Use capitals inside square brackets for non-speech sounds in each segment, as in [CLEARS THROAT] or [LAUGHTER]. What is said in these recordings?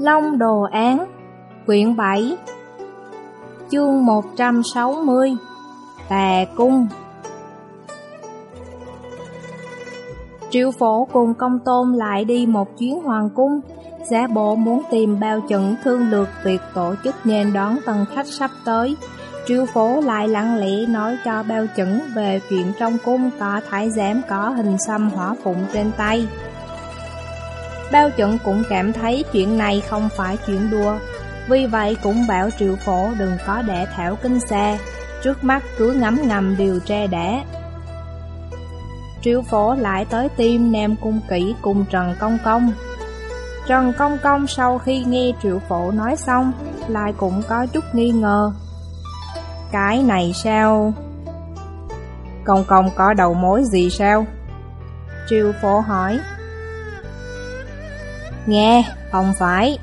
Long Đồ Án, Quyển 7 Chương 160 Tà Cung. Triệu phổ cùng công tôn lại đi một chuyến hoàng cung. Giả bộ muốn tìm bao chuẩn thương lược việc tổ chức nên đón tân khách sắp tới. Triệu phổ lại lặng lẽ nói cho bao chuẩn về chuyện trong cung có thái giám có hình xăm hỏa phụng trên tay. Bao chuẩn cũng cảm thấy chuyện này không phải chuyện đùa. Vì vậy cũng bảo triệu phổ đừng có để thảo kinh xe, Trước mắt cứ ngắm ngầm điều tra đã. Triệu phổ lại tới tim Nam Cung Kỷ cùng Trần Công Công. Trần Công Công sau khi nghe triệu phổ nói xong Lại cũng có chút nghi ngờ. Cái này sao? Công Công có đầu mối gì sao? Triệu phổ hỏi. Nghe, không phải.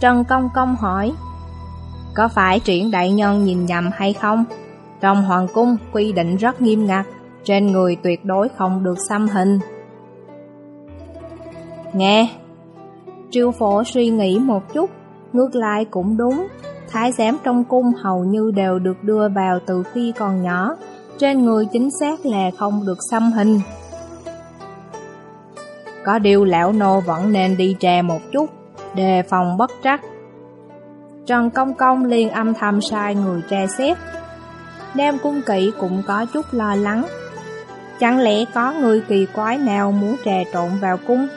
Trần Công Công hỏi, có phải triển đại nhân nhìn nhầm hay không? Trong hoàng cung quy định rất nghiêm ngặt, trên người tuyệt đối không được xăm hình. Nghe, triều phổ suy nghĩ một chút, ngược lại cũng đúng. Thái giám trong cung hầu như đều được đưa vào từ khi còn nhỏ, trên người chính xác là không được xăm hình. Có điều lão nô vẫn nên đi tre một chút, đề phòng bất trắc. Trần Công Công liền âm thầm sai người tre xét. Nam Cung Kỵ cũng có chút lo lắng. Chẳng lẽ có người kỳ quái nào muốn trè trộn vào cung?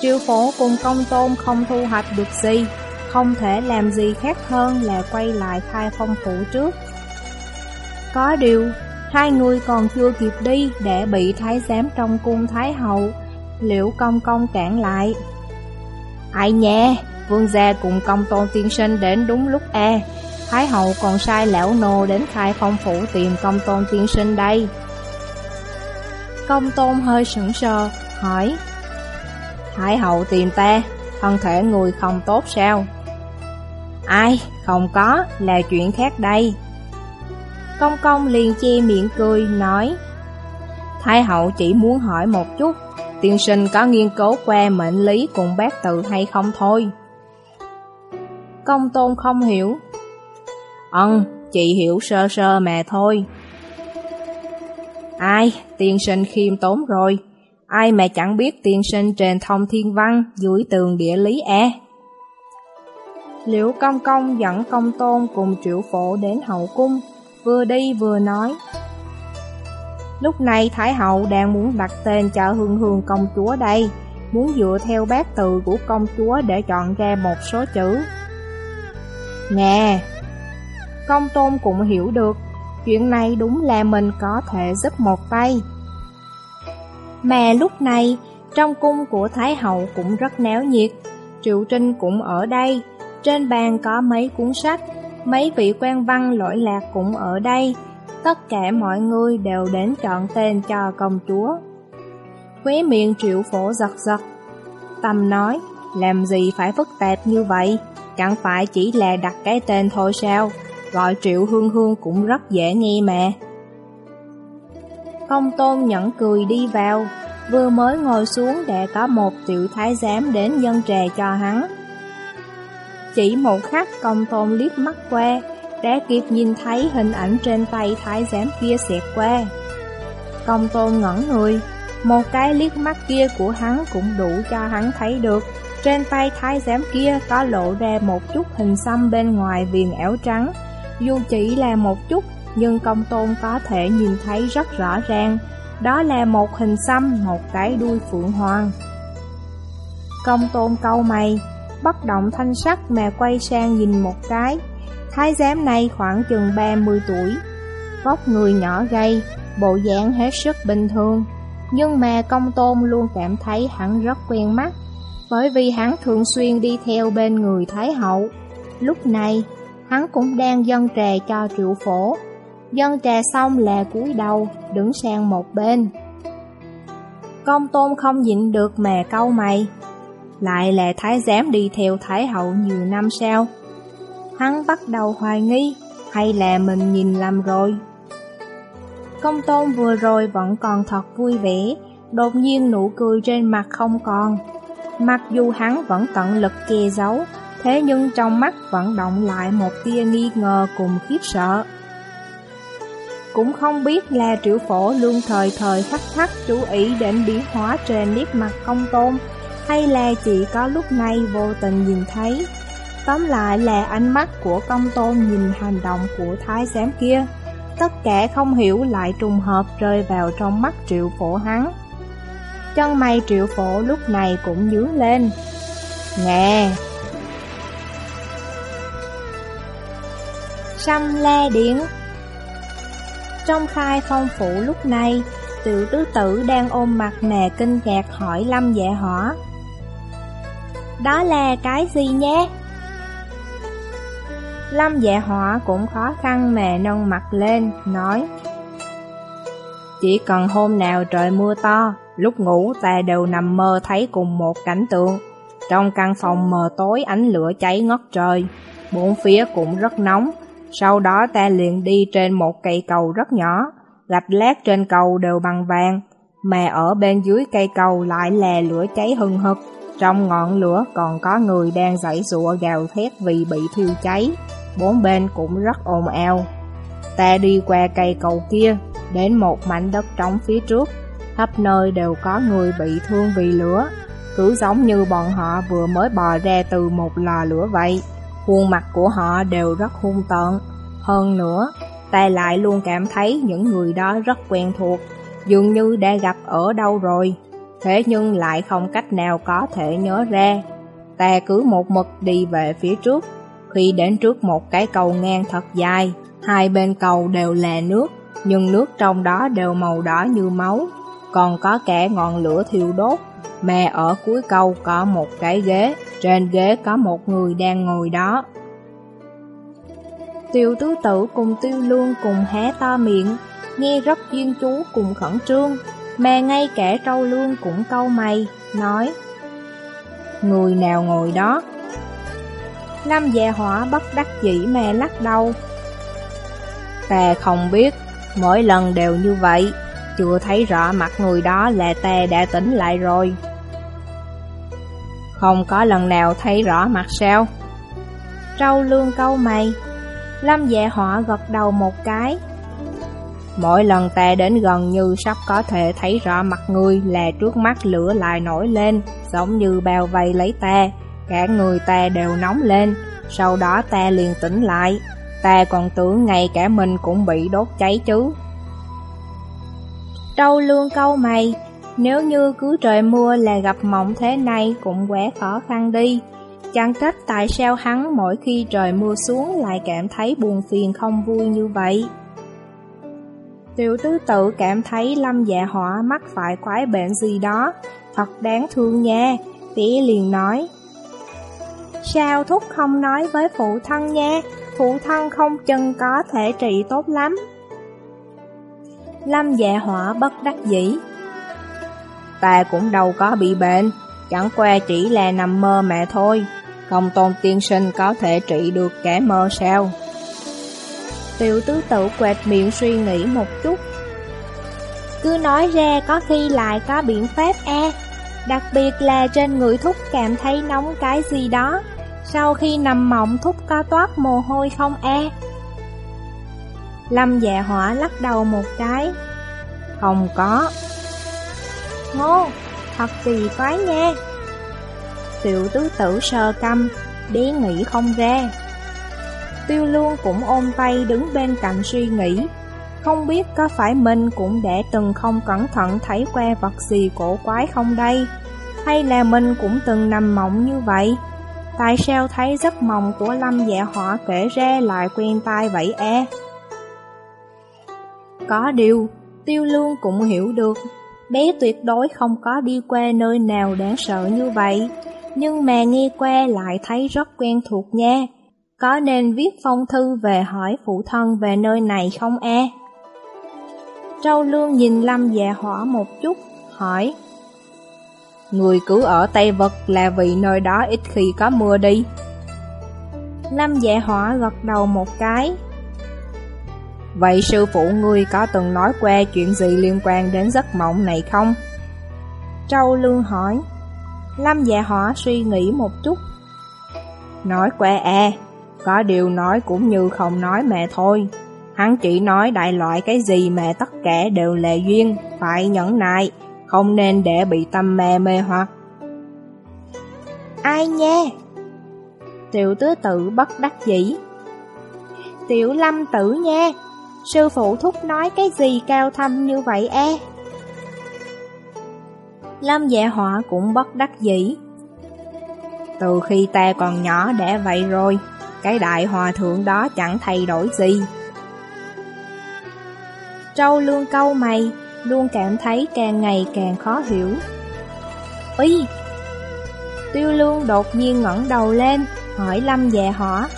Triều phổ cùng công tôn không thu hoạch được gì, không thể làm gì khác hơn là quay lại khai phong phủ trước. Có điều, hai người còn chưa kịp đi để bị thái giám trong cung thái hậu Liễu công công cản lại? Ai nhé, vương gia cùng công tôn tiên sinh đến đúng lúc e. Thái hậu còn sai lão nô đến khai phong phủ tìm công tôn tiên sinh đây. Công tôn hơi sững sờ, hỏi. Thái hậu tìm ta, thân thể người không tốt sao? Ai, không có, là chuyện khác đây. Công công liền che miệng cười, nói. Thái hậu chỉ muốn hỏi một chút tiên sinh có nghiên cứu qua mệnh lý cùng bát tự hay không thôi. Công tôn không hiểu. Ân, chị hiểu sơ sơ mà thôi. Ai, tiên sinh khiêm tốn rồi. Ai mà chẳng biết tiên sinh trên thông thiên văn dưới tường địa lý e. Liễu công công dẫn công tôn cùng triệu phổ đến hậu cung, vừa đi vừa nói. Lúc này Thái Hậu đang muốn đặt tên cho Hương Hương công chúa đây, muốn dựa theo bát từ của công chúa để chọn ra một số chữ. Nè, công tôn cũng hiểu được, chuyện này đúng là mình có thể giúp một tay. Mà lúc này, trong cung của Thái Hậu cũng rất náo nhiệt, Triệu Trinh cũng ở đây, trên bàn có mấy cuốn sách, mấy vị quan văn lỗi lạc cũng ở đây, tất cả mọi người đều đến chọn tên cho công chúa. Khóe miệng triệu phổ giật giật. Tâm nói, làm gì phải phức tạp như vậy, chẳng phải chỉ là đặt cái tên thôi sao, gọi triệu hương hương cũng rất dễ nghe mà. Công tôn nhẫn cười đi vào, vừa mới ngồi xuống đã có một tiểu thái giám đến dân trà cho hắn. Chỉ một khắc công tôn liếc mắt qua, đã kịp nhìn thấy hình ảnh trên tay thái giám kia xẹt qua. Công tôn ngẩn người, một cái liếc mắt kia của hắn cũng đủ cho hắn thấy được trên tay thái giám kia có lộ ra một chút hình xăm bên ngoài viền ẻo trắng. Dù chỉ là một chút, nhưng công tôn có thể nhìn thấy rất rõ ràng. Đó là một hình xăm, một cái đuôi phượng hoàng. Công tôn câu mày, bất động thanh sắc mà quay sang nhìn một cái, Thái giám này khoảng chừng 30 tuổi, vóc người nhỏ gầy, bộ dạng hết sức bình thường. Nhưng mà công tôn luôn cảm thấy hắn rất quen mắt, bởi vì hắn thường xuyên đi theo bên người Thái hậu. Lúc này, hắn cũng đang dân trà cho triệu phổ. Dân trà xong là cúi đầu, đứng sang một bên. Công tôn không nhịn được mà câu mày. Lại là thái giám đi theo Thái hậu nhiều năm sau. Hắn bắt đầu hoài nghi, hay là mình nhìn lầm rồi? Công tôn vừa rồi vẫn còn thật vui vẻ, đột nhiên nụ cười trên mặt không còn. Mặc dù hắn vẫn tận lực che giấu, thế nhưng trong mắt vẫn động lại một tia nghi ngờ cùng khiếp sợ. Cũng không biết là triệu phổ luôn thời thời khắc khắc chú ý đến biến hóa trên nét mặt công tôn, hay là chỉ có lúc này vô tình nhìn thấy. Tóm lại là ánh mắt của công tôn nhìn hành động của thái giám kia. Tất cả không hiểu lại trùng hợp rơi vào trong mắt triệu phổ hắn. Chân mày triệu phổ lúc này cũng nhướng lên. Nghe! Xăm le điện Trong khai phong phủ lúc này, tiểu tứ tử đang ôm mặt nè kinh ngạc hỏi Lâm dạ hỏa. Đó là cái gì nhé? Lâm dạ hỏa cũng khó khăn mà nâng mặt lên, nói Chỉ cần hôm nào trời mưa to, lúc ngủ ta đều nằm mơ thấy cùng một cảnh tượng. Trong căn phòng mờ tối ánh lửa cháy ngất trời, bốn phía cũng rất nóng. Sau đó ta liền đi trên một cây cầu rất nhỏ, gạch lát trên cầu đều bằng vàng Mà ở bên dưới cây cầu lại là lửa cháy hừng hực. Trong ngọn lửa còn có người đang giãy giụa gào thét vì bị thiêu cháy bốn bên cũng rất ồn ào. Ta đi qua cây cầu kia, đến một mảnh đất trống phía trước, khắp nơi đều có người bị thương vì lửa, cứ giống như bọn họ vừa mới bò ra từ một lò lửa vậy. Khuôn mặt của họ đều rất hung tợn. Hơn nữa, ta lại luôn cảm thấy những người đó rất quen thuộc, dường như đã gặp ở đâu rồi. Thế nhưng lại không cách nào có thể nhớ ra. Ta cứ một mực đi về phía trước, khi đến trước một cái cầu ngang thật dài, hai bên cầu đều là nước, nhưng nước trong đó đều màu đỏ như máu, còn có cả ngọn lửa thiêu đốt. Mà ở cuối cầu có một cái ghế, trên ghế có một người đang ngồi đó. Tiêu tứ tử cùng tiêu luôn cùng hé to miệng, nghe rất chuyên chú cùng khẩn trương, mà ngay cả trâu lương cũng câu mày, nói Người nào ngồi đó? Lâm dạ hỏa bất đắc dĩ mè lắc đầu. Ta không biết, mỗi lần đều như vậy, chưa thấy rõ mặt người đó là ta đã tỉnh lại rồi. Không có lần nào thấy rõ mặt sao? Trâu lương câu mày, Lâm dạ hỏa gật đầu một cái. Mỗi lần ta đến gần như sắp có thể thấy rõ mặt người là trước mắt lửa lại nổi lên, giống như bao vây lấy ta. Cả người ta đều nóng lên. Sau đó ta liền tỉnh lại. Ta còn tưởng ngay cả mình cũng bị đốt cháy chứ. Trâu lương câu mày. Nếu như cứ trời mưa là gặp mộng thế này cũng quá khó khăn đi. Chẳng trách tại sao hắn mỗi khi trời mưa xuống lại cảm thấy buồn phiền không vui như vậy. Tiểu tứ tự cảm thấy lâm dạ họa mắc phải quái bệnh gì đó. Thật đáng thương nha. Tía liền nói. Sao thúc không nói với phụ thân nha, phụ thân không chừng có thể trị tốt lắm. Lâm dạ hỏa bất đắc dĩ. Ta cũng đâu có bị bệnh, chẳng qua chỉ là nằm mơ mẹ thôi, không tôn tiên sinh có thể trị được kẻ mơ sao. Tiểu tứ tự quẹt miệng suy nghĩ một chút. Cứ nói ra có khi lại có biện pháp e, đặc biệt là trên người thúc cảm thấy nóng cái gì đó. Sau khi nằm mộng thúc ta toát mồ hôi không e. Lâm dạ hỏa lắc đầu một cái. Không có. Ngô, thật kỳ quái nha Tiểu tứ tử sơ căm, đế nghĩ không ra. Tiêu luôn cũng ôm tay đứng bên cạnh suy nghĩ. Không biết có phải mình cũng đã từng không cẩn thận thấy que vật gì cổ quái không đây? Hay là mình cũng từng nằm mộng như vậy? Tại sao thấy giấc mộng của Lâm dạ họa kể ra lại quen tai vậy e? Có điều, Tiêu Lương cũng hiểu được, bé tuyệt đối không có đi qua nơi nào đáng sợ như vậy, nhưng mà nghe qua lại thấy rất quen thuộc nha. Có nên viết phong thư về hỏi phụ thân về nơi này không e? Trâu Lương nhìn Lâm dạ hỏa một chút, hỏi Người cứ ở Tây Vật là vì nơi đó ít khi có mưa đi. Lâm dạ hỏa gật đầu một cái. Vậy sư phụ ngươi có từng nói qua chuyện gì liên quan đến giấc mộng này không? Trâu Lương hỏi. Lâm dạ hỏa suy nghĩ một chút. Nói que e, à, có điều nói cũng như không nói mẹ thôi. Hắn chỉ nói đại loại cái gì mà tất cả đều lệ duyên, phải nhẫn nại, không nên để bị tâm mê mê hoặc. Ai nha? Tiểu tứ tự bất đắc dĩ. Tiểu lâm tử nha, sư phụ thúc nói cái gì cao thâm như vậy e? Lâm dạ họa cũng bất đắc dĩ. Từ khi ta còn nhỏ đã vậy rồi, cái đại hòa thượng đó chẳng thay đổi gì. Trâu lương câu mày, luôn cảm thấy càng ngày càng khó hiểu. Ý! Tiêu lương đột nhiên ngẩng đầu lên, hỏi Lâm dạ hỏa.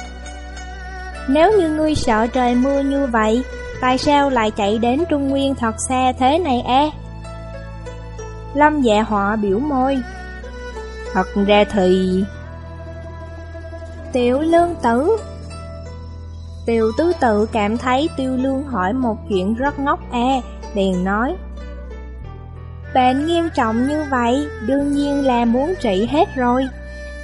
Nếu như ngươi sợ trời mưa như vậy, tại sao lại chạy đến Trung Nguyên thật xa thế này e? Lâm dạ họ biểu môi. Thật ra thì... Tiểu lương tử Tiểu tứ tự cảm thấy tiêu lương hỏi một chuyện rất ngốc e, liền nói. Bệnh nghiêm trọng như vậy, đương nhiên là muốn trị hết rồi.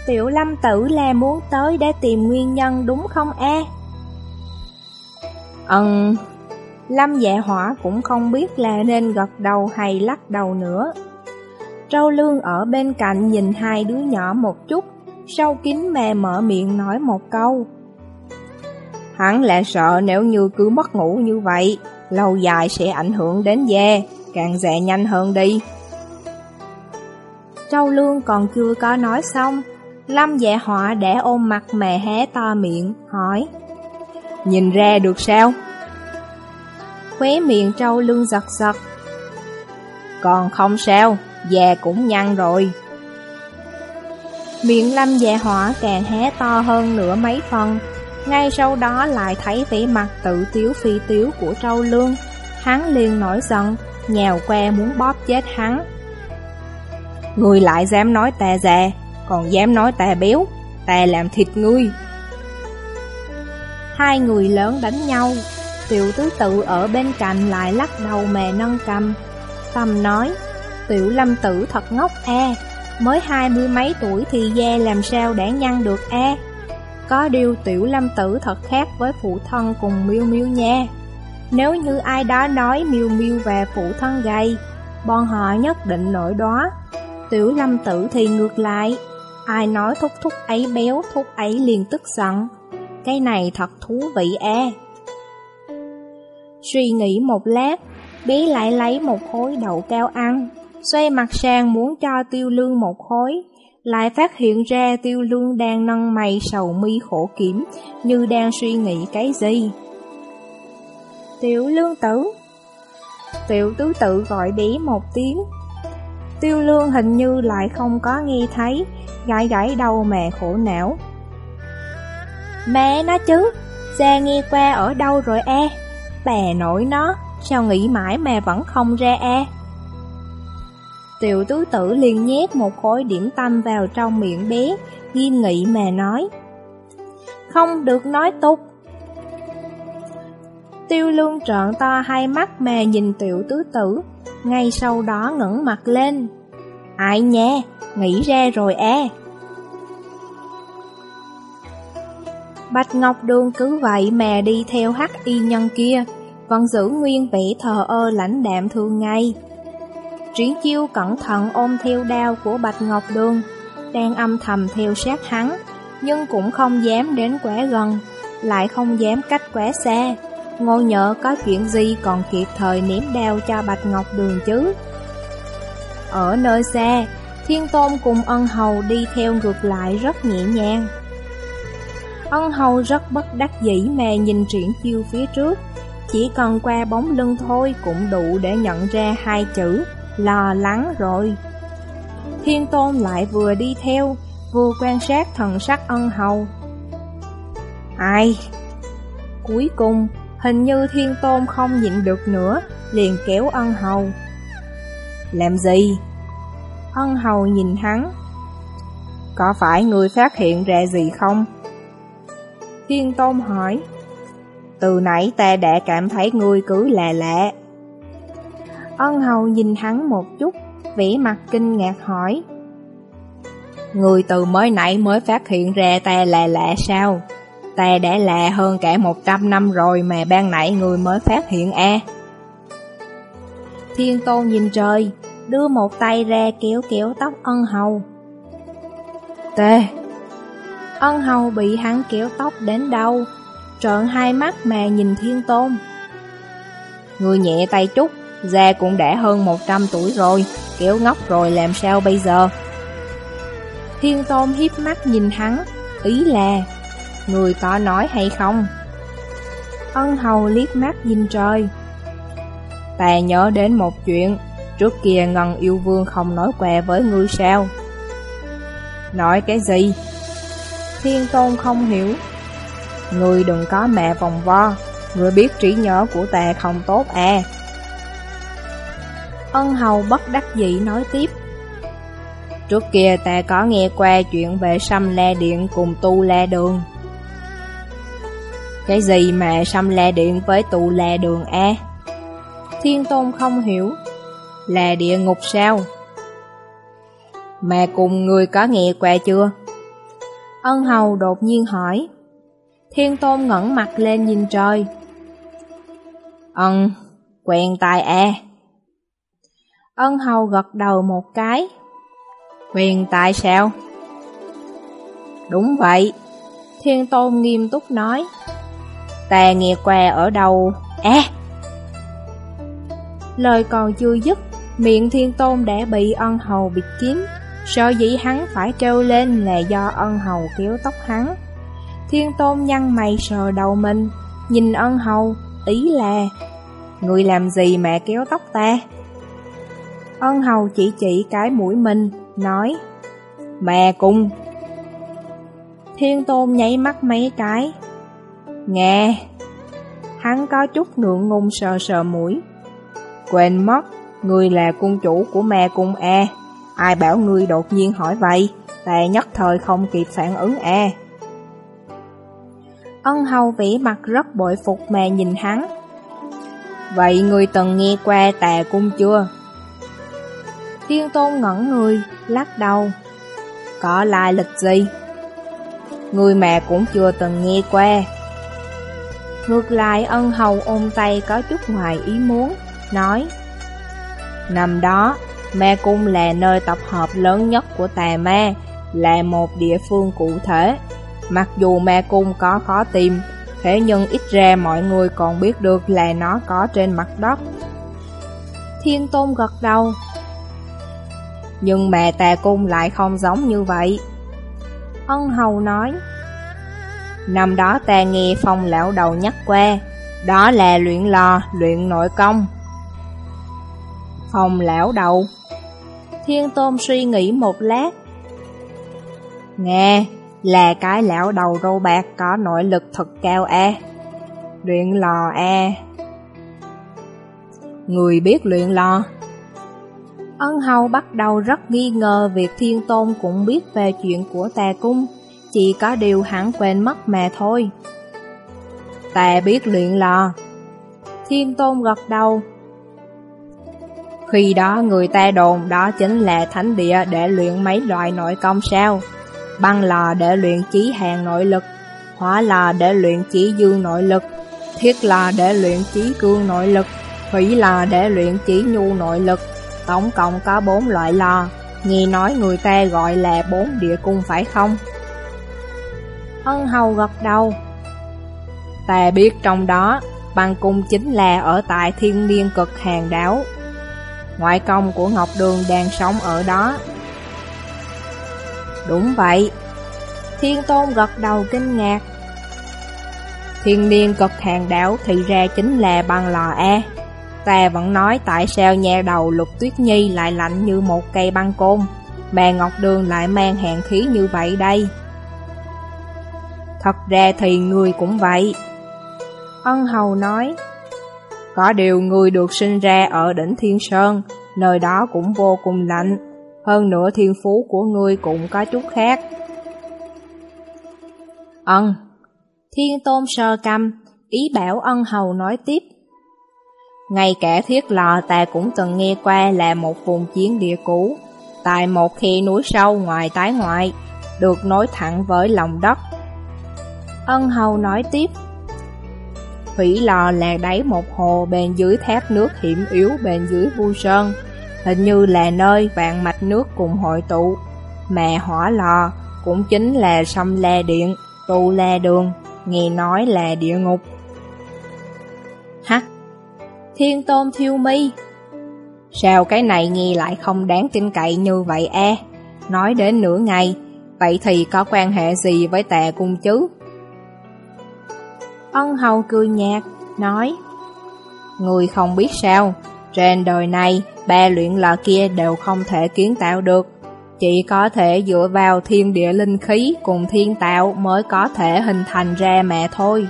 Tiểu lâm tử là muốn tới để tìm nguyên nhân đúng không e? Ừm, lâm dạ hỏa cũng không biết là nên gật đầu hay lắc đầu nữa. Trâu Lương ở bên cạnh nhìn hai đứa nhỏ một chút, sau kín mè mở miệng nói một câu. Hắn lại sợ nếu như cứ mất ngủ như vậy, lâu dài sẽ ảnh hưởng đến da, càng già nhanh hơn đi. Trâu Lương còn chưa có nói xong, Lâm dạ họa đã ôm mặt mẹ hé to miệng, hỏi Nhìn ra được sao? Khóe miệng trâu lương giật giật Còn không sao, già cũng nhăn rồi. Miệng lâm dạ hỏa càng hé to hơn nửa mấy phần, ngay sau đó lại thấy vẻ mặt tự tiếu phi tiếu của trâu lương. Hắn liền nổi giận, nhào que muốn bóp chết hắn. Người lại dám nói ta già, còn dám nói ta béo, ta làm thịt ngươi. Hai người lớn đánh nhau, tiểu tứ tự ở bên cạnh lại lắc đầu mè nâng cầm. Tâm nói, Tiểu lâm tử thật ngốc e Mới hai mươi mấy tuổi thì da làm sao để nhăn được e có điều tiểu lâm tử thật khác với phụ thân cùng miêu miêu nha. Nếu như ai đó nói miêu miêu và phụ thân gầy Bọn họ nhất định nổi đó. Tiểu lâm tử thì ngược lại Ai nói thúc thúc ấy béo thúc ấy liền tức giận. Cái này thật thú vị e. Suy nghĩ một lát Bé lại lấy một khối đậu cao ăn xoay mặt sang muốn cho tiêu lương một khối, lại phát hiện ra tiêu lương đang nâng mày sầu mi khổ kiểm, như đang suy nghĩ cái gì. Tiểu lương tử Tiểu tứ tự gọi bé một tiếng. Tiêu lương hình như lại không có nghe thấy, gãi gãi đầu mẹ khổ não. Mẹ nó chứ, ra nghe qua ở đâu rồi e? Bè nổi nó, sao nghĩ mãi mà vẫn không ra e? Tiểu tứ tử liền nhét một khối điểm tâm vào trong miệng bé, nghiêm nghị mà nói. Không được nói tục. Tiêu lương trợn to hai mắt mà nhìn tiểu tứ tử, ngay sau đó ngẩng mặt lên. Ai nha, nghĩ ra rồi e. Bạch Ngọc Đường cứ vậy mà đi theo hắc y nhân kia, vẫn giữ nguyên vẻ thờ ơ lãnh đạm thường ngày. Triển chiêu cẩn thận ôm theo đao của Bạch Ngọc Đường, đang âm thầm theo sát hắn, nhưng cũng không dám đến quá gần, lại không dám cách quá xa. Ngô nhỡ có chuyện gì còn kịp thời ném đao cho Bạch Ngọc Đường chứ. Ở nơi xa, Thiên Tôn cùng ân hầu đi theo ngược lại rất nhẹ nhàng. Ân hầu rất bất đắc dĩ mà nhìn triển chiêu phía trước, chỉ cần qua bóng lưng thôi cũng đủ để nhận ra hai chữ lo lắng rồi. Thiên Tôn lại vừa đi theo, vừa quan sát thần sắc ân hầu. Ai? Cuối cùng, hình như Thiên Tôn không nhịn được nữa, liền kéo ân hầu. Làm gì? Ân hầu nhìn hắn. Có phải người phát hiện ra gì không? Thiên Tôn hỏi. Từ nãy ta đã cảm thấy ngươi cứ lạ lạ. Ân hầu nhìn hắn một chút, vĩ mặt kinh ngạc hỏi. Người từ mới nãy mới phát hiện ra ta là lạ sao? Ta đã lạ hơn cả 100 năm rồi mà ban nãy người mới phát hiện a. À. Thiên Tôn nhìn trời, đưa một tay ra kéo kéo tóc ân hầu. Tê! Ân hầu bị hắn kéo tóc đến đâu, trợn hai mắt mà nhìn Thiên Tôn. Người nhẹ tay chút, Gia cũng đã hơn 100 tuổi rồi, kéo ngốc rồi làm sao bây giờ? Thiên Tôn hiếp mắt nhìn hắn, ý là, người có nói hay không? Ân hầu liếc mắt nhìn trời. Ta nhớ đến một chuyện, trước kia Ngân yêu vương không nói què với ngươi sao? Nói cái gì? Thiên Tôn không hiểu. Ngươi đừng có mẹ vòng vo, ngươi biết trí nhớ của ta không tốt à. Ân hầu bất đắc dĩ nói tiếp. Trước kia ta có nghe qua chuyện về xăm la điện cùng tu la đường. Cái gì mà xăm la điện với tu la đường a? Thiên Tôn không hiểu. Là địa ngục sao? Mà cùng người có nghe qua chưa? Ân hầu đột nhiên hỏi. Thiên Tôn ngẩng mặt lên nhìn trời. Ân, quen tài à? E. Ân hầu gật đầu một cái. quyền tại sao? Đúng vậy. Thiên Tôn nghiêm túc nói. Tà nghiệt què ở đâu? À! Lời còn chưa dứt, miệng Thiên Tôn đã bị ân hầu bịt kín. Sợ dĩ hắn phải trêu lên là do ân hầu kéo tóc hắn. Thiên Tôn nhăn mày sờ đầu mình, nhìn ân hầu, ý là Người làm gì mà kéo tóc ta? Ân hầu chỉ chỉ cái mũi mình, nói Mẹ cung Thiên tôn nháy mắt mấy cái Nghe. Hắn có chút ngượng ngùng sờ sờ mũi Quên mất Ngươi là cung chủ của mẹ cung e. Ai bảo ngươi đột nhiên hỏi vậy? Tệ nhất thời không kịp phản ứng e. Ân hầu vĩ mặt rất bội phục mẹ nhìn hắn Vậy ngươi từng nghe qua tà cung chưa? Thiên tôn ngẩn người, lắc đầu. Có lai lịch gì? Người mẹ cũng chưa từng nghe qua. Ngược lại ân hầu ôm tay có chút ngoài ý muốn, nói Năm đó, ma cung là nơi tập hợp lớn nhất của tà ma, là một địa phương cụ thể. Mặc dù ma cung có khó tìm, thế nhưng ít ra mọi người còn biết được là nó có trên mặt đất. Thiên Tôn gật đầu, nhưng mà tà cung lại không giống như vậy. Ân hầu nói Năm đó ta nghe phong lão đầu nhắc qua Đó là luyện lò, luyện nội công. Phong lão đầu Thiên tôn suy nghĩ một lát. Nghe, là cái lão đầu râu bạc có nội lực thật cao a Luyện lò a Người biết luyện lò? Ân hầu bắt đầu rất nghi ngờ việc thiên tôn cũng biết về chuyện của tà cung, chỉ có điều hắn quên mất mà thôi. Tà biết luyện lò. Thiên tôn gật đầu. Khi đó người ta đồn đó chính là thánh địa để luyện mấy loại nội công sao. Băng lò để luyện chí hàng nội lực, hỏa lò để luyện chí dương nội lực, thiết lò để luyện chí cương nội lực, thủy lò để luyện chí nhu nội lực, Tổng cộng có bốn loại lò, nghe nói người ta gọi là bốn địa cung phải không? Ân hầu gật đầu. Ta biết trong đó, băng cung chính là ở tại thiên niên cực hàng đảo. Ngoại công của Ngọc Đường đang sống ở đó. Đúng vậy. Thiên Tôn gật đầu kinh ngạc. Thiên niên cực hàng đảo thì ra chính là băng lò E. Ta vẫn nói tại sao nha đầu lục tuyết nhi lại lạnh như một cây băng côn, mà Ngọc Đường lại mang hàn khí như vậy đây. Thật ra thì người cũng vậy. Ân Hầu nói, có điều người được sinh ra ở đỉnh Thiên Sơn, nơi đó cũng vô cùng lạnh, hơn nữa thiên phú của ngươi cũng có chút khác. Ân, Thiên Tôn sơ căm, ý bảo ân hầu nói tiếp. Ngay cả thiết lò ta cũng từng nghe qua là một vùng chiến địa cũ. tại một khe núi sâu ngoài tái ngoại, được nối thẳng với lòng đất. Ân hầu nói tiếp, Thủy lò là đáy một hồ bên dưới thác nước hiểm yếu bên dưới vu sơn, hình như là nơi vạn mạch nước cùng hội tụ, mà hỏa lò cũng chính là sông la điện, tu la đường, nghe nói là địa ngục. Hắc, thiên tôn thiêu mi, sao cái này nghe lại không đáng tin cậy như vậy e, nói đến nửa ngày, vậy thì có quan hệ gì với tà cung chứ? Ân hầu cười nhạt, nói Người không biết sao, trên đời này, ba luyện lò kia đều không thể kiến tạo được. Chỉ có thể dựa vào thiên địa linh khí cùng thiên tạo mới có thể hình thành ra mẹ thôi.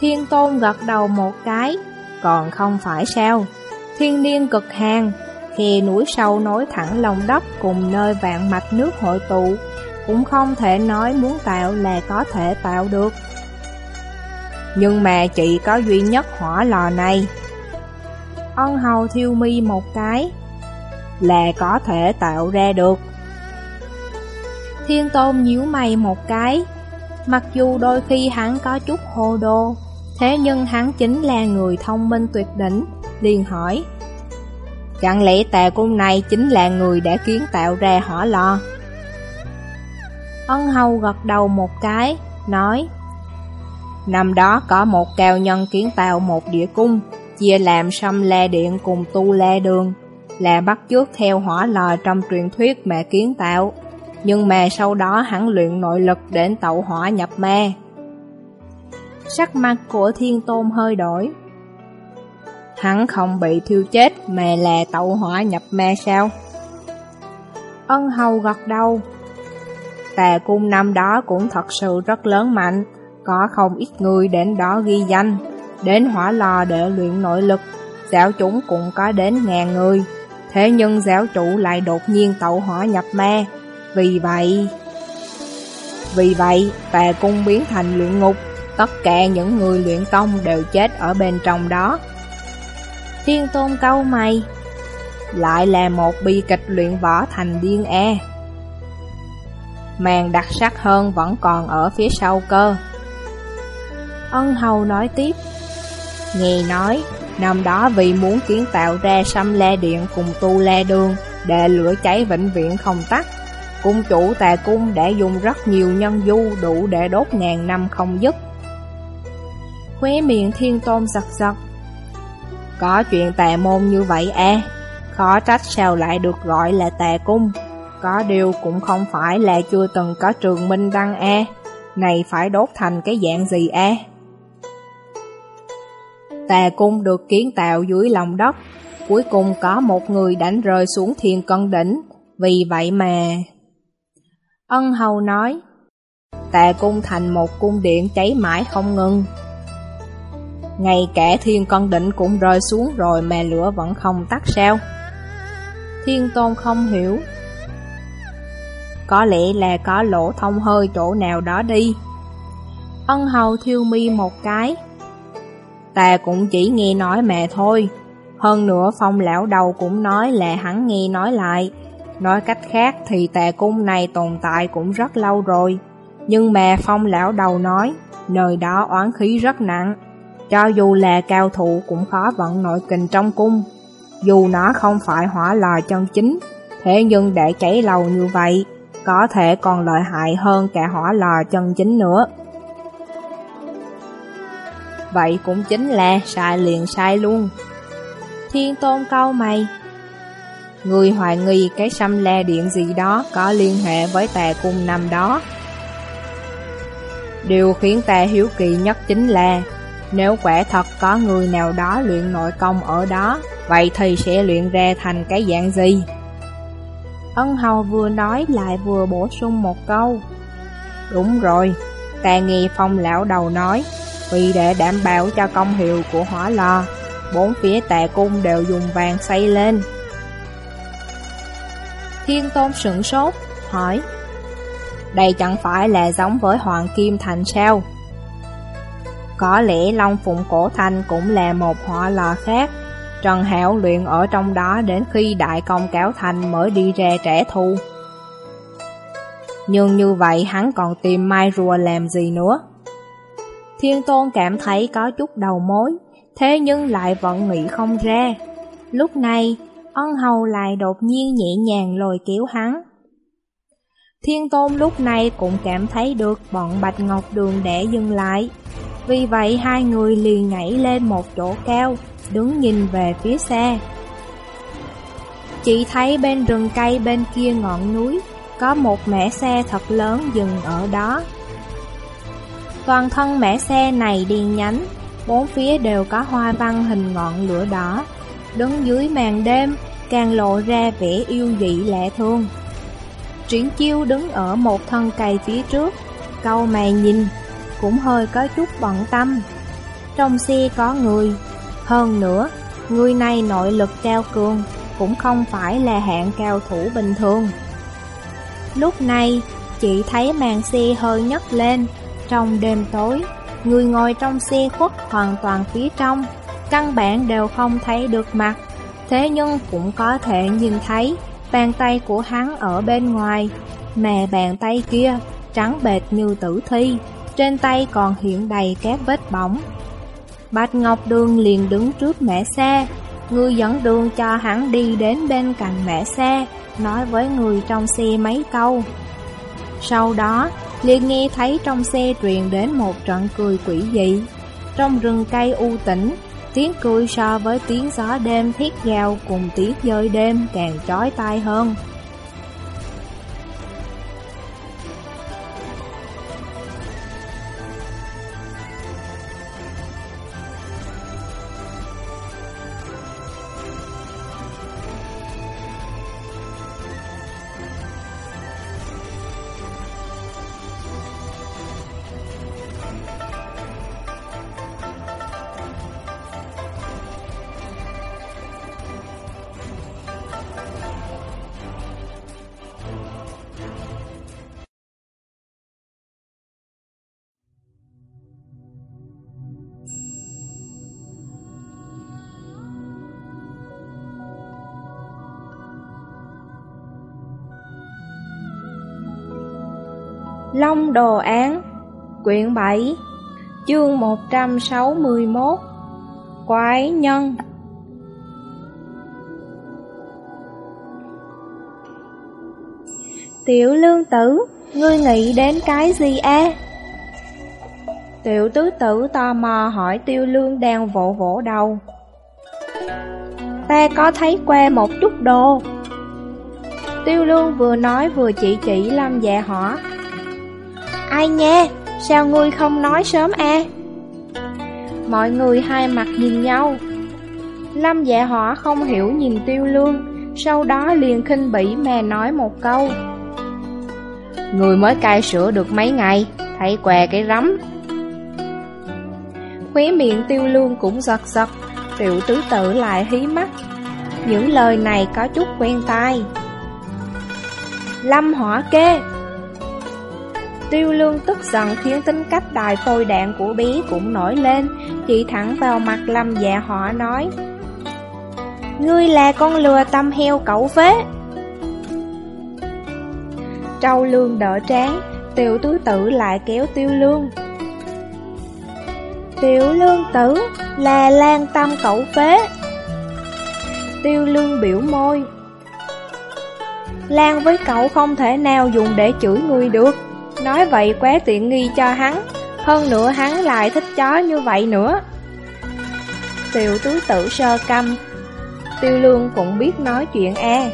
Thiên tôn gật đầu một cái, còn không phải sao. Thiên niên cực hàng, khe núi sâu nối thẳng lòng đất cùng nơi vạn mạch nước hội tụ, cũng không thể nói muốn tạo là có thể tạo được. Nhưng mà chỉ có duy nhất hỏa lò này Ân hầu thiêu mi một cái Là có thể tạo ra được Thiên tôn nhíu mày một cái Mặc dù đôi khi hắn có chút hồ đồ Thế nhưng hắn chính là người thông minh tuyệt đỉnh liền hỏi. Chẳng lẽ tà cung này chính là người đã kiến tạo ra hỏa lò? Ân hầu gật đầu một cái Nói. Năm đó có một cao nhân kiến tạo một địa cung, chia làm xâm la điện cùng tu la đường, là bắt chước theo hỏa lò trong truyền thuyết mà kiến tạo, nhưng mà sau đó hắn luyện nội lực đến tẩu hỏa nhập ma. Sắc mặt của thiên tôn hơi đổi. Hắn không bị thiêu chết mà là tẩu hỏa nhập ma sao? Ân hầu gật đầu. Tà cung năm đó cũng thật sự rất lớn mạnh, có không ít người đến đó ghi danh, đến hỏa lò để luyện nội lực, giáo chúng cũng có đến ngàn người. Thế nhưng giáo chủ lại đột nhiên tẩu hỏa nhập ma, vì vậy... Vì vậy, tà cung biến thành luyện ngục, tất cả những người luyện công đều chết ở bên trong đó. Thiên tôn câu mày, lại là một bi kịch luyện võ thành điên e. Màn đặc sắc hơn vẫn còn ở phía sau cơ. Ân hầu nói tiếp Nghe nói Năm đó vì muốn kiến tạo ra xăm le điện cùng tu le đường Để lửa cháy vĩnh viễn không tắt Cung chủ tà cung đã dùng rất nhiều nhân du đủ để đốt ngàn năm không dứt Khóe miệng thiên tôn giật giật. Có chuyện tà môn như vậy à Khó trách sao lại được gọi là tà cung. Có điều cũng không phải là chưa từng có trường minh đăng a Này phải đốt thành cái dạng gì e? a Tà cung được kiến tạo dưới lòng đất, cuối cùng có một người đánh rơi xuống thiên cân đỉnh, vì vậy mà... Ân hầu nói, tà cung thành một cung điện cháy mãi không ngừng. Ngay cả thiên con định cũng rơi xuống rồi mà lửa vẫn không tắt sao? Thiên tôn không hiểu. Có lẽ là có lỗ thông hơi chỗ nào đó đi. Ân hầu thiêu mi một cái, Ta cũng chỉ nghe nói mẹ thôi. Hơn nữa phong lão đầu cũng nói là hắn nghe nói lại. Nói cách khác thì tà cung này tồn tại cũng rất lâu rồi. Nhưng mà phong lão đầu nói, nơi đó oán khí rất nặng. Cho dù là cao thủ cũng khó vận nội kình trong cung. Dù nó không phải hỏa lò chân chính, thế nhưng để cháy lầu như vậy, có thể còn lợi hại hơn cả hỏa lò chân chính nữa. Vậy cũng chính là sai liền sai luôn Thiên tôn câu mày Người hoài nghi cái xăm le điện gì đó có liên hệ với tà cung năm đó Điều khiến ta hiếu kỳ nhất chính là nếu quả thật có người nào đó luyện nội công ở đó Vậy thì sẽ luyện ra thành cái dạng gì? Ân hầu vừa nói lại vừa bổ sung một câu Đúng rồi, ta nghe phong lão đầu nói vì để đảm bảo cho công hiệu của hỏa lò, bốn phía tà cung đều dùng vàng xây lên. Thiên Tôn sửng sốt, hỏi Đây chẳng phải là giống với Hoàng Kim Thành sao? Có lẽ Long Phụng Cổ Thanh cũng là một hỏa lò khác, Trần Hảo luyện ở trong đó đến khi đại công cáo thành mới đi ra trẻ thù. Nhưng như vậy hắn còn tìm Mai Rùa làm gì nữa? Thiên Tôn cảm thấy có chút đầu mối, thế nhưng lại vẫn nghĩ không ra. Lúc này, ân hầu lại đột nhiên nhẹ nhàng lôi kéo hắn. Thiên Tôn lúc này cũng cảm thấy được bọn Bạch Ngọc Đường để dừng lại. Vì vậy hai người liền nhảy lên một chỗ cao, đứng nhìn về phía xa. Chỉ thấy bên rừng cây bên kia ngọn núi, có một mẻ xe thật lớn dừng ở đó. Toàn thân mẻ xe này điền nhánh, bốn phía đều có hoa văn hình ngọn lửa đỏ. Đứng dưới màn đêm, càng lộ ra vẻ yêu dị lạ thương. Triển chiêu đứng ở một thân cây phía trước, câu mày nhìn, cũng hơi có chút bận tâm. Trong xe có người, hơn nữa, người này nội lực cao cường, cũng không phải là hạng cao thủ bình thường. Lúc này, chị thấy màn xe hơi nhấc lên, trong đêm tối, người ngồi trong xe khuất hoàn toàn phía trong, căn bản đều không thấy được mặt, thế nhưng cũng có thể nhìn thấy bàn tay của hắn ở bên ngoài, mà bàn tay kia trắng bệt như tử thi, trên tay còn hiện đầy các vết bỏng. Bạch Ngọc Đường liền đứng trước mẹ xe, người dẫn đường cho hắn đi đến bên cạnh mẹ xe, nói với người trong xe mấy câu. Sau đó, liền nghe thấy trong xe truyền đến một trận cười quỷ dị. Trong rừng cây u tĩnh, tiếng cười so với tiếng gió đêm thiết gào cùng tiếng dơi đêm càng chói tai hơn. Long Đồ Án Quyển 7 Chương 161 Quái Nhân. Tiểu lương tử, ngươi nghĩ đến cái gì a? Tiểu tứ tử tò mò hỏi tiêu lương đang vỗ vỗ đầu. Ta có thấy qua một chút đồ? Tiêu lương vừa nói vừa chỉ chỉ lâm dạ hỏa. Ai nha, sao ngươi không nói sớm a? Mọi người hai mặt nhìn nhau. Lâm dạ hỏa không hiểu nhìn tiêu lương, sau đó liền khinh bỉ mà nói một câu. Người mới cai sữa được mấy ngày, thấy què cái rắm. Khóe miệng tiêu lương cũng giật giật, tiểu tứ tử lại hí mắt. Những lời này có chút quen tai. Lâm hỏa kê, Tiêu lương tức giận khiến tính cách đài phôi đạn của bé cũng nổi lên, chỉ thẳng vào mặt lâm dạ họ nói. Ngươi là con lừa tâm heo cẩu phế. Trâu lương đỡ tráng, tiểu tứ tử lại kéo tiêu lương. Tiểu lương tử là lan tâm cẩu phế. Tiêu lương biểu môi. Lan với cậu không thể nào dùng để chửi người được. Nói vậy quá tiện nghi cho hắn, Hơn nữa hắn lại thích chó như vậy nữa. Tiểu tứ tử sơ căm Tiêu lương cũng biết nói chuyện e.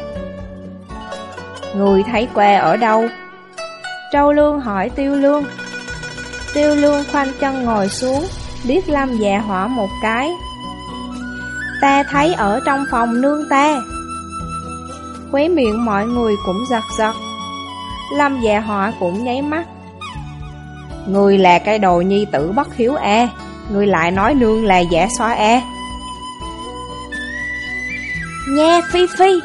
Người thấy que ở đâu? Trâu lương hỏi tiêu lương. Tiêu lương khoanh chân ngồi xuống Liếc lâm dạ hỏa một cái. Ta thấy ở trong phòng nương ta Khóe miệng mọi người cũng giật giật. Lâm dạ họa cũng nháy mắt. Người là cái đồ nhi tử bất hiếu e Người lại nói nương là giả xóa e. Nha Phi Phi.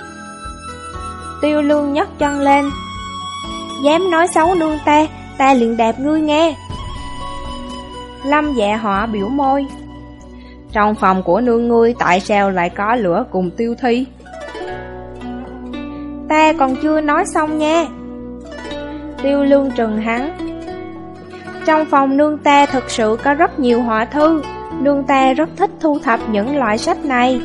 Tiêu lương nhấc chân lên. Dám nói xấu nương ta Ta liền đạp ngươi nghe. Lâm dạ họa biểu môi. Trong phòng của nương ngươi tại sao lại có lửa cùng tiêu thi? Ta còn chưa nói xong nha. Tiêu lương trừng hắn. Trong phòng nương ta thực sự có rất nhiều họa thư. Nương ta rất thích thu thập những loại sách này.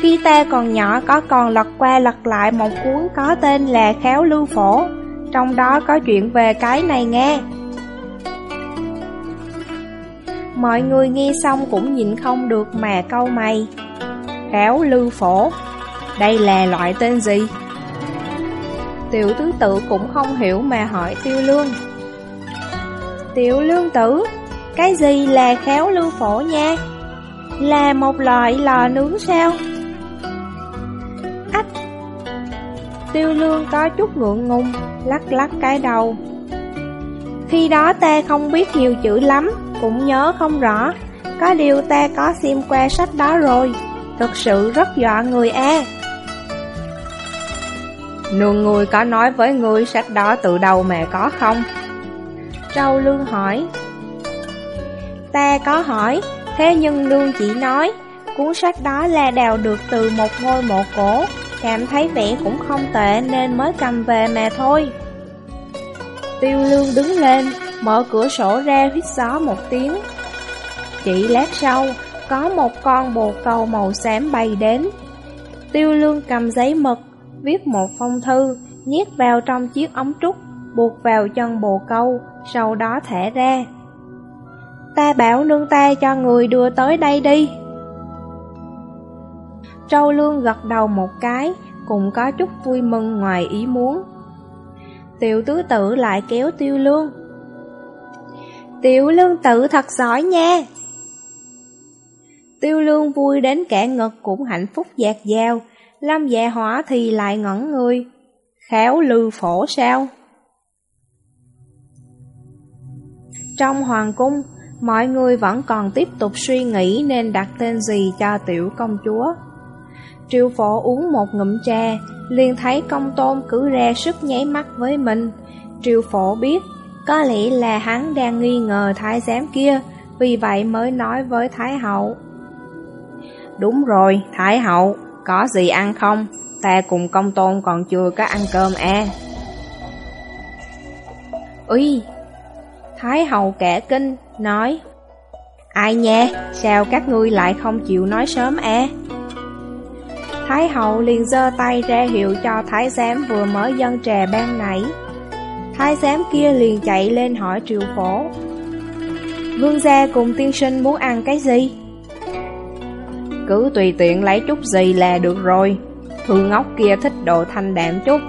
Khi ta còn nhỏ có còn lật qua lật lại một cuốn có tên là Khéo Lưu Phổ. Trong đó có chuyện về cái này nghe. Mọi người nghe xong cũng nhìn không được mà câu mày. Khéo Lưu Phổ, Đây là loại tên gì? Tiểu tứ tự cũng không hiểu mà hỏi tiêu lương. Tiểu lương tử, Cái gì là khéo lưu phổ nha? Là một loại lò nướng sao? Ách! Tiêu lương có chút ngượng ngùng, Lắc lắc cái đầu. Khi đó ta không biết nhiều chữ lắm, Cũng nhớ không rõ. Có điều ta có xem qua sách đó rồi. Thực sự rất dọa người a. Nương ngươi có nói với ngươi sách đó từ đâu mẹ có không? Trâu Lương hỏi. Ta có hỏi, thế nhưng Lương chỉ nói Cuốn sách đó là đào được từ một ngôi mộ cổ Cảm thấy vẻ cũng không tệ nên mới cầm về mà thôi. Tiêu Lương đứng lên, mở cửa sổ ra hít gió một tiếng. Chỉ lát sau, có một con bồ câu màu xám bay đến. Tiêu Lương cầm giấy mực viết một phong thư, nhét vào trong chiếc ống trúc, buộc vào chân bồ câu, sau đó thẻ ra. Ta bảo nương ta cho người đưa tới đây đi. Trâu Lương gật đầu một cái, cũng có chút vui mừng ngoài ý muốn. Tiểu tứ tử lại kéo tiêu lương. Tiểu lương tử thật giỏi nha! Tiêu lương vui đến cả ngực cũng hạnh phúc dạt dào, Lâm dạ hỏa thì lại ngẩn người. Khéo lư phổ sao? Trong hoàng cung, mọi người vẫn còn tiếp tục suy nghĩ nên đặt tên gì cho tiểu công chúa. Triệu phổ uống một ngụm trà, liền thấy công tôn cứ ra sức nháy mắt với mình. Triệu phổ biết, có lẽ là hắn đang nghi ngờ thái giám kia, vì vậy mới nói với Thái hậu. Đúng rồi, Thái hậu, có gì ăn không? Ta cùng công tôn còn chưa có ăn cơm e. à. Úi! Thái hậu kẻ kinh, nói Ai nha, sao các ngươi lại không chịu nói sớm à? Thái hậu liền giơ tay ra hiệu cho thái giám vừa mới dân trà ban nãy Thái giám kia liền chạy lên hỏi triệu phổ Vương gia cùng tiên sinh muốn ăn cái gì? Cứ tùy tiện lấy chút gì là được rồi. Thư ngốc kia thích đồ thanh đạm chút.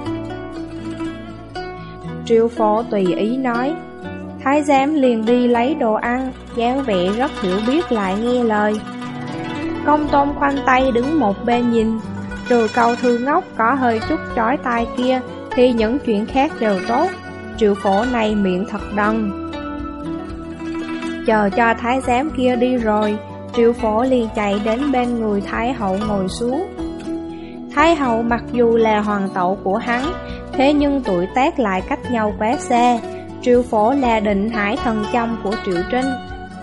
Triêu phó tùy ý nói. Thái giám liền đi lấy đồ ăn, dáng vẻ rất hiểu biết lại nghe lời. Công tôn khoanh tay đứng một bên nhìn, trừ câu thư ngốc có hơi chút trói tai kia, thì những chuyện khác đều tốt. Triệu phổ này miệng thật đần. Chờ cho thái giám kia đi rồi, Triệu phổ liền chạy đến bên người Thái hậu ngồi xuống. Thái hậu mặc dù là hoàng tậu của hắn, Thế nhưng tuổi tác lại cách nhau quá xa. Triệu phổ là định hải thần trong của Triệu Trinh,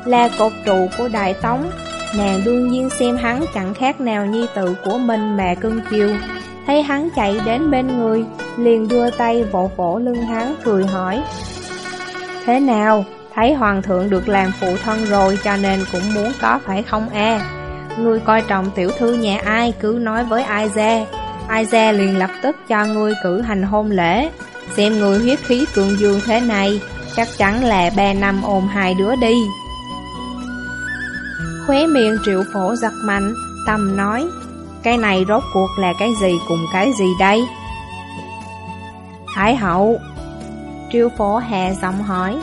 Là cột trụ của Đại Tống. Nàng đương nhiên xem hắn chẳng khác nào nhi tự của mình mà cưng chiều. Thấy hắn chạy đến bên người, Liền đưa tay vỗ vỗ lưng hắn, cười hỏi, Thế nào? Thấy hoàng thượng được làm phụ thân rồi cho nên cũng muốn có, phải không e? à? Ngươi coi trọng tiểu thư nhà ai, cứ nói với ai ra Ai ra liền lập tức cho ngươi cử hành hôn lễ Xem người huyết khí cường dương thế này, Chắc chắn là ba năm ôm hai đứa đi Khóe miệng triệu phổ giật mạnh, Tâm nói, Cái này rốt cuộc là cái gì cùng cái gì đây Thái hậu, Triệu phổ hạ giọng hỏi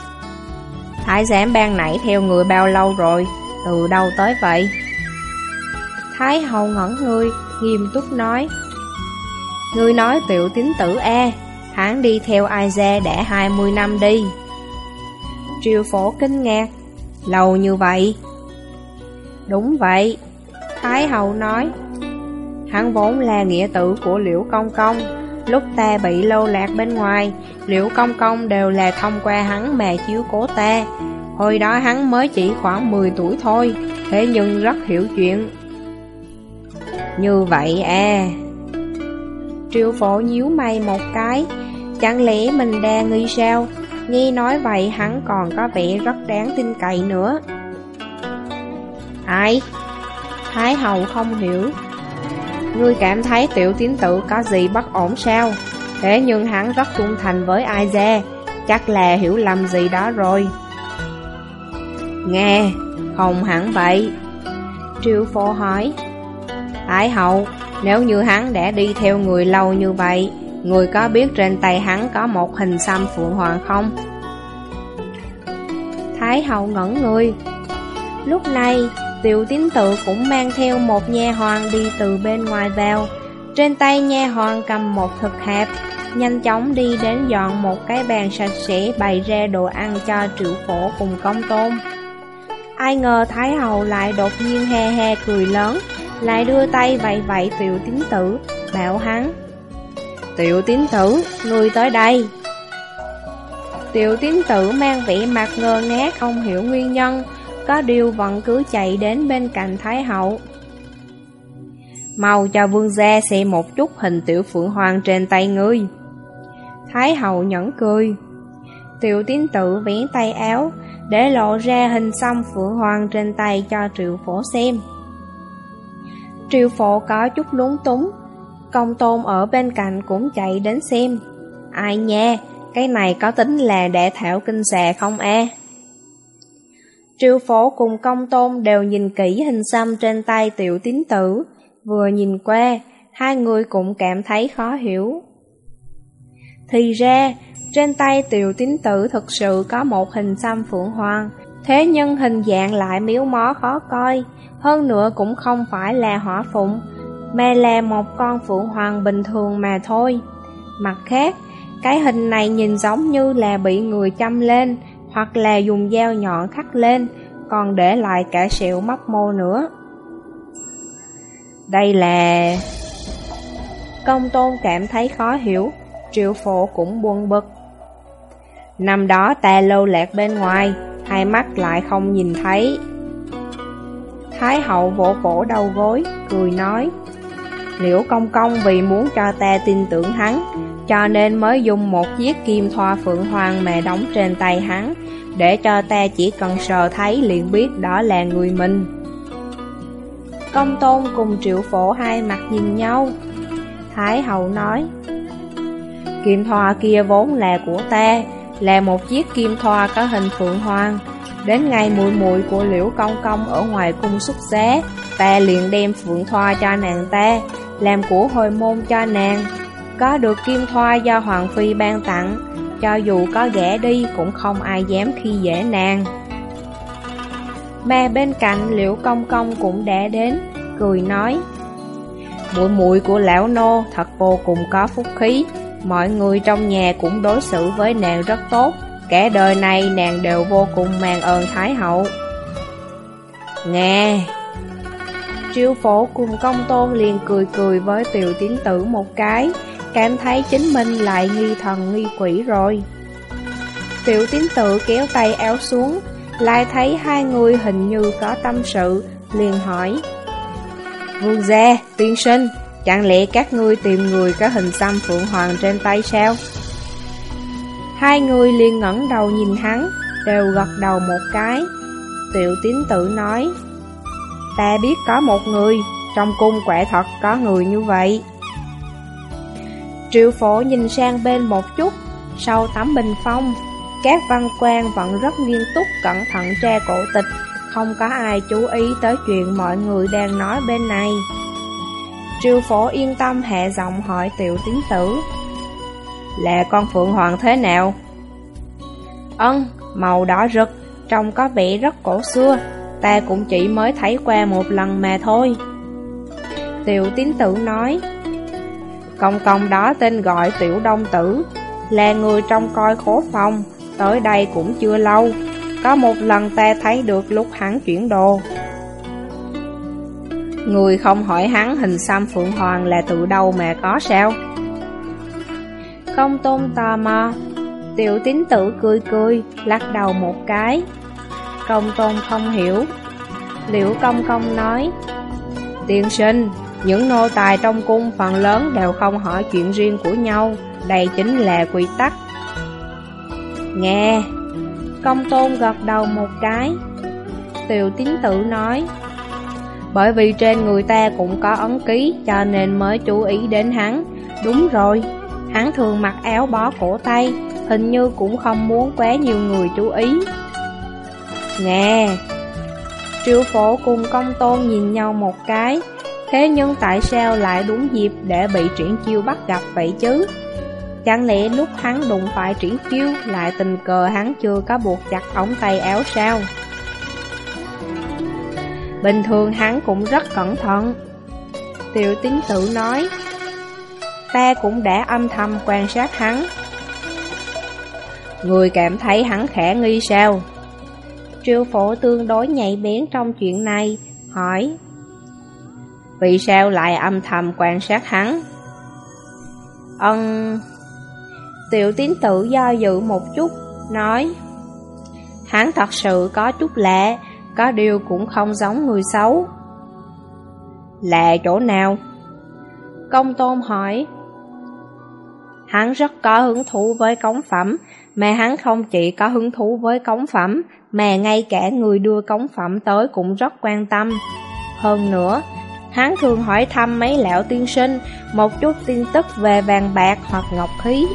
Thái giám ban nãy theo người bao lâu rồi, từ đâu tới vậy? Thái hậu ngẩn người, nghiêm túc nói. Ngươi nói tiểu tín tử e hắn đi theo ai ra đã 20 năm đi? Triều phổ kinh ngạc, lâu như vậy? Đúng vậy, Thái hậu nói. Hắn vốn là nghĩa tử của liễu công công. Lúc ta bị lâu lạc bên ngoài, liễu công công đều là thông qua hắn mà chiếu cố ta. Hồi đó hắn mới chỉ khoảng 10 tuổi thôi, thế nhưng rất hiểu chuyện. Như vậy à. Triệu phổ nhíu mày một cái, chẳng lẽ mình đang nghi sao? Nghe nói vậy hắn còn có vẻ rất đáng tin cậy nữa. Ai? Thái hậu không hiểu. Ngươi cảm thấy tiểu tín tử có gì bất ổn sao? Thế nhưng hắn rất trung thành với Aize, chắc là hiểu lầm gì đó rồi. Nghe, không hẳn vậy. Triệu phổ hỏi. Thái hậu, nếu như hắn đã đi theo người lâu như vậy, người có biết trên tay hắn có một hình xăm phượng hoàng không? Thái hậu ngẩn người. Lúc này, tiểu tín tự cũng mang theo một nha hoàng đi từ bên ngoài vào. Trên tay nha hoàng cầm một thực hạp, nhanh chóng đi đến dọn một cái bàn sạch sẽ bày ra đồ ăn cho triệu phổ cùng công tôn. Ai ngờ Thái Hậu lại đột nhiên he he cười lớn, lại đưa tay vậy vậy tiểu tín tử, bảo hắn. Tiểu tín tử, ngươi tới đây. Tiểu tín tử mang vẻ mặt ngơ ngác không hiểu nguyên nhân, có điều vẫn cứ chạy đến bên cạnh Thái Hậu. Mau cho vương gia xem một chút hình tiểu phượng hoàng trên tay ngươi. Thái hậu nhẫn cười. Tiểu tín tự vén tay áo, để lộ ra hình xăm phượng hoàng trên tay cho triệu phổ xem. Triệu phổ có chút lúng túng, công tôn ở bên cạnh cũng chạy đến xem. Ai nha, cái này có tính là đệ thảo kinh xà không e? Triệu phổ cùng công tôn đều nhìn kỹ hình xăm trên tay tiểu tín tử, vừa nhìn qua, hai người cũng cảm thấy khó hiểu. Thì ra, trên tay tiểu tín tử thực sự có một hình xăm phượng hoàng, thế nhưng hình dạng lại miếu mó khó coi, hơn nữa cũng không phải là hỏa phụng, mà là một con phượng hoàng bình thường mà thôi. Mặt khác, cái hình này nhìn giống như là bị người chăm lên, hoặc là dùng dao nhọn khắc lên, còn để lại cả sẹo móc mô nữa. Đây là... Công tôn cảm thấy khó hiểu, triệu phổ cũng buồn bực. Năm đó ta lâu lạc bên ngoài, hai mắt lại không nhìn thấy. Thái hậu vỗ vỗ đầu gối, cười nói, Liễu công công vì muốn cho ta tin tưởng hắn, cho nên mới dùng một chiếc kim thoa phượng hoàng mà đóng trên tay hắn, để cho ta chỉ cần sờ thấy liền biết đó là người mình. Công tôn cùng triệu phổ hai mặt nhìn nhau. Thái hậu nói, Kim thoa kia vốn là của ta, là một chiếc kim thoa có hình phượng hoàng. Đến ngày mùi mùi của liễu công công ở ngoài cung xuất giá, ta liền đem phượng thoa cho nàng ta, làm của hồi môn cho nàng. Có được kim thoa do Hoàng Phi ban tặng, cho dù có ghẻ đi cũng không ai dám khi dễ nàng. Mà bên cạnh liễu công công cũng đã đến, cười nói Muội muội của lão nô thật vô cùng có phúc khí. Mọi người trong nhà cũng đối xử với nàng rất tốt. Cả đời này nàng đều vô cùng mang ơn Thái hậu. Nghe. Triêu phổ cùng công tôn liền cười cười với tiểu tín tử một cái. Cảm thấy chính mình lại nghi thần nghi quỷ rồi Tiểu tín tự kéo tay áo xuống Lại thấy hai người hình như có tâm sự Liền hỏi Vương gia, tiên sinh Chẳng lẽ các ngươi tìm người có hình xăm phượng hoàng trên tay sao? Hai người liền ngẩng đầu nhìn hắn, đều gật đầu một cái. Tiểu tín tự nói, Ta biết có một người, trong cung quẻ thật có người như vậy. Triệu phổ nhìn sang bên một chút, sau tấm bình phong, các văn quan vẫn rất nghiêm túc cẩn thận tra cổ tịch, không có ai chú ý tới chuyện mọi người đang nói bên này. Triệu phổ yên tâm hạ giọng hỏi tiểu Tiến tử. Là con Phượng Hoàng thế nào? Ân, màu đỏ rực, trông có vẻ rất cổ xưa. Ta cũng chỉ mới thấy qua một lần mà thôi. Tiểu tín tử nói Công công đó tên gọi Tiểu Đông Tử Là người trong coi khố phòng Tới đây cũng chưa lâu Có một lần ta thấy được lúc hắn chuyển đồ Người không hỏi hắn hình xăm Phượng Hoàng là từ đâu mà có sao? Công tôn tò mò, tiểu tín tử cười cười, lắc đầu một cái. Công tôn không hiểu. Liễu công công nói Tiên sinh, những nô tài trong cung phần lớn đều không hỏi chuyện riêng của nhau. Đây chính là quy tắc. Nghe. Công tôn gật đầu một cái. Tiểu tín tự nói, Bởi vì trên người ta cũng có ấn ký, Cho nên mới chú ý đến hắn. Đúng rồi. Hắn thường mặc áo bó cổ tay, Hình như cũng không muốn quá nhiều người chú ý. Nghe. Triệu phổ cùng công tôn nhìn nhau một cái. Thế nhưng tại sao lại đúng dịp để bị triển chiêu bắt gặp vậy chứ? Chẳng lẽ lúc hắn đụng phải triển chiêu lại tình cờ hắn chưa có buộc chặt ống tay áo sao? Bình thường hắn cũng rất cẩn thận. Tiểu tín tử nói, ta cũng đã âm thầm quan sát hắn. Người cảm thấy hắn khả nghi sao? Triệu phổ tương đối nhạy bén trong chuyện này, hỏi vì sao lại âm thầm quan sát hắn? Ân... Tiểu tín tự do dự một chút, nói Hắn thật sự có chút lạ, có điều cũng không giống người xấu Lạ chỗ nào? Công tôn hỏi Hắn rất có hứng thú với cống phẩm, mà hắn không chỉ có hứng thú với cống phẩm, mà ngay cả người đưa cống phẩm tới cũng rất quan tâm. Hơn nữa, hắn thường hỏi thăm mấy lão tiên sinh một chút tin tức về vàng bạc hoặc ngọc khí.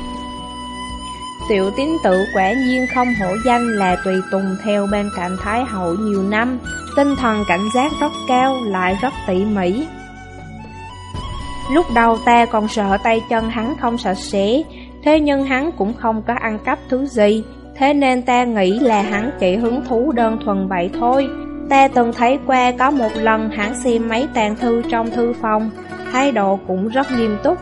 Tiểu tín tự quả nhiên không hổ danh là tùy tùng theo bên cạnh Thái hậu nhiều năm, tinh thần cảnh giác rất cao lại rất tỉ mỉ. Lúc đầu ta còn sợ tay chân hắn không sạch sẽ, thế nhưng hắn cũng không có ăn cắp thứ gì, thế nên ta nghĩ là hắn chỉ hứng thú đơn thuần vậy thôi. Ta từng thấy qua có một lần hắn xem mấy tàn thư trong thư phòng, thái độ cũng rất nghiêm túc.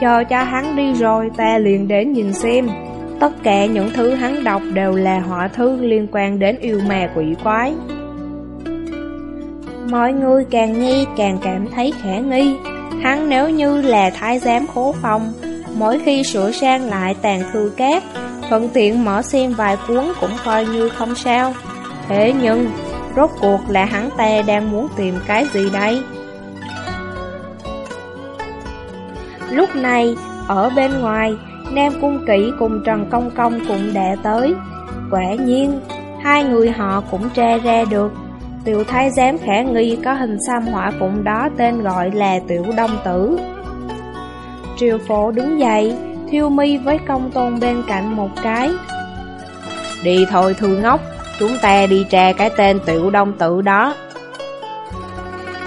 Chờ cho hắn đi rồi ta liền đến nhìn xem. Tất cả những thứ hắn đọc đều là họa thư liên quan đến yêu ma quỷ quái. Mọi người càng nghe càng cảm thấy khả nghi. Hắn nếu như là thái giám khố phòng, mỗi khi sửa sang lại tàn thư cát, thuận tiện mở xem vài cuốn cũng coi như không sao. Thế nhưng, rốt cuộc là hắn ta đang muốn tìm cái gì đây? Lúc này, ở bên ngoài, Nam Cung Kỵ cùng Trần Công Công cũng đã tới. Quả nhiên, hai người họ cũng tra ra được. Tiểu thái giám khả nghi có hình xăm hỏa phụng đó tên gọi là Tiểu Đông Tử. Triều phổ đứng dậy, thiêu mi với công tôn bên cạnh một cái. Đi thôi thư ngốc, chúng ta đi tra cái tên Tiểu Đông Tử đó.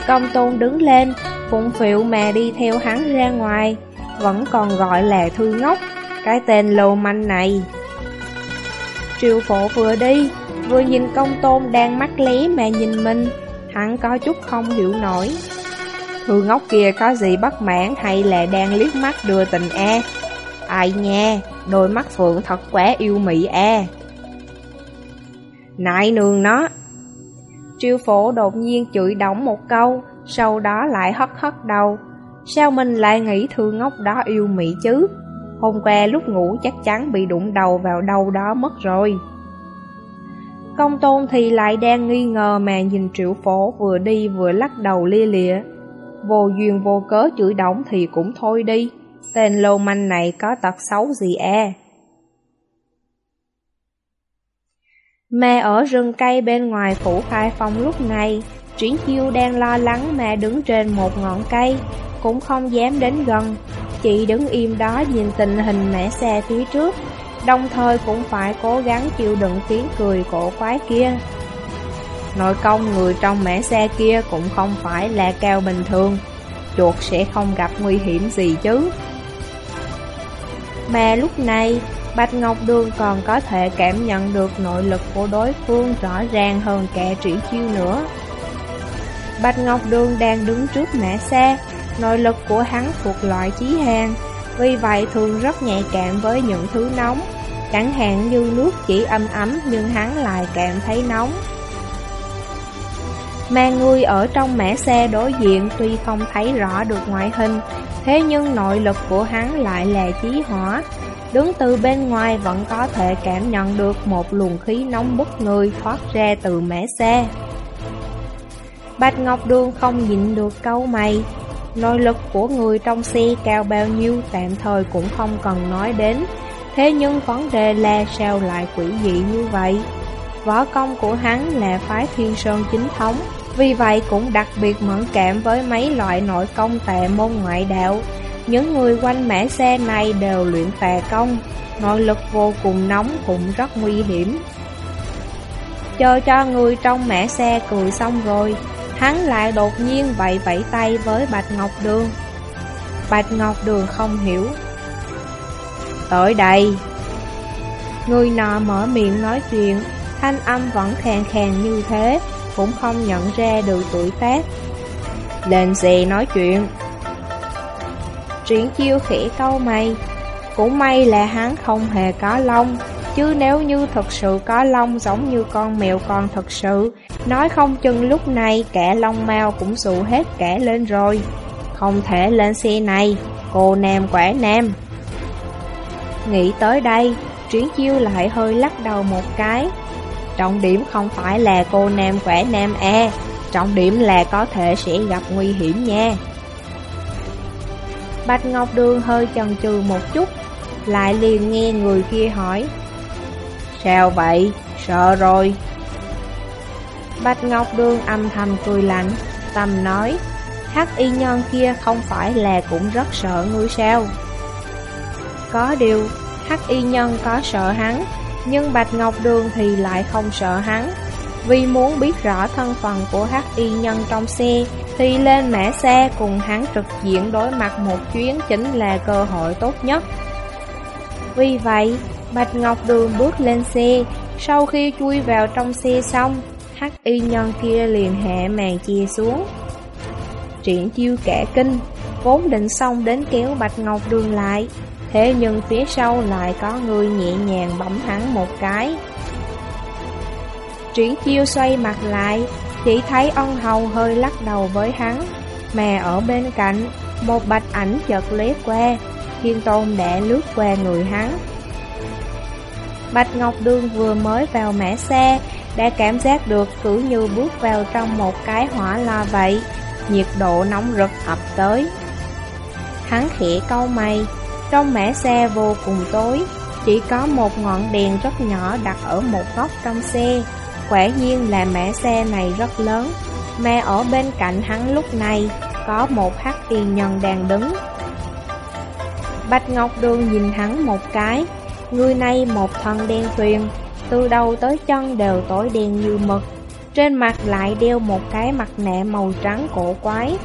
Công tôn đứng lên, phụng phiệu mà đi theo hắn ra ngoài vẫn còn gọi là thư ngốc, cái tên lô manh này. Triều phổ vừa đi, vừa nhìn công tôn đang mắt lé mà nhìn mình, hắn có chút không hiểu nổi. Thư ngốc kia có gì bất mãn hay là đang liếc mắt đưa tình e? Ai nha, đôi mắt phượng thật quá yêu mị e. Nại nương nó. triệu phổ đột nhiên chửi đóng một câu, sau đó lại hất hất đầu, Sao mình lại nghĩ thương ngốc đó yêu Mỹ chứ? Hôm qua lúc ngủ chắc chắn bị đụng đầu vào đâu đó mất rồi. Công tôn thì lại đang nghi ngờ mà nhìn triệu phổ vừa đi vừa lắc đầu lia lịa. Vô duyên vô cớ chửi động thì cũng thôi đi. Tên lô manh này có tật xấu gì à? Mà ở rừng cây bên ngoài phủ khai phong lúc này, Triển chiêu đang lo lắng mà đứng trên một ngọn cây, cũng không dám đến gần. Chị đứng im đó nhìn tình hình mẹ xe phía trước, đồng thời cũng phải cố gắng chịu đựng tiếng cười cổ quái kia. Nội công người trong mẹ xe kia cũng không phải là cao bình thường, chuột sẽ không gặp nguy hiểm gì chứ. Mà lúc này, Bạch Ngọc Đường còn có thể cảm nhận được nội lực của đối phương rõ ràng hơn kẻ triển chiêu nữa. Bạch Ngọc Đường đang đứng trước mã xe, nội lực của hắn thuộc loại chí hàng, vì vậy thường rất nhạy cảm với những thứ nóng. Chẳng hạn như nước chỉ âm ấm nhưng hắn lại cảm thấy nóng. Mà người ở trong mã xe đối diện tuy không thấy rõ được ngoại hình, thế nhưng nội lực của hắn lại là chí hỏa. Đứng từ bên ngoài vẫn có thể cảm nhận được một luồng khí nóng bức người thoát ra từ mẻ xe. Bạch Ngọc Đường không nhịn được câu mày. Nội lực của người trong xe cao bao nhiêu tạm thời cũng không cần nói đến. Thế nhưng vấn đề là sao lại quỷ dị như vậy? Võ công của hắn là phái thiên sơn chính thống, vì vậy cũng đặc biệt mẫn cảm với mấy loại nội công tệ môn ngoại đạo. Những người quanh mẻ xe này đều luyện tà công, nội lực vô cùng nóng cũng rất nguy hiểm. Chờ cho người trong mẻ xe cười xong rồi, hắn lại đột nhiên vẫy vẫy tay với Bạch Ngọc Đường. Bạch Ngọc Đường không hiểu. Tới đây! Người nọ mở miệng nói chuyện, thanh âm vẫn khàn khàn như thế, cũng không nhận ra được tuổi tác. Lên xe nói chuyện. Triển chiêu khẽ câu mày, cũng may là hắn không hề có lông, chứ nếu như thật sự có lông giống như con mèo con thật sự, nói không chừng lúc này kẻ lông mau cũng sụ hết kẻ lên rồi. Không thể lên xe này, cô nam quả nam. Nghĩ tới đây, Triển chiêu lại hơi lắc đầu một cái. Trọng điểm không phải là cô nam quả nam e, trọng điểm là có thể sẽ gặp nguy hiểm nha. Bạch Ngọc Đường hơi chần chừ một chút, lại liền nghe người kia hỏi. Sao vậy? Sợ rồi. Bạch Ngọc Đường âm thầm cười lạnh, tâm nói, hắc y nhân kia không phải là cũng rất sợ ngươi sao? Có điều, hắc y nhân có sợ hắn, nhưng Bạch Ngọc Đường thì lại không sợ hắn. Vì muốn biết rõ thân phận của hắc y nhân trong xe, thì lên mã xe cùng hắn trực diện đối mặt một chuyến chính là cơ hội tốt nhất. Vì vậy, Bạch Ngọc Đường bước lên xe, sau khi chui vào trong xe xong, hắc y nhân kia liền hạ màn chia xuống. Triển chiêu kẻ kinh, vốn định xong đến kéo Bạch Ngọc Đường lại, thế nhưng phía sau lại có người nhẹ nhàng bấm hắn một cái. Triển chiêu xoay mặt lại, chỉ thấy ông hầu hơi lắc đầu với hắn, mà ở bên cạnh, một bạch ảnh chợt lóe qua, Thiên Tôn đã lướt qua người hắn. Bạch Ngọc đương vừa mới vào mã xe, đã cảm giác được cứ như bước vào trong một cái hỏa la vậy, nhiệt độ nóng rực ập tới. Hắn khẽ câu mày, trong mã xe vô cùng tối, chỉ có một ngọn đèn rất nhỏ đặt ở một góc trong xe. Quả nhiên là mẹ xe này rất lớn, mà ở bên cạnh hắn lúc này có một hắc y nhân đang đứng. Bạch Ngọc Đường nhìn hắn một cái, người này một thân đen tuyền, từ đầu tới chân đều tối đen như mực. Trên mặt lại đeo một cái mặt nạ màu trắng cổ quái.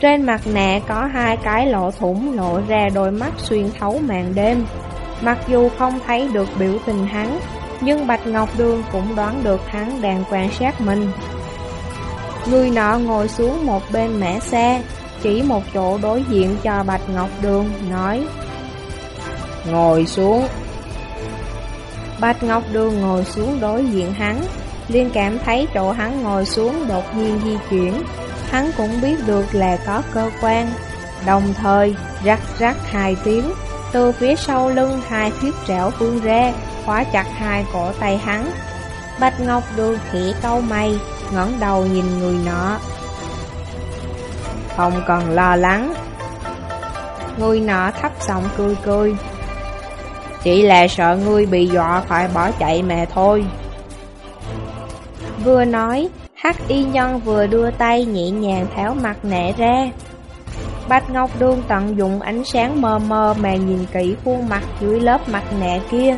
Trên mặt nạ có hai cái lỗ thủng lộ ra đôi mắt xuyên thấu màn đêm. Mặc dù không thấy được biểu tình hắn, nhưng Bạch Ngọc Đường cũng đoán được hắn đang quan sát mình. Người nọ ngồi xuống một bên mẻ xe, chỉ một chỗ đối diện cho Bạch Ngọc Đường, nói Ngồi xuống. Bạch Ngọc Đường ngồi xuống đối diện hắn Liên cảm thấy chỗ hắn ngồi xuống đột nhiên di chuyển. Hắn cũng biết được là có cơ quan Đồng thời rắc rắc hai tiếng từ phía sau lưng hai thiết trảo vươn ra Khóa chặt hai cổ tay hắn. Bạch Ngọc Đường khỉ câu mày, ngẩng đầu nhìn người nọ. Không cần lo lắng. Người nọ thấp giọng cười cười. Chỉ là sợ ngươi bị dọa phải bỏ chạy mẹ thôi. Vừa nói, Hắc y nhân vừa đưa tay nhẹ nhàng tháo mặt nạ ra. Bạch Ngọc Đương tận dụng ánh sáng mờ mờ mà nhìn kỹ khuôn mặt dưới lớp mặt nạ kia.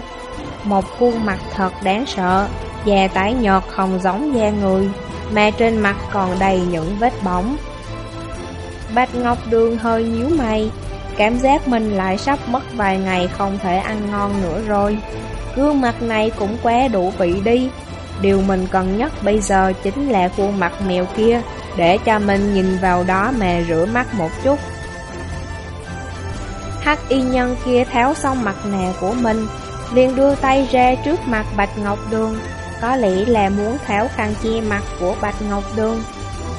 Một khuôn mặt thật đáng sợ, Da tái nhợt không giống da người, Mà trên mặt còn đầy những vết bỏng. Bạch Ngọc Đường hơi nhíu mày, Cảm giác mình lại sắp mất vài ngày không thể ăn ngon nữa rồi. Gương mặt này cũng quá đủ vị đi. Điều mình cần nhất bây giờ chính là khuôn mặt mèo kia. Để cho mình nhìn vào đó mà rửa mắt một chút. Hắc y nhân kia tháo xong mặt nạ của mình, liền đưa tay ra trước mặt Bạch Ngọc Đường. Có lẽ là muốn tháo khăn che mặt của Bạch Ngọc Đường.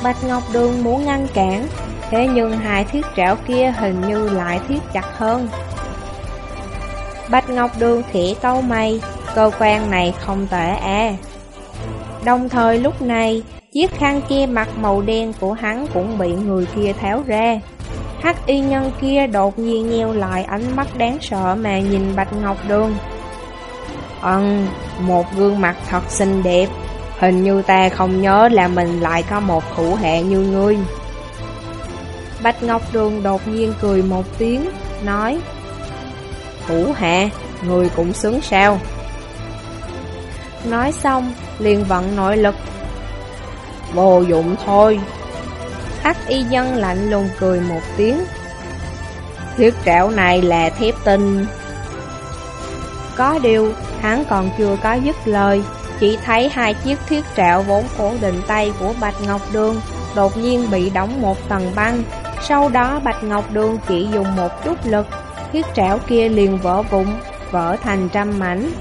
Bạch Ngọc Đường muốn ngăn cản, Thế nhưng hai thiết trảo kia hình như lại thiết chặt hơn. Bạch Ngọc Đường khẽ câu mày, Cơ quan này không tệ à. Đồng thời lúc này Chiếc khăn che mặt màu đen của hắn cũng bị người kia tháo ra. Hắc y nhân kia đột nhiên nheo lại ánh mắt đáng sợ mà nhìn Bạch Ngọc Đường. Ừm, một gương mặt thật xinh đẹp. Hình như ta không nhớ là mình lại có một thủ hệ như ngươi. Bạch Ngọc Đường đột nhiên cười một tiếng, nói Thủ hạ, người cũng xứng sao? Nói xong, liền vận nội lực Vô dụng thôi. Hắc y nhân lạnh lùng cười một tiếng. Thiết trảo này là thép tinh Có điều, hắn còn chưa có dứt lời. Chỉ thấy hai chiếc thiết trạo vốn cố định tay của Bạch Ngọc Đường Đột nhiên bị đóng một tầng băng. Sau đó Bạch Ngọc Đường chỉ dùng một chút lực Thiết trảo kia liền vỡ vụn Vỡ thành trăm mảnh.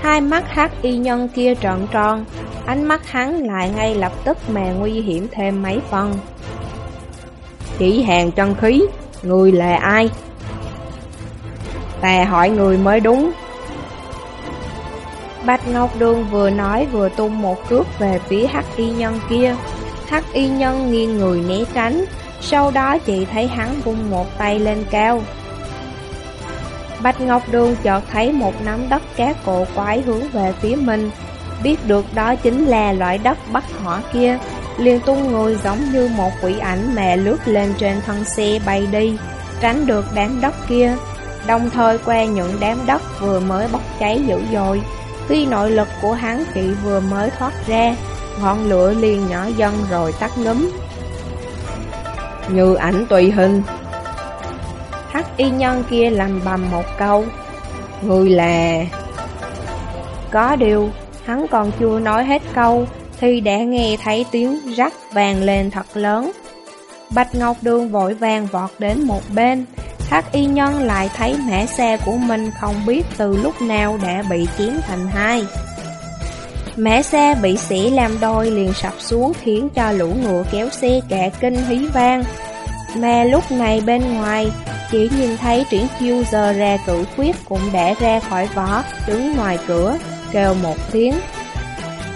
Hai mắt hắc y nhân kia trợn tròn Ánh mắt hắn lại ngay lập tức mà nguy hiểm thêm mấy phần. Chỉ hàng chân khí, Người là ai? Ta hỏi người mới đúng. Bạch Ngọc Đường vừa nói vừa tung một cước về phía hắc y nhân kia. Hắc y nhân nghiêng người né tránh, Sau đó chị thấy hắn vung một tay lên cao. Bạch Ngọc Đường chợt thấy một nắm đất cá cổ quái hướng về phía mình. Biết được đó chính là loại đất bắt hỏa kia. Liền tung người giống như một quỷ ảnh mẹ lướt lên trên thân xe bay đi Tránh được đám đất kia. Đồng thời qua những đám đất vừa mới bốc cháy dữ dội. Khi nội lực của hắn chỉ vừa mới thoát ra Ngọn lửa liền nhỏ dần rồi tắt ngấm. Như ảnh tùy hình. Hắc y nhân kia làm bầm một câu. Người là... Có điều, hắn còn chưa nói hết câu Thì đã nghe thấy tiếng rắc vàng lên thật lớn. Bạch Ngọc Đường vội vàng vọt đến một bên. Hắc y nhân lại thấy mẻ xe của mình không biết từ lúc nào đã bị chém thành hai. Mẻ xe bị xỉ làm đôi liền sập xuống khiến cho lũ ngựa kéo xe kẹ kinh hí vang. Mà lúc này bên ngoài chỉ nhìn thấy triển chiêu giờ ra cử quyết cũng đã ra khỏi vỏ, đứng ngoài cửa, kêu một tiếng.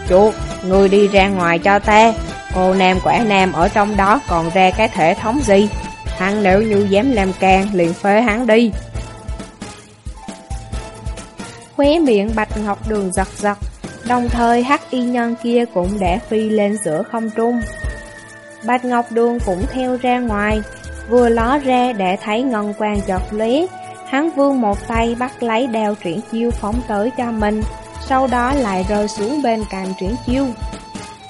Chuột, người đi ra ngoài cho ta, cô nam quả nam ở trong đó còn ra cái thể thống gì? Hắn nếu như dám làm càng, liền phế hắn đi. Khóe miệng bạch ngọc đường giật giật, đồng thời hắc y nhân kia cũng đã phi lên giữa không trung. Bạch Ngọc Đường cũng theo ra ngoài, vừa ló ra để thấy ngân quang chợt lóe, hắn vương một tay bắt lấy đeo chuyển chiêu phóng tới cho mình, sau đó lại rơi xuống bên cạnh chuyển chiêu.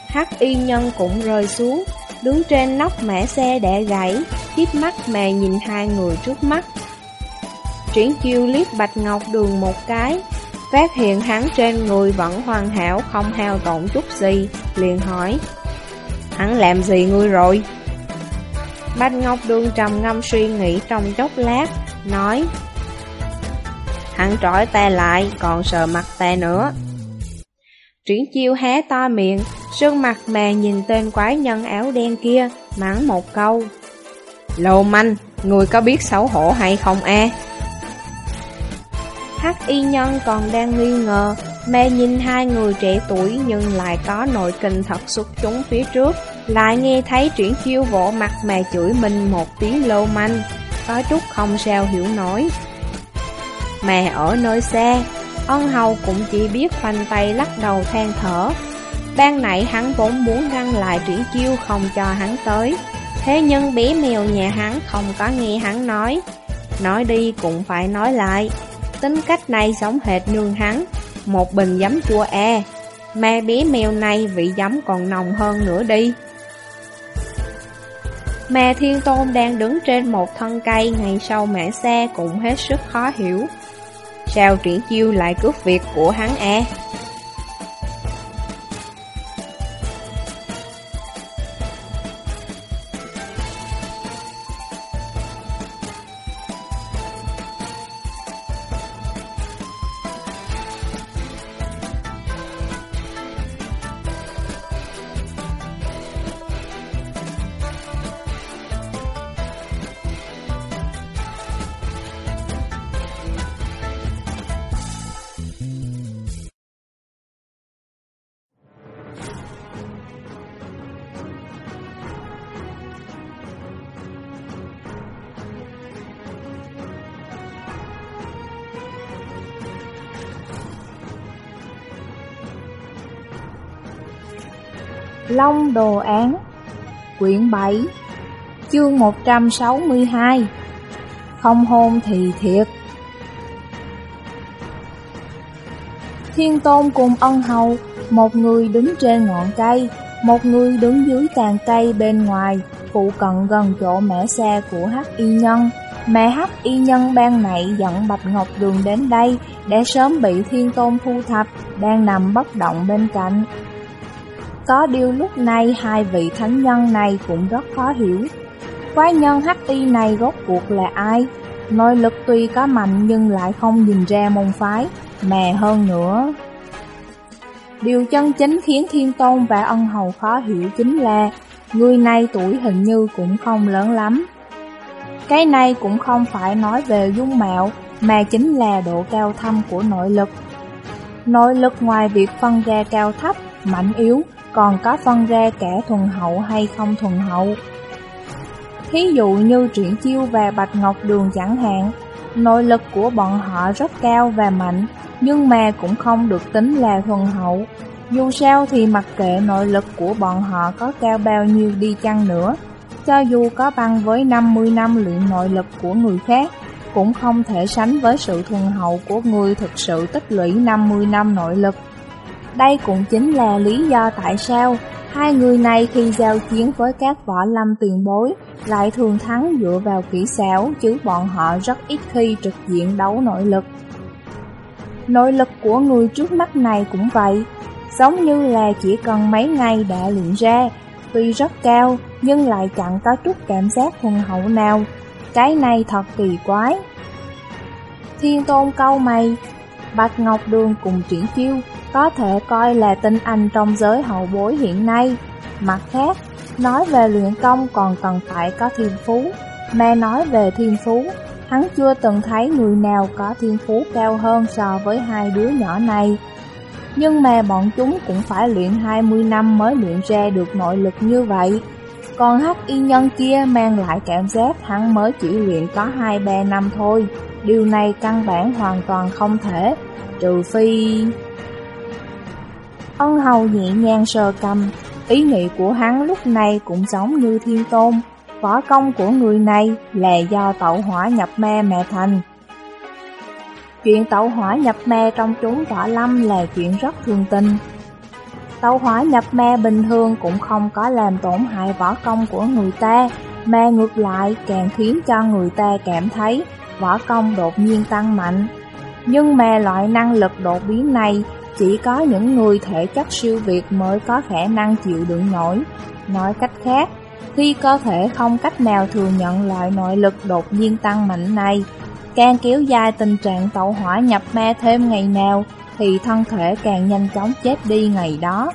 Hắc y nhân cũng rơi xuống, đứng trên nóc mẻ xe để gãy, tiếp mắt mà nhìn hai người trước mắt. Chuyển chiêu liếc Bạch Ngọc Đường một cái, phát hiện hắn trên người vẫn hoàn hảo không hao tổn chút gì, liền hỏi. Hắn làm gì ngươi rồi? Bạch Ngọc Đường trầm ngâm suy nghĩ trong chốc lát, nói Hắn trói ta lại, còn sờ mặt ta nữa Triển chiêu hé to miệng, sương mặt mà nhìn tên quái nhân áo đen kia, mắng một câu Lô manh, người có biết xấu hổ hay không a? Hắc y nhân còn đang nghi ngờ, mà nhìn hai người trẻ tuổi nhưng lại có nội kinh thật xuất chúng phía trước, lại nghe thấy chuyển chiêu vỗ mặt mà chửi mình một tiếng lô manh, có chút không sao hiểu nổi. Mà ở nơi xa, ân hầu cũng chỉ biết phanh tay lắc đầu than thở. Ban nãy hắn vốn muốn ngăn lại chuyển chiêu không cho hắn tới, thế nhưng bé mèo nhà hắn không có nghe hắn nói. Nói đi cũng phải nói lại, tính cách này giống hệt nương hắn, một bình giấm chua e, mà bé mèo này vị giấm còn nồng hơn nữa đi. Mà Thiên Tôn đang đứng trên một thân cây ngày sau mẹ xe cũng hết sức khó hiểu. Sao triển chiêu lại cướp việc của hắn e? Long Đồ Án, Quyển 7 Chương 162 Không hôn thì thiệt. Thiên Tôn cùng ân hầu, Một người đứng trên ngọn cây, Một người đứng dưới tàn cây bên ngoài, Phụ cận gần chỗ mẻ xe của Hắc Y Nhân. Mẹ Hắc Y Nhân ban nãy dẫn Bạch Ngọc Đường đến đây Để sớm bị Thiên Tôn thu thập, Đang nằm bất động bên cạnh có điều lúc này hai vị thánh nhân này cũng rất khó hiểu. Quái nhân hắc y này rốt cuộc là ai? Nội lực tuy có mạnh nhưng lại không nhìn ra môn phái, mè hơn nữa. Điều chân chính khiến Thiên Tôn và ân hầu khó hiểu chính là người này tuổi hình như cũng không lớn lắm. Cái này cũng không phải nói về dung mạo, mà chính là độ cao thâm của nội lực. Nội lực ngoài việc phân ra cao thấp, mạnh yếu, còn có phân ra kẻ thuần hậu hay không thuần hậu. Thí dụ như Triển Chiêu và Bạch Ngọc Đường chẳng hạn, nội lực của bọn họ rất cao và mạnh, nhưng mà cũng không được tính là thuần hậu. Dù sao thì mặc kệ nội lực của bọn họ có cao bao nhiêu đi chăng nữa, cho dù có bằng với 50 năm luyện nội lực của người khác, cũng không thể sánh với sự thuần hậu của người thực sự tích lũy 50 năm nội lực. Đây cũng chính là lý do tại sao hai người này khi giao chiến với các võ lâm tiền bối lại thường thắng dựa vào kỹ xảo chứ bọn họ rất ít khi trực diện đấu nội lực. Nội lực của người trước mắt này cũng vậy, giống như là chỉ cần mấy ngày đã luyện ra, tuy rất cao nhưng lại chẳng có chút cảm giác hùng hậu nào. Cái này thật kỳ quái. Thiên tôn câu mày, Bạch Ngọc Đường cùng triển chiêu có thể coi là tinh anh trong giới hậu bối hiện nay. Mặt khác, nói về luyện công còn cần phải có thiên phú, mà nói về thiên phú, hắn chưa từng thấy người nào có thiên phú cao hơn so với hai đứa nhỏ này. Nhưng mà bọn chúng cũng phải luyện 20 năm mới luyện ra được nội lực như vậy. Còn hắc y nhân kia mang lại cảm giác hắn mới chỉ luyện có 2-3 năm thôi. Điều này căn bản hoàn toàn không thể, trừ phi... Ân hầu nhẹ nhàng sờ cầm, ý nghĩ của hắn lúc này cũng giống như thiên tôn. Võ công của người này là do tẩu hỏa nhập ma mẹ thành. Chuyện tẩu hỏa nhập ma trong chúng võ lâm là chuyện rất thường tình. Tẩu hỏa nhập ma bình thường cũng không có làm tổn hại võ công của người ta, mà ngược lại càng khiến cho người ta cảm thấy võ công đột nhiên tăng mạnh. Nhưng mà loại năng lực đột biến này chỉ có những người thể chất siêu việt mới có khả năng chịu đựng nổi. Nói cách khác, khi cơ thể không cách nào thừa nhận loại nội lực đột nhiên tăng mạnh này, càng kéo dài tình trạng tẩu hỏa nhập ma thêm ngày nào, thì thân thể càng nhanh chóng chết đi ngày đó.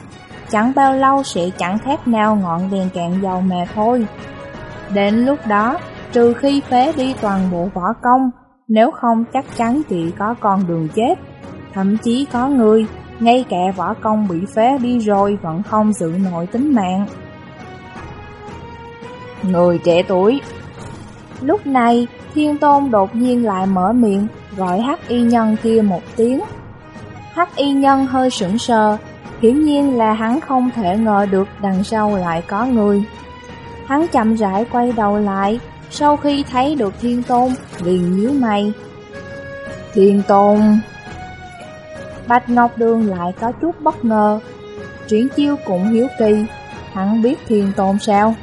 Chẳng bao lâu sẽ chẳng khác nào ngọn đèn cạn dầu mà thôi. Đến lúc đó, trừ khi phế đi toàn bộ võ công, nếu không chắc chắn chỉ có con đường chết. Thậm chí có người, ngay cả võ công bị phế đi rồi vẫn không giữ nổi tính mạng. Người trẻ tuổi Lúc này, Thiên Tôn đột nhiên lại mở miệng, gọi hắc y nhân kia một tiếng. Hắc y nhân hơi sững sờ, hiển nhiên là hắn không thể ngờ được đằng sau lại có người. Hắn chậm rãi quay đầu lại, sau khi thấy được Thiên Tôn, liền nhíu mày. Thiên Tôn... Bạch Ngọc Đường lại có chút bất ngờ. Triển chiêu cũng hiếu kỳ, hắn biết Thiên Tôn sao?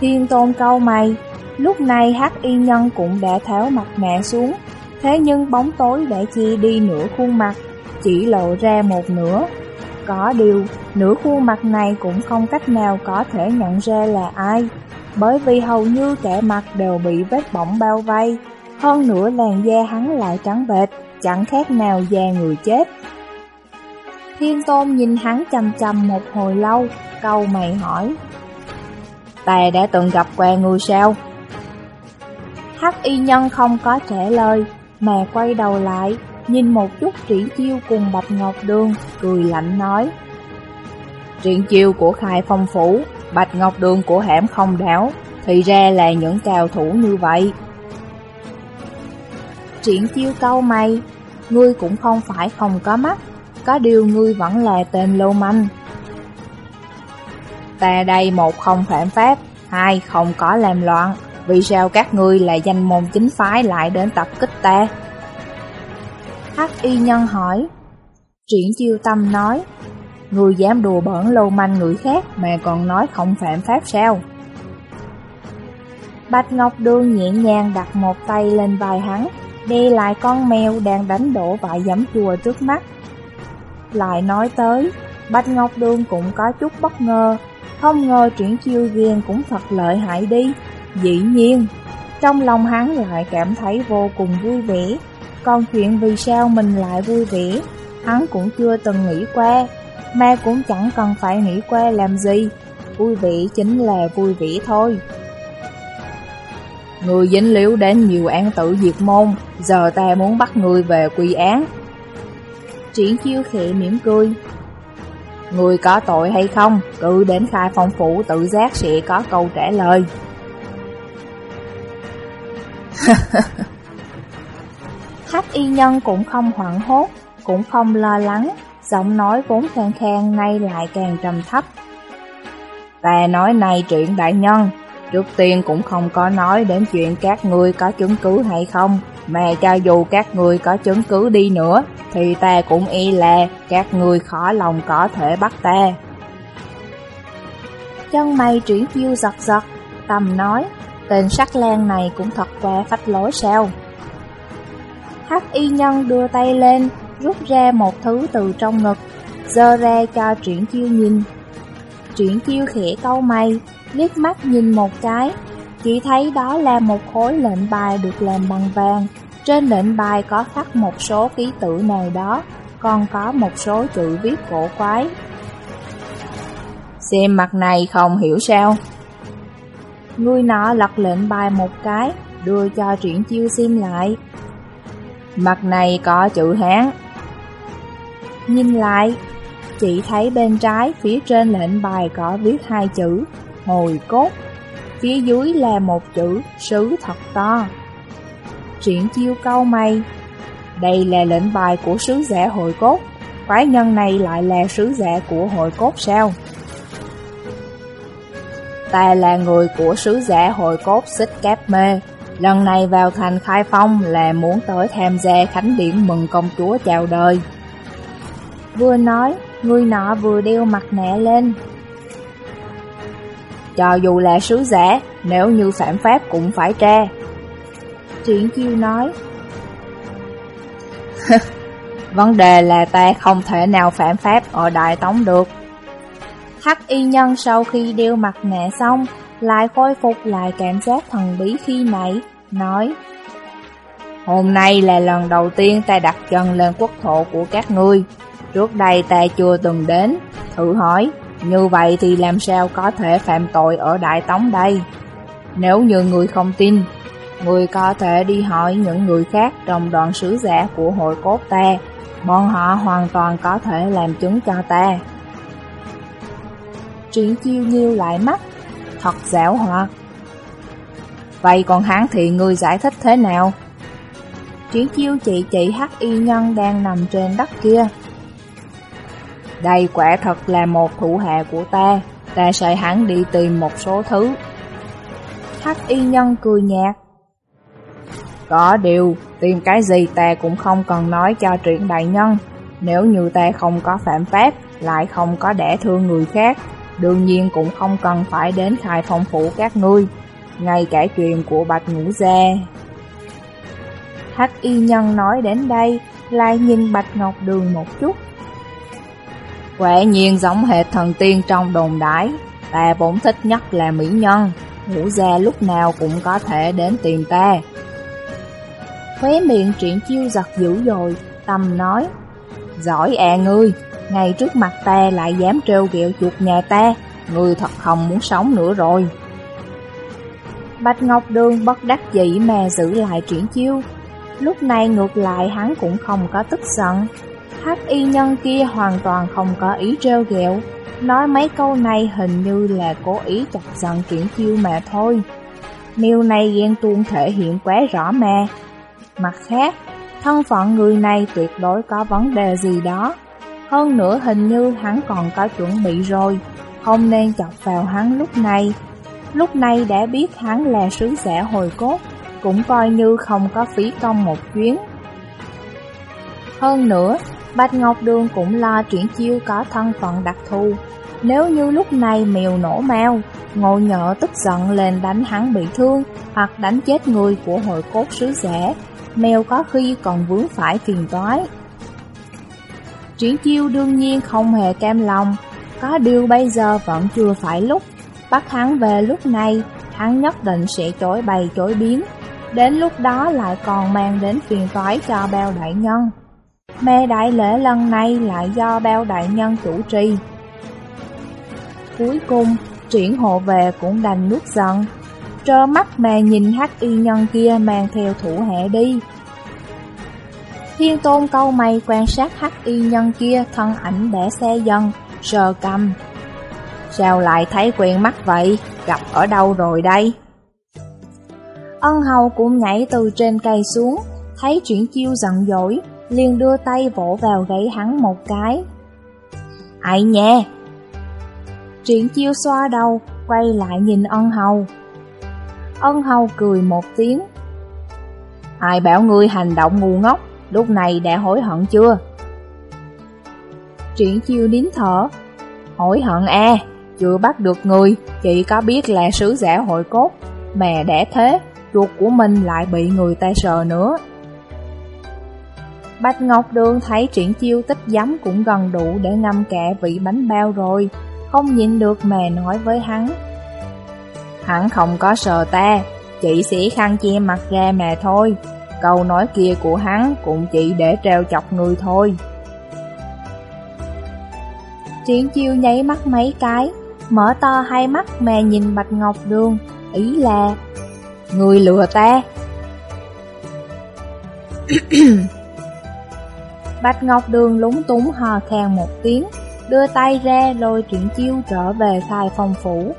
Thiên Tôn câu mày, lúc này hắc y nhân cũng đã tháo mặt nạ xuống, thế nhưng bóng tối đã chia đi nửa khuôn mặt, chỉ lộ ra một nửa. Có điều, nửa khuôn mặt này cũng không cách nào có thể nhận ra là ai, bởi vì hầu như cả mặt đều bị vết bỏng bao vây, hơn nữa làn da hắn lại trắng bệch, chẳng khác nào da người chết. Thiên Tôn nhìn hắn chầm chầm một hồi lâu, câu mày hỏi. Tà đã từng gặp qua người sao? Hắc y nhân không có trả lời, mà quay đầu lại, nhìn một chút triển chiêu cùng Bạch Ngọc Đường, cười lạnh nói. Triển chiêu của khai phong phủ, Bạch Ngọc Đường của hẻm không đảo, thì ra là những cao thủ như vậy. Triển chiêu câu mày, ngươi cũng không phải không có mắt, có điều ngươi vẫn là tên lâu manh. Ta đây một không phạm pháp, hai không có làm loạn, vì sao các ngươi là danh môn chính phái lại đến tập kích ta? Hắc y nhân hỏi. Triển chiêu tâm nói, ngươi dám đùa bỡn lâu manh người khác mà còn nói không phạm pháp sao? Bạch Ngọc đương nhẹ nhàng đặt một tay lên vai hắn, đi lại con mèo đang đánh đổ vài giấm chùa trước mắt. Lại nói tới, Bạch Ngọc Đường cũng có chút bất ngờ, không ngờ triển chiêu ghiền cũng thật lợi hại đi. Dĩ nhiên, trong lòng hắn lại cảm thấy vô cùng vui vẻ, còn chuyện vì sao mình lại vui vẻ, hắn cũng chưa từng nghĩ qua, mà cũng chẳng cần phải nghĩ qua làm gì, vui vẻ chính là vui vẻ thôi. Người dính liếu đến nhiều án tử diệt môn, giờ ta muốn bắt người về quy án. Triển chiêu khệ mỉm cười. Người có tội hay không, cứ đến khai phong phủ tự giác sẽ có câu trả lời. [LAUGHS] Hắc y nhân cũng không hoảng hốt, cũng không lo lắng, giọng nói vốn khang khang nay lại càng trầm thấp. Ta nói này chuyện đại nhân, trước tiên cũng không có nói đến chuyện các ngươi có chứng cứ hay không, mà cho dù các ngươi có chứng cứ đi nữa, thì ta cũng y là các ngươi khó lòng có thể bắt ta. Chân mày chuyển chiêu giật giật, tầm nói, tên sắc lan này cũng thật qua phách lối sao. Hắc y nhân đưa tay lên, rút ra một thứ từ trong ngực, dơ ra cho triển chiêu nhìn. Triển chiêu khẽ câu mày, liếc mắt nhìn một cái, chỉ thấy đó là một khối lệnh bài được làm bằng vàng. Trên lệnh bài có khắc một số ký tự nào đó, còn có một số chữ viết cổ quái. Xem mặt này không hiểu sao. Người nọ lật lệnh bài một cái, đưa cho triển chiêu xem lại. Mặt này có chữ Hán. Nhìn lại, chỉ thấy bên trái phía trên lệnh bài có viết hai chữ hồi cốt, phía dưới là một chữ sứ thật to. Triển chiêu câu mày, đây là lệnh bài của sứ giả hồi cốt, quái nhân này lại là sứ giả của hồi cốt sao? Ta là người của sứ giả hồi cốt xích cáp mê, lần này vào thành khai phong là muốn tới tham gia khánh điển mừng công chúa chào đời. Vừa nói, người nọ vừa đeo mặt nạ lên, cho dù là sứ giả, nếu như phạm pháp cũng phải tra. Triển chiêu nói. [LAUGHS] Vấn đề là ta không thể nào phạm pháp ở Đại Tống được. Hắc y nhân sau khi đeo mặt nạ xong, lại khôi phục lại cảm giác thần bí khi nãy, nói Hôm nay là lần đầu tiên ta đặt chân lên quốc thổ của các ngươi. Trước đây ta chưa từng đến, thử hỏi như vậy thì làm sao có thể phạm tội ở Đại Tống đây? Nếu như người không tin, người có thể đi hỏi những người khác trong đoàn sứ giả của hội cốt ta. Bọn họ hoàn toàn có thể làm chứng cho ta. Triển chiêu nhiêu lại mắt, thật dẻo hoạt. Vậy còn hắn thì người giải thích thế nào? Triển chiêu chị chị hắc y nhân đang nằm trên đất kia. Đây quả thật là một thủ hạ của ta, ta sẽ hắn đi tìm một số thứ. Hắc y nhân cười nhạt. Có điều, tìm cái gì ta cũng không cần nói cho truyện đại nhân. Nếu như ta không có phạm pháp, lại không có đẻ thương người khác, đương nhiên cũng không cần phải đến khai phong phủ các ngươi. Ngay cả chuyện của Bạch Ngũ Gia. Hắc y nhân nói đến đây, lại nhìn Bạch Ngọc Đường một chút, Quả nhiên giống hệt thần tiên trong đồn đái, ta vốn thích nhất là mỹ nhân, ngũ gia lúc nào cũng có thể đến tìm ta. Khóe miệng triển chiêu giật dữ rồi, tâm nói, giỏi à ngươi, ngay trước mặt ta lại dám trêu ghẹo chuột nhà ta, ngươi thật không muốn sống nữa rồi. Bạch Ngọc Đường bất đắc dĩ mà giữ lại triển chiêu, lúc này ngược lại hắn cũng không có tức giận, Hắc y nhân kia hoàn toàn không có ý treo ghẹo, nói mấy câu này hình như là cố ý chọc giận triển chiêu mà thôi. Miêu này ghen tuông thể hiện quá rõ mà. Mặt khác, thân phận người này tuyệt đối có vấn đề gì đó. Hơn nữa hình như hắn còn có chuẩn bị rồi, không nên chọc vào hắn lúc này. Lúc này đã biết hắn là sứ giả hồi cốt, cũng coi như không có phí công một chuyến. Hơn nữa, Bạch Ngọc Đường cũng lo chuyển chiêu có thân phận đặc thù. Nếu như lúc này mèo nổ mèo, ngộ nhỡ tức giận lên đánh hắn bị thương hoặc đánh chết người của hội cốt sứ giả, mèo có khi còn vướng phải phiền toái. Triển chiêu đương nhiên không hề cam lòng, có điều bây giờ vẫn chưa phải lúc. Bắt hắn về lúc này, hắn nhất định sẽ chối bày chối biến. Đến lúc đó lại còn mang đến phiền toái cho bao đại nhân. Mê đại lễ lần này lại do bao đại nhân chủ trì. Cuối cùng, triển hộ về cũng đành nuốt giận. Trơ mắt mà nhìn hắc y nhân kia mang theo thủ hệ đi. Thiên tôn câu mày quan sát hắc y nhân kia thân ảnh để xe dần, sờ cầm. Sao lại thấy quen mắt vậy? Gặp ở đâu rồi đây? Ân hầu cũng nhảy từ trên cây xuống, thấy chuyển chiêu giận dỗi, liền đưa tay vỗ vào gáy hắn một cái. Ai nha! Triển chiêu xoa đầu, quay lại nhìn ân hầu. Ân hầu cười một tiếng. Ai bảo ngươi hành động ngu ngốc, lúc này đã hối hận chưa? Triển chiêu nín thở. Hối hận à, chưa bắt được người, chỉ có biết là sứ giả hội cốt. Mẹ đẻ thế, chuột của mình lại bị người ta sờ nữa. Bạch Ngọc Đường thấy triển chiêu tích giấm cũng gần đủ để ngâm kẹ vị bánh bao rồi, không nhìn được mè nói với hắn. Hắn không có sờ ta, chỉ sĩ khăn che mặt ra mà thôi, câu nói kia của hắn cũng chỉ để treo chọc người thôi. Triển chiêu nháy mắt mấy cái, mở to hai mắt mà nhìn Bạch Ngọc Đường, ý là Người lừa ta [CLEARS THROAT] Bạch Ngọc Đường lúng túng hò khan một tiếng, đưa tay ra lôi Triển Chiêu trở về khai phòng phủ.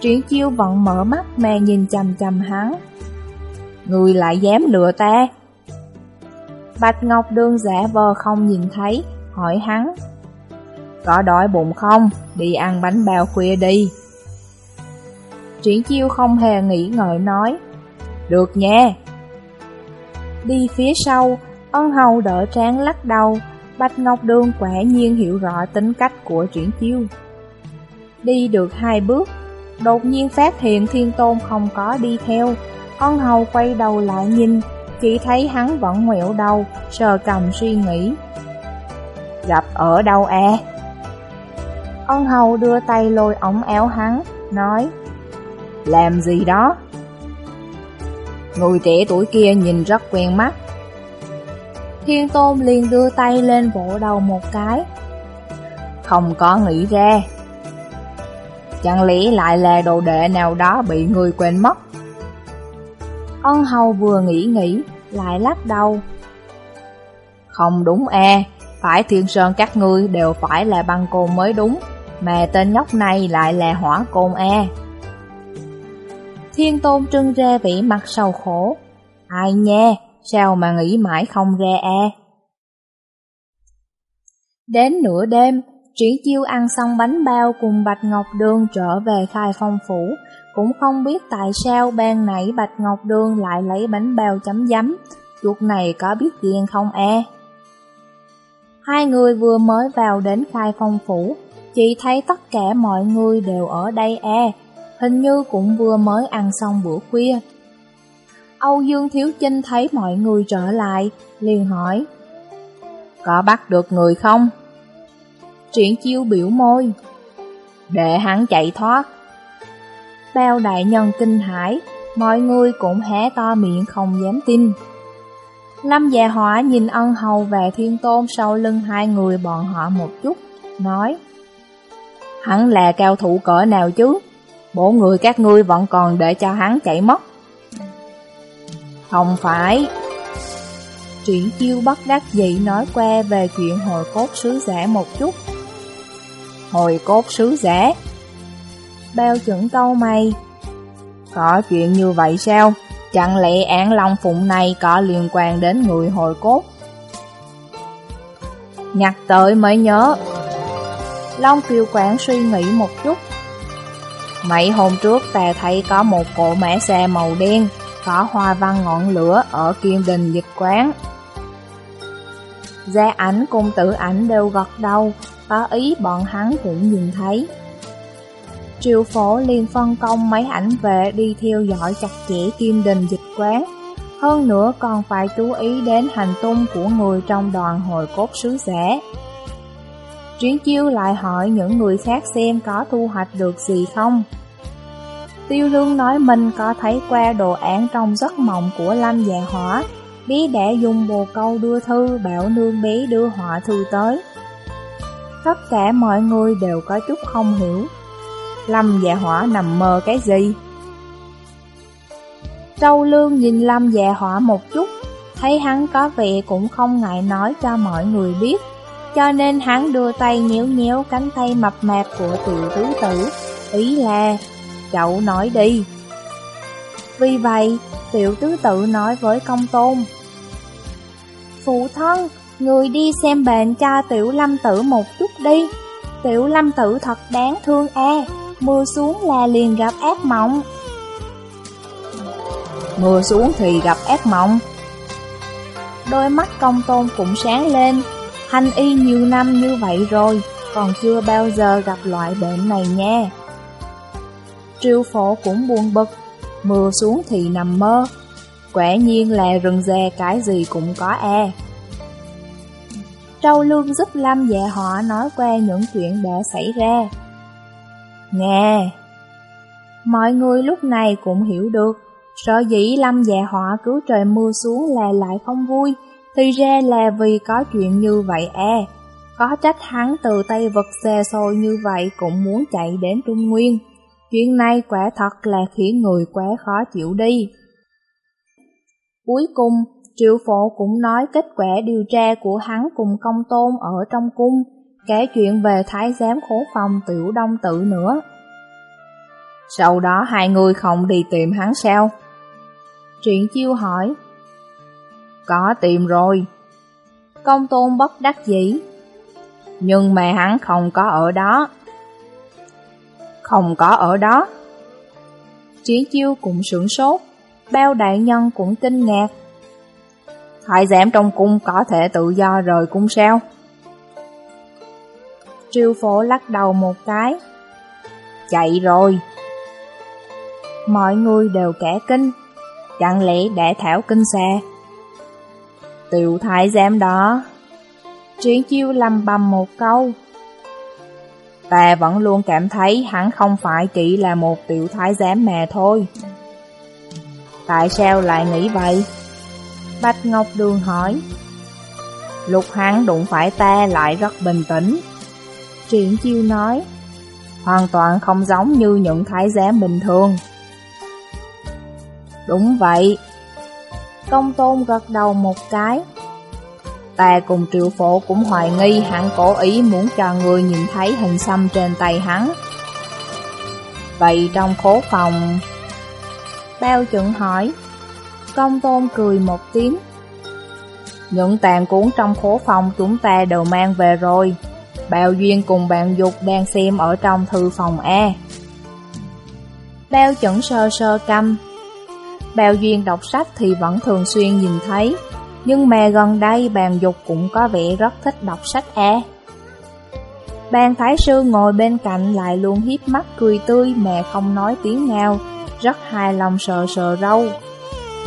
Triển Chiêu vẫn mở mắt mà nhìn chầm chầm hắn. Người lại dám lừa ta. Bạch Ngọc Đường giả vờ không nhìn thấy, hỏi hắn. Có đói bụng không? Đi ăn bánh bao khuya đi. Triển Chiêu không hề nghĩ ngợi nói. Được nha. Đi phía sau, Ân hầu đỡ tráng lắc đầu, Bạch Ngọc Đường quả nhiên hiểu rõ tính cách của triển chiêu. Đi được hai bước, đột nhiên phát hiện thiên tôn không có đi theo. Ân hầu quay đầu lại nhìn, chỉ thấy hắn vẫn ngoẹo đầu, sờ cầm suy nghĩ. Gặp ở đâu à? Ân hầu đưa tay lôi ống éo hắn, nói Làm gì đó? Người trẻ tuổi kia nhìn rất quen mắt Thiên Tôn liền đưa tay lên vỗ đầu một cái. Không có nghĩ ra. Chẳng lẽ lại là đồ đệ nào đó bị người quên mất? Ân hầu vừa nghĩ nghĩ, lại lắc đầu. Không đúng e, phải thiên sơn các ngươi đều phải là băng côn mới đúng, mà tên nhóc này lại là hỏa côn e. Thiên tôn trưng ra vị mặt sầu khổ. Ai nha, sao mà nghĩ mãi không ra e. Đến nửa đêm, Triển Chiêu ăn xong bánh bao cùng Bạch Ngọc Đường trở về khai phong phủ, cũng không biết tại sao ban nãy Bạch Ngọc Đường lại lấy bánh bao chấm giấm, chuột này có biết ghen không e? Hai người vừa mới vào đến khai phong phủ, chỉ thấy tất cả mọi người đều ở đây e, hình như cũng vừa mới ăn xong bữa khuya. Âu Dương Thiếu Chinh thấy mọi người trở lại, liền hỏi Có bắt được người không? Triển chiêu biểu môi Để hắn chạy thoát. Bao đại nhân kinh hãi Mọi người cũng hé to miệng không dám tin. Lâm già hỏa nhìn ân hầu và thiên tôn sau lưng hai người bọn họ một chút Nói Hắn là cao thủ cỡ nào chứ? Bộ người các ngươi vẫn còn để cho hắn chạy mất không phải. Triển chiêu bất đắc dĩ nói qua về chuyện hồi cốt sứ giả một chút. Hồi cốt sứ giả? Bao chuẩn câu mày. Có chuyện như vậy sao? Chẳng lẽ án long phụng này có liên quan đến người hồi cốt? Nhắc tới mới nhớ. Long Kiều Quảng suy nghĩ một chút. Mấy hôm trước ta thấy có một cỗ mã xe màu đen, có hoa văn ngọn lửa ở kim đình dịch quán. Gia ảnh cùng tử ảnh đều gật đầu, có ý bọn hắn cũng nhìn thấy. triều phổ liền phân công mấy ảnh vệ đi theo dõi chặt chẽ kim đình dịch quán. Hơn nữa còn phải chú ý đến hành tung của người trong đoàn hồi cốt sứ giả. Triển chiêu lại hỏi những người khác xem có thu hoạch được gì không. Tiêu lương nói mình có thấy qua đồ án trong giấc mộng của Lâm Dạ Hỏa, Bí đã dùng bồ câu đưa thư bảo nương Bí đưa họa thư tới. Tất cả mọi người đều có chút không hiểu. Lâm Dạ Hỏa nằm mơ cái gì? Trâu Lương nhìn Lâm Dạ Hỏa một chút, thấy hắn có vẻ cũng không ngại nói cho mọi người biết, cho nên hắn đưa tay nhéo nhéo cánh tay mập mạp của tiểu tứ tử, ý là, chậu nói đi. Vì vậy, tiểu tứ tự nói với công tôn, Phụ thân, người đi xem bệnh cho tiểu lâm tử một chút đi, tiểu lâm tử thật đáng thương e, mưa xuống là liền gặp ác mộng. Mưa xuống thì gặp ác mộng. Đôi mắt công tôn cũng sáng lên, hành y nhiều năm như vậy rồi, còn chưa bao giờ gặp loại bệnh này nha. Triêu phổ cũng buồn bực, mưa xuống thì nằm mơ. Quả nhiên là rừng dè cái gì cũng có e. Trâu Lương giúp Lâm dạ họ nói qua những chuyện đã xảy ra. Nghe! Mọi người lúc này cũng hiểu được, sợ dĩ Lâm dạ họ cứ trời mưa xuống là lại không vui, thì ra là vì có chuyện như vậy e. Có trách hắn từ Tây vật xe xôi như vậy cũng muốn chạy đến Trung Nguyên. Chuyện này quả thật là khiến người quá khó chịu đi. Cuối cùng, Triệu Phổ cũng nói kết quả điều tra của hắn cùng công tôn ở trong cung, kể chuyện về thái giám khố phòng tiểu đông tự nữa. Sau đó hai người không đi tìm hắn sao? Truyện chiêu hỏi. Có tìm rồi. Công tôn bất đắc dĩ. Nhưng mà hắn không có ở đó. Không có ở đó. Triển chiêu cũng sửng sốt, bao đại nhân cũng kinh ngạc. Thái giám trong cung có thể tự do rời cung sao? Triêu phổ lắc đầu một cái. Chạy rồi. Mọi người đều kẻ kinh, chẳng lẽ để thảo kinh xa? Tiểu thái giám đó. Triển chiêu lầm bầm một câu. Ta vẫn luôn cảm thấy hắn không phải chỉ là một tiểu thái giám mà thôi. Tại sao lại nghĩ vậy? Bạch Ngọc Đường hỏi. Lúc hắn đụng phải ta lại rất bình tĩnh. Triển chiêu nói. Hoàn toàn không giống như những thái giám bình thường. Đúng vậy. Công tôn gật đầu một cái. Ta cùng triệu phổ cũng hoài nghi hắn cố ý muốn cho người nhìn thấy hình xăm trên tay hắn. Vậy trong khố phòng... Bao chuẩn hỏi. Công tôn cười một tiếng. Những tàn cuốn trong khố phòng chúng ta đều mang về rồi. Bao Duyên cùng bạn Dục đang xem ở trong thư phòng A. Bao chuẩn sơ sơ căm. Bao Duyên đọc sách thì vẫn thường xuyên nhìn thấy, nhưng mà gần đây bàn Dục cũng có vẻ rất thích đọc sách e Bàn Thái Sư ngồi bên cạnh lại luôn hiếp mắt cười tươi mà không nói tiếng nào, rất hài lòng sờ sờ râu.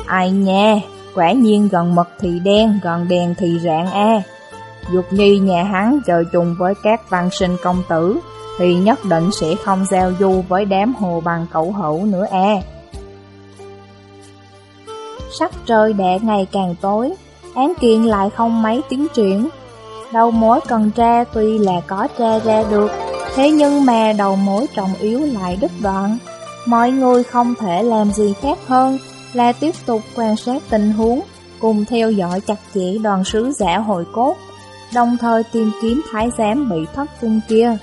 Ai nha, quả nhiên gần mật thì đen, gần đèn thì rạng a. Dục nhi nhà hắn chờ chung với các văn sinh công tử, thì nhất định sẽ không giao du với đám hồ bằng cậu hữu nữa a. Sắc trời đã ngày càng tối, án kiện lại không mấy tiến triển. Đầu mối cần tra tuy là có tra ra được, thế nhưng mà đầu mối trọng yếu lại đứt đoạn. Mọi người không thể làm gì khác hơn là tiếp tục quan sát tình huống, cùng theo dõi chặt chẽ đoàn sứ giả hồi cốt, đồng thời tìm kiếm thái giám bị thất cung kia.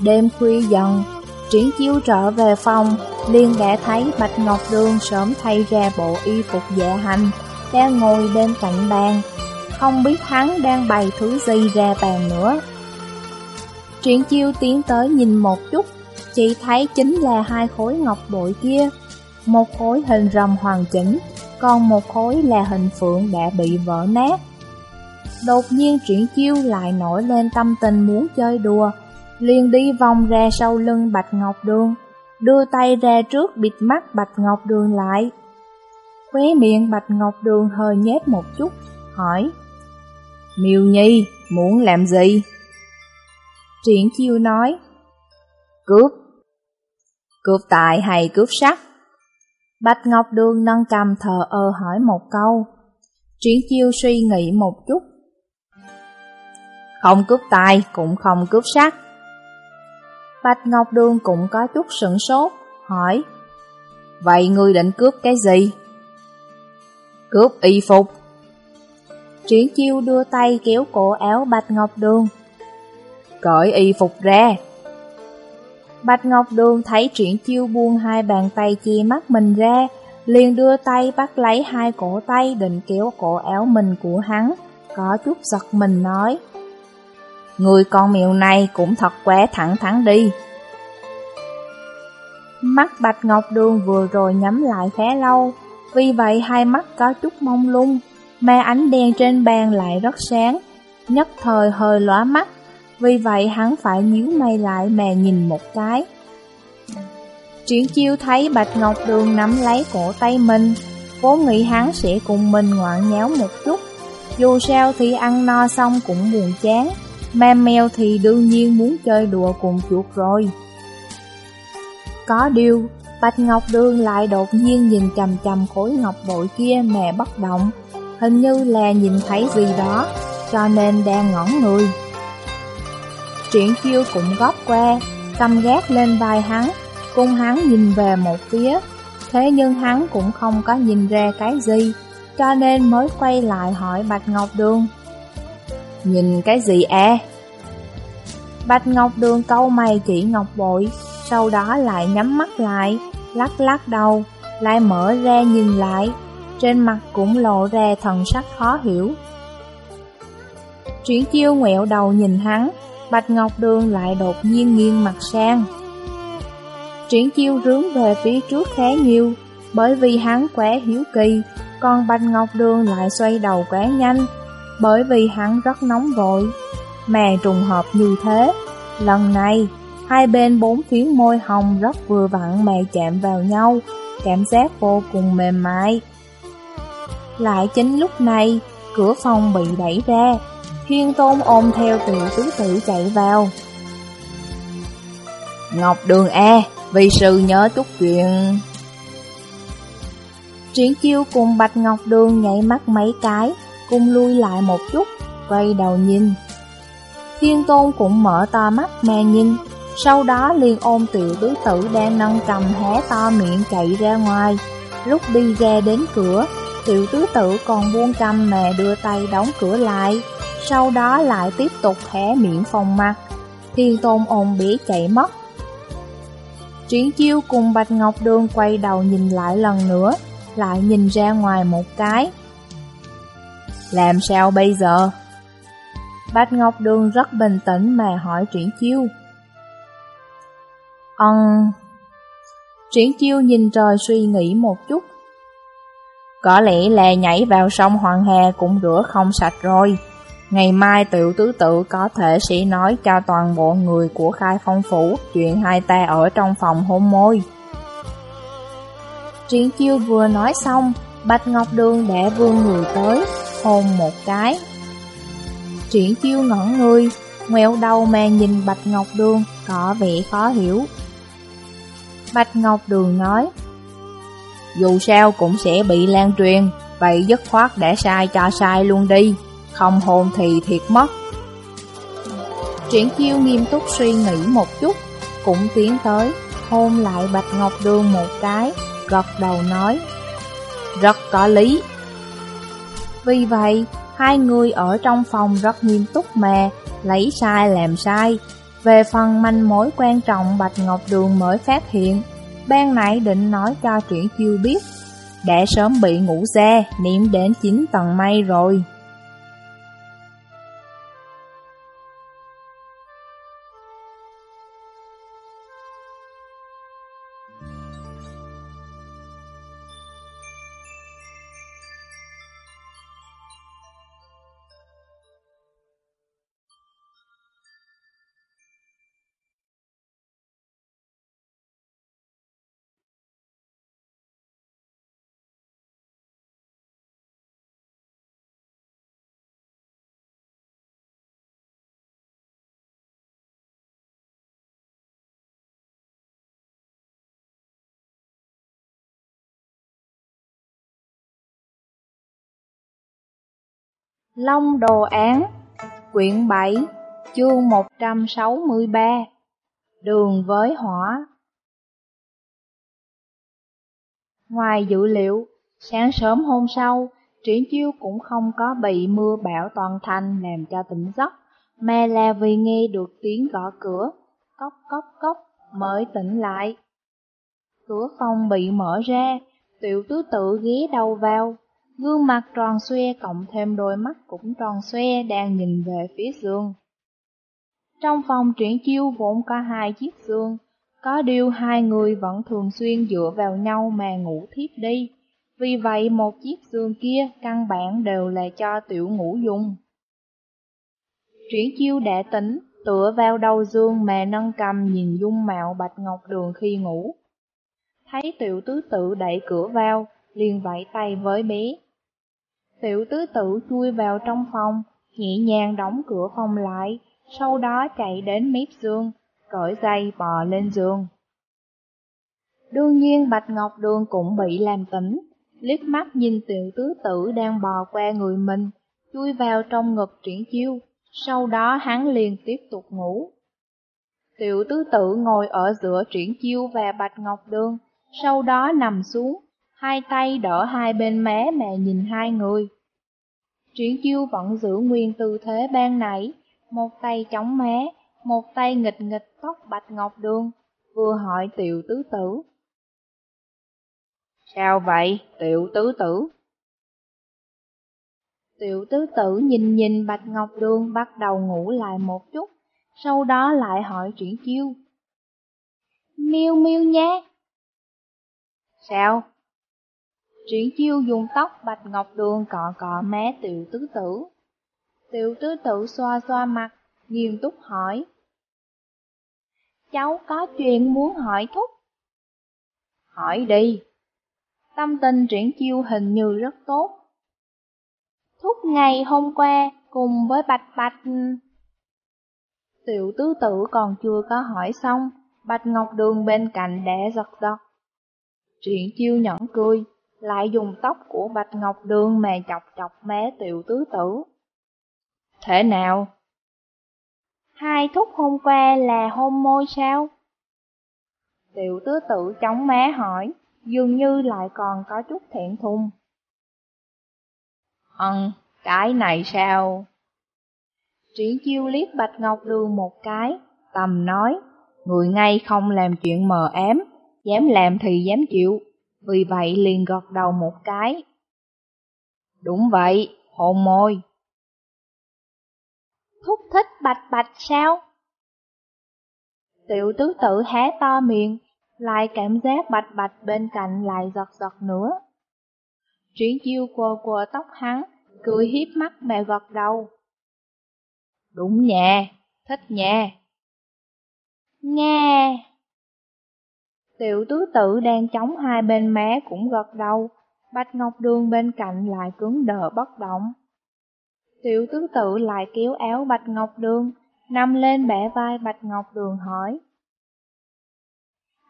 Đêm khuya dần, triển Chiêu trở về phòng, liền đã thấy Bạch Ngọc Đường sớm thay ra bộ y phục dạ hành, đang ngồi bên cạnh bàn, không biết hắn đang bày thứ gì ra bàn nữa. Triển chiêu tiến tới nhìn một chút, chỉ thấy chính là hai khối ngọc bội kia. Một khối hình rồng hoàn chỉnh, còn một khối là hình phượng đã bị vỡ nát. Đột nhiên triển chiêu lại nổi lên tâm tình muốn chơi đùa, liền đi vòng ra sau lưng Bạch Ngọc Đường, đưa tay ra trước bịt mắt Bạch Ngọc Đường lại. Khóe miệng Bạch Ngọc Đường hơi nhét một chút, hỏi Miêu Nhi, muốn làm gì? Triển chiêu nói Cướp Cướp tài hay cướp sắc? Bạch Ngọc Đường nâng cầm thờ ơ hỏi một câu Triển chiêu suy nghĩ một chút Không cướp tài cũng không cướp sắc Bạch Ngọc Đường cũng có chút sửng sốt Hỏi Vậy ngươi định cướp cái gì? Cướp y phục. Triển chiêu đưa tay kéo cổ áo Bạch Ngọc Đường. Cởi y phục ra. Bạch Ngọc Đường thấy triển chiêu buông hai bàn tay che mắt mình ra, liền đưa tay bắt lấy hai cổ tay định kéo cổ áo mình của hắn, Có chút giật mình nói, Người con mèo này cũng thật quá thẳng thắn đi. Mắt Bạch Ngọc Đường vừa rồi nhắm lại khá lâu vì vậy hai mắt có chút mông lung Mà ánh đèn trên bàn lại rất sáng Nhất thời hơi lóa mắt vì vậy hắn phải nhíu mày lại mà nhìn một cái. Triển chiêu thấy Bạch Ngọc Đường nắm lấy cổ tay mình, vốn nghĩ hắn sẽ cùng mình ngoạn nháo một chút. Dù sao thì ăn no xong cũng buồn chán, mà mèo thì đương nhiên muốn chơi đùa cùng chuột rồi. Có điều, Bạch Ngọc Đường lại đột nhiên nhìn chầm chầm khối ngọc bội kia mà bất động, hình như là nhìn thấy gì đó, cho nên đang ngẩn người. Triển chiêu cũng góp qua, cầm gác lên vai hắn, cùng hắn nhìn về một phía. Thế nhưng hắn cũng không có nhìn ra cái gì, cho nên mới quay lại hỏi Bạch Ngọc Đường. Nhìn cái gì à? Bạch Ngọc Đường câu mày chỉ Ngọc Bội, sau đó lại nhắm mắt lại, lắc lắc đầu, lại mở ra nhìn lại, trên mặt cũng lộ ra thần sắc khó hiểu. Triển chiêu ngẹo đầu nhìn hắn, Bạch Ngọc Đường lại đột nhiên nghiêng mặt sang. Triển chiêu rướng về phía trước khá nhiều, bởi vì hắn quá hiếu kỳ, còn Bạch Ngọc Đường lại xoay đầu quá nhanh, bởi vì hắn rất nóng vội. Mà trùng hợp như thế, lần này, hai bên bốn phiến môi hồng rất vừa vặn mà chạm vào nhau, cảm giác vô cùng mềm mại. Lại chính lúc này, cửa phòng bị đẩy ra, Thiên Tôn ôm theo tiểu tứ tử chạy vào. Ngọc Đường E, vì sư nhớ chút chuyện. Triển chiêu cùng Bạch Ngọc Đường nhảy mắt mấy cái, cùng lui lại một chút, quay đầu nhìn. Thiên Tôn cũng mở to mắt mà nhìn, sau đó liền ôm tiểu tứ tử đang nâng cầm hé to miệng chạy ra ngoài. Lúc đi ra đến cửa, tiểu tứ tử còn buông cầm mà đưa tay đóng cửa lại sau đó lại tiếp tục hé miệng phòng mặt. Thiên tôn ôm bế chạy mất. Triển chiêu cùng Bạch Ngọc Đường quay đầu nhìn lại lần nữa, lại nhìn ra ngoài một cái. Làm sao bây giờ? Bạch Ngọc Đường rất bình tĩnh mà hỏi Triển Chiêu. Ừm... Triển Chiêu nhìn trời suy nghĩ một chút. Có lẽ là nhảy vào sông Hoàng Hà cũng rửa không sạch rồi. Ngày mai tiểu tứ tự có thể sẽ nói cho toàn bộ người của khai phong phủ chuyện hai ta ở trong phòng hôn môi. Triển chiêu vừa nói xong, Bạch Ngọc Đường đã vươn người tới, hôn một cái. Triển chiêu ngẩn người, ngoẹo đầu mà nhìn Bạch Ngọc Đường, có vẻ khó hiểu. Bạch Ngọc Đường nói, Dù sao cũng sẽ bị lan truyền, vậy dứt khoát để sai cho sai luôn đi không hồn thì thiệt mất. Triển chiêu nghiêm túc suy nghĩ một chút, cũng tiến tới, hôn lại Bạch Ngọc Đường một cái, gật đầu nói, rất có lý. Vì vậy, hai người ở trong phòng rất nghiêm túc mà, lấy sai làm sai. Về phần manh mối quan trọng Bạch Ngọc Đường mới phát hiện, ban nãy định nói cho Triển Chiêu biết, đã sớm bị ngủ xe, niệm đến 9 tầng mây rồi. Long Đồ Án Quyển 7 Chương 163 Đường với hỏa Ngoài dự liệu, sáng sớm hôm sau, Triển Chiêu cũng không có bị mưa bão toàn thành làm cho tỉnh giấc, mà là vì nghe được tiếng gõ cửa, cốc cốc cốc mới tỉnh lại. Cửa phòng bị mở ra, tiểu tứ tự ghé đầu vào, gương mặt tròn xoe cộng thêm đôi mắt cũng tròn xoe đang nhìn về phía giường. Trong phòng triển chiêu vốn có hai chiếc giường, có điều hai người vẫn thường xuyên dựa vào nhau mà ngủ thiếp đi. Vì vậy một chiếc giường kia căn bản đều là cho tiểu ngủ dùng. Triển chiêu đã tỉnh, tựa vào đầu giường mà nâng cầm nhìn dung mạo bạch ngọc đường khi ngủ. Thấy tiểu tứ tự đẩy cửa vào, liền vẫy tay với bé. Tiểu tứ tự chui vào trong phòng, nhẹ nhàng đóng cửa phòng lại, sau đó chạy đến mép giường, cởi dây bò lên giường. Đương nhiên Bạch Ngọc Đường cũng bị làm tỉnh, liếc mắt nhìn tiểu tứ tử đang bò qua người mình, chui vào trong ngực triển chiêu, sau đó hắn liền tiếp tục ngủ. Tiểu tứ tử ngồi ở giữa triển chiêu và Bạch Ngọc Đường, sau đó nằm xuống, hai tay đỡ hai bên má mà nhìn hai người. Triển chiêu vẫn giữ nguyên tư thế ban nãy, một tay chống má, một tay nghịch nghịch tóc bạch ngọc đường, vừa hỏi tiểu tứ tử. Sao vậy, tiểu tứ tử? Tiểu tứ tử nhìn nhìn bạch ngọc đường bắt đầu ngủ lại một chút, sau đó lại hỏi triển chiêu. Miêu miêu nhé. Sao? Triển chiêu dùng tóc bạch ngọc đường cọ cọ má tiểu tứ tử. Tiểu tứ tử xoa xoa mặt, nghiêm túc hỏi. Cháu có chuyện muốn hỏi Thúc. Hỏi đi. Tâm tình triển chiêu hình như rất tốt. Thúc ngày hôm qua cùng với Bạch Bạch... Tiểu tứ tử còn chưa có hỏi xong, Bạch Ngọc Đường bên cạnh đã giật giật. Triển chiêu nhẫn cười, lại dùng tóc của Bạch Ngọc Đường mà chọc chọc mé tiểu tứ tử. Thế nào? Hai thúc hôm qua là hôn môi sao? Tiểu tứ tử chống má hỏi, dường như lại còn có chút thiện thùng. Ừm, cái này sao? Triển chiêu liếc Bạch Ngọc Đường một cái, tầm nói, người ngay không làm chuyện mờ ám, dám làm thì dám chịu, vì vậy liền gật đầu một cái. Đúng vậy, hồn môi thúc thích bạch bạch sao? Tiểu tứ tự hé to miệng, lại cảm giác bạch bạch bên cạnh lại giật giật nữa. Triển chiêu quơ quơ tóc hắn, cười hiếp mắt mẹ gật đầu. Đúng nha, thích nha. Nghe. Tiểu tứ tử đang chống hai bên má cũng gật đầu, Bạch Ngọc Đường bên cạnh lại cứng đờ bất động. Tiểu tứ tự lại kéo áo Bạch Ngọc Đường, nằm lên bẻ vai Bạch Ngọc Đường hỏi.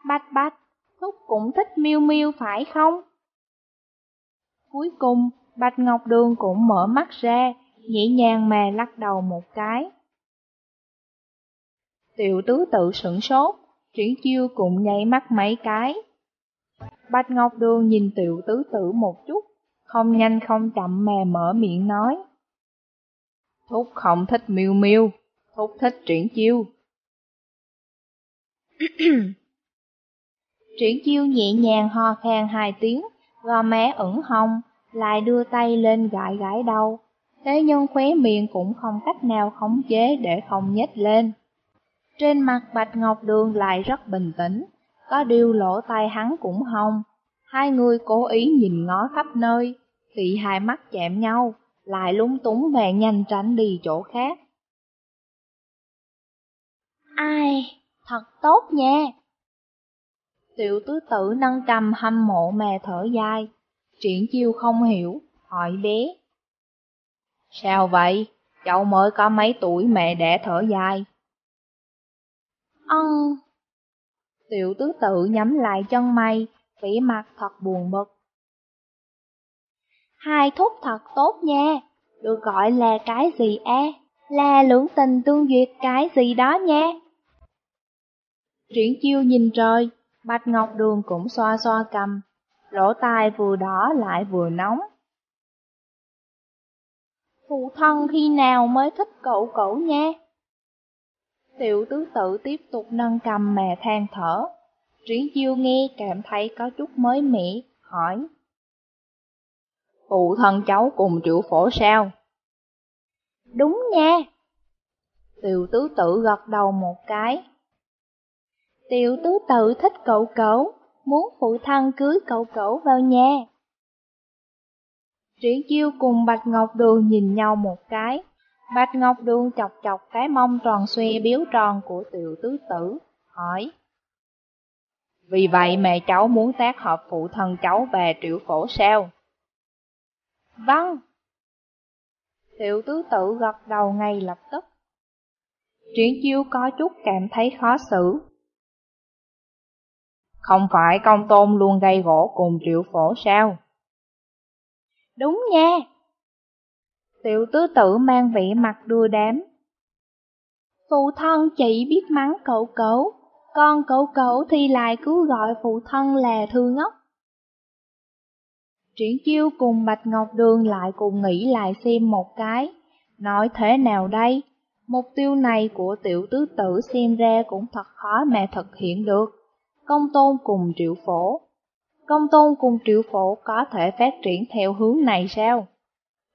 Bạch Bạch, Thúc cũng thích miêu miêu phải không? Cuối cùng, Bạch Ngọc Đường cũng mở mắt ra, nhẹ nhàng mà lắc đầu một cái. Tiểu tứ tự sửng sốt, chuyển chiêu cũng nháy mắt mấy cái. Bạch Ngọc Đường nhìn tiểu tứ tử một chút, không nhanh không chậm mà mở miệng nói. Thúc không thích miêu miêu, Thúc thích triển chiêu. [COUGHS] triển chiêu nhẹ nhàng ho khan hai tiếng, gò má ửng hồng, lại đưa tay lên gãi gãi đầu. Thế nhưng khóe miệng cũng không cách nào khống chế để không nhếch lên. Trên mặt Bạch Ngọc Đường lại rất bình tĩnh, có điều lỗ tai hắn cũng hồng. Hai người cố ý nhìn ngó khắp nơi, khi hai mắt chạm nhau, lại lúng túng và nhanh tránh đi chỗ khác. Ai, thật tốt nha. Tiểu tứ tử nâng cầm hâm mộ mè thở dài, triển chiêu không hiểu, hỏi bé. Sao vậy? Cháu mới có mấy tuổi mẹ đẻ thở dài. Ân. Tiểu tứ tự nhắm lại chân mày, vẻ mặt thật buồn bực. Hai thúc thật tốt nha, được gọi là cái gì a? Là lưỡng tình tương duyệt cái gì đó nha. Triển chiêu nhìn trời, Bạch Ngọc Đường cũng xoa xoa cầm, lỗ tai vừa đỏ lại vừa nóng. Phụ thân khi nào mới thích cậu cậu nha? Tiểu tứ tự tiếp tục nâng cầm mà than thở. Triển chiêu nghe cảm thấy có chút mới mẻ, hỏi. Phụ thân cháu cùng triệu phổ sao? Đúng nha. Tiểu tứ tự gật đầu một cái. Tiểu tứ tự thích cậu cậu, muốn phụ thân cưới cậu cậu vào nhà. Triển chiêu cùng Bạch Ngọc Đường nhìn nhau một cái. Bạch Ngọc Đường chọc chọc cái mông tròn xoe biếu tròn của tiểu tứ tử, hỏi. Vì vậy mẹ cháu muốn tác hợp phụ thân cháu về triệu phổ sao? Vâng. Tiểu tứ Tử gật đầu ngay lập tức. Triển chiêu có chút cảm thấy khó xử. Không phải công tôn luôn gây gỗ cùng triệu phổ sao? Đúng nha. Tiểu tứ tử mang vẻ mặt đưa đám. Phụ thân chỉ biết mắng cậu cậu, con cậu cậu thì lại cứ gọi phụ thân là thư ngốc. Triển chiêu cùng Bạch Ngọc Đường lại cùng nghĩ lại xem một cái, nói thế nào đây? Mục tiêu này của tiểu tứ tử xem ra cũng thật khó mà thực hiện được. Công tôn cùng triệu phổ. Công tôn cùng triệu phổ có thể phát triển theo hướng này sao?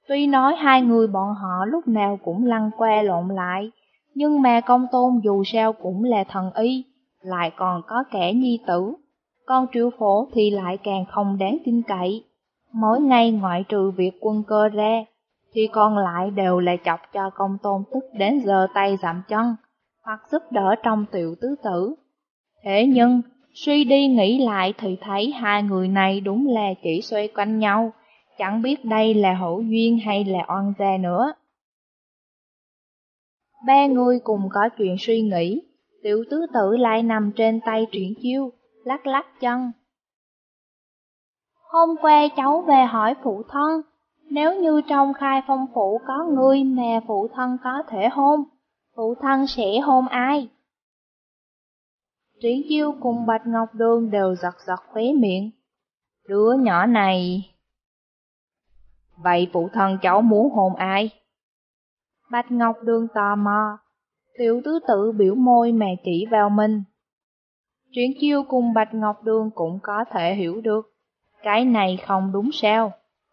Tuy nói hai người bọn họ lúc nào cũng lăn qua lộn lại, nhưng mà công tôn dù sao cũng là thần y, lại còn có kẻ nhi tử. Con triệu phổ thì lại càng không đáng tin cậy. Mỗi ngày ngoại trừ việc quân cơ ra, thì còn lại đều là chọc cho công tôn tức đến giờ tay giảm chân, hoặc giúp đỡ trong tiểu tứ tử. Thế nhưng, suy đi nghĩ lại thì thấy hai người này đúng là chỉ xoay quanh nhau, chẳng biết đây là hữu duyên hay là oan gia nữa. Ba người cùng có chuyện suy nghĩ, tiểu tứ tử lại nằm trên tay triển chiêu, lắc lắc chân. Hôm qua cháu về hỏi phụ thân, nếu như trong khai phong phủ có người mà phụ thân có thể hôn, phụ thân sẽ hôn ai? Triển chiêu cùng Bạch Ngọc Đường đều giật giật khóe miệng. Đứa nhỏ này... Vậy phụ thân cháu muốn hôn ai? Bạch Ngọc Đường tò mò, tiểu tứ tự biểu môi mà chỉ vào mình. Triển chiêu cùng Bạch Ngọc Đường cũng có thể hiểu được, cái này không đúng sao,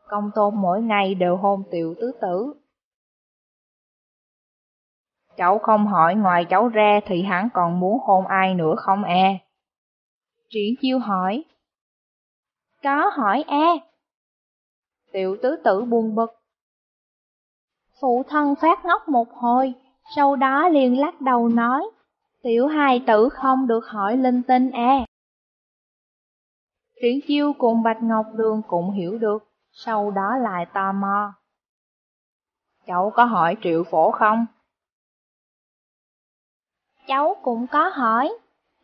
công tôn mỗi ngày đều hôn tiểu tứ tử. Cháu không hỏi ngoài cháu ra thì hắn còn muốn hôn ai nữa không e? Triển chiêu hỏi. Có hỏi e. Tiểu tứ tử buồn bực. Phụ thân phát ngốc một hồi, sau đó liền lắc đầu nói, tiểu hài tử không được hỏi linh tinh e. Triển chiêu cùng Bạch Ngọc Đường cũng hiểu được, sau đó lại tò mò. Cháu có hỏi triệu phổ không? Cháu cũng có hỏi,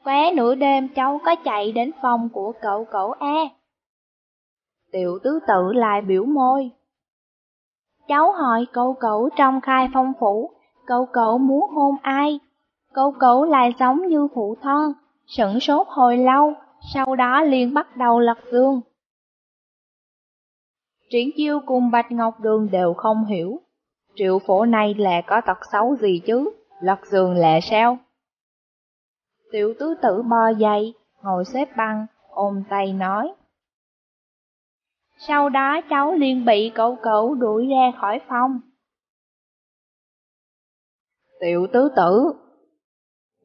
quá nửa đêm cháu có chạy đến phòng của cậu cậu A. Tiểu tứ tự lại biểu môi. Cháu hỏi cậu cậu trong khai phong phủ, cậu cậu muốn hôn ai? Cậu cậu lại giống như phụ thân, sửng sốt hồi lâu, sau đó liền bắt đầu lật dương. Triển chiêu cùng Bạch Ngọc Đường đều không hiểu, triệu phổ này là có tật xấu gì chứ, lật giường là sao? Tiểu tứ tử bò dậy, ngồi xếp băng, ôm tay nói. Sau đó cháu liền bị cậu cậu đuổi ra khỏi phòng. Tiểu tứ tử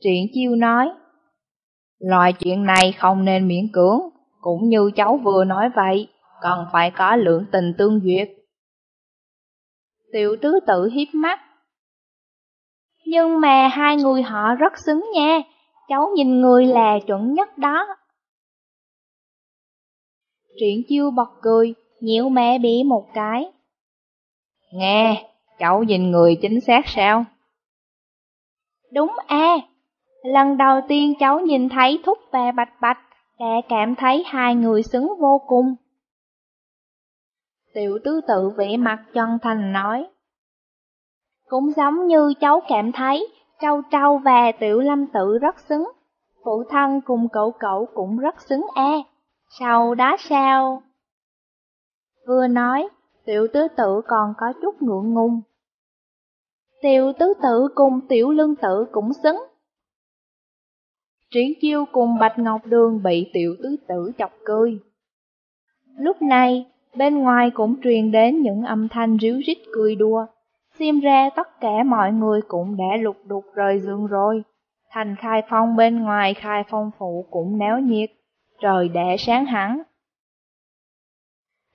Triển chiêu nói Loại chuyện này không nên miễn cưỡng, cũng như cháu vừa nói vậy, cần phải có lượng tình tương duyệt. Tiểu tứ tử hiếp mắt. Nhưng mà hai người họ rất xứng nha, cháu nhìn người là chuẩn nhất đó. Triển chiêu bật cười, nhiễu mẹ bị một cái. Nghe, cháu nhìn người chính xác sao? Đúng a lần đầu tiên cháu nhìn thấy Thúc và Bạch Bạch, đã cảm thấy hai người xứng vô cùng. Tiểu tứ tự vẽ mặt chân thành nói, Cũng giống như cháu cảm thấy Trâu Trâu và Tiểu Lâm Tự rất xứng. Phụ thân cùng cậu cậu cũng rất xứng e. Sau đó sao? Vừa nói, Tiểu Tứ Tự còn có chút ngượng ngùng. Tiểu Tứ Tự cùng Tiểu Lương tử cũng xứng. Triển chiêu cùng Bạch Ngọc Đường bị Tiểu Tứ Tự chọc cười. Lúc này, bên ngoài cũng truyền đến những âm thanh ríu rít cười đùa. Xem ra tất cả mọi người cũng đã lục đục rời giường rồi. Thành khai phong bên ngoài khai phong phụ cũng náo nhiệt, trời đã sáng hẳn.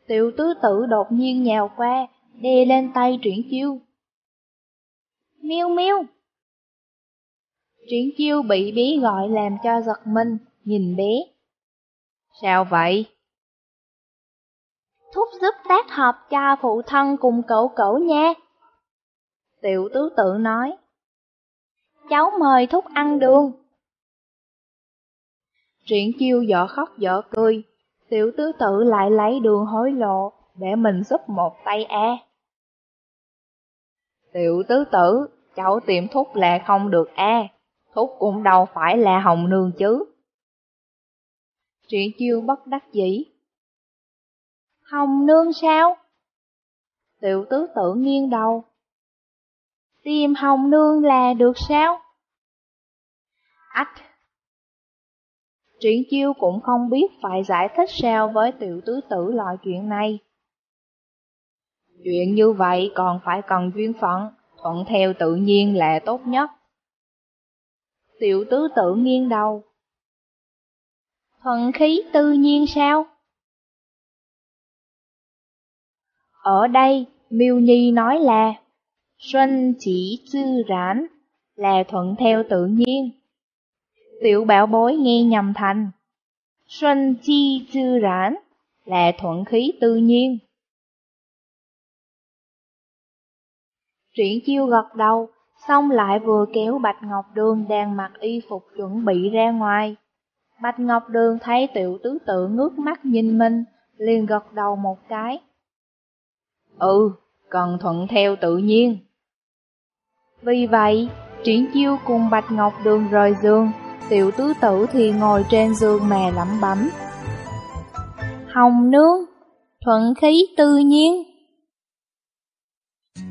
Tiểu tứ tử đột nhiên nhào qua, đè lên tay triển chiêu. Miêu miêu! Triển chiêu bị bí gọi làm cho giật mình, nhìn bé. Sao vậy? Thúc giúp tác hợp cho phụ thân cùng cậu cậu nha. Tiểu tứ tự nói. Cháu mời thúc ăn đường. Triển chiêu dở khóc dở cười, tiểu tứ tự lại lấy đường hối lộ để mình giúp một tay e. Tiểu tứ tử, cháu tìm thúc là không được e, thúc cũng đâu phải là hồng nương chứ. Triển chiêu bất đắc dĩ. Hồng nương sao? Tiểu tứ tử nghiêng đầu, Tìm hồng nương là được sao? Ách! Triển chiêu cũng không biết phải giải thích sao với tiểu tứ tử loại chuyện này. Chuyện như vậy còn phải cần duyên phận, thuận theo tự nhiên là tốt nhất. Tiểu tứ tử nghiêng đầu. Thuận khí tự nhiên sao? Ở đây, Miêu Nhi nói là Xuân chỉ 自 rãn là thuận theo tự nhiên. Tiểu bảo bối nghe nhầm thành. Xuân chi chư rãn là thuận khí tự nhiên. Triển chiêu gật đầu, xong lại vừa kéo Bạch Ngọc Đường đang mặc y phục chuẩn bị ra ngoài. Bạch Ngọc Đường thấy tiểu tứ tự ngước mắt nhìn mình, liền gật đầu một cái. Ừ, cần thuận theo tự nhiên. Vì vậy, Triển Chiêu cùng Bạch Ngọc Đường rời giường, tiểu tứ tử thì ngồi trên giường mà lẩm bẩm. Hồng nương, thuận khí tự nhiên.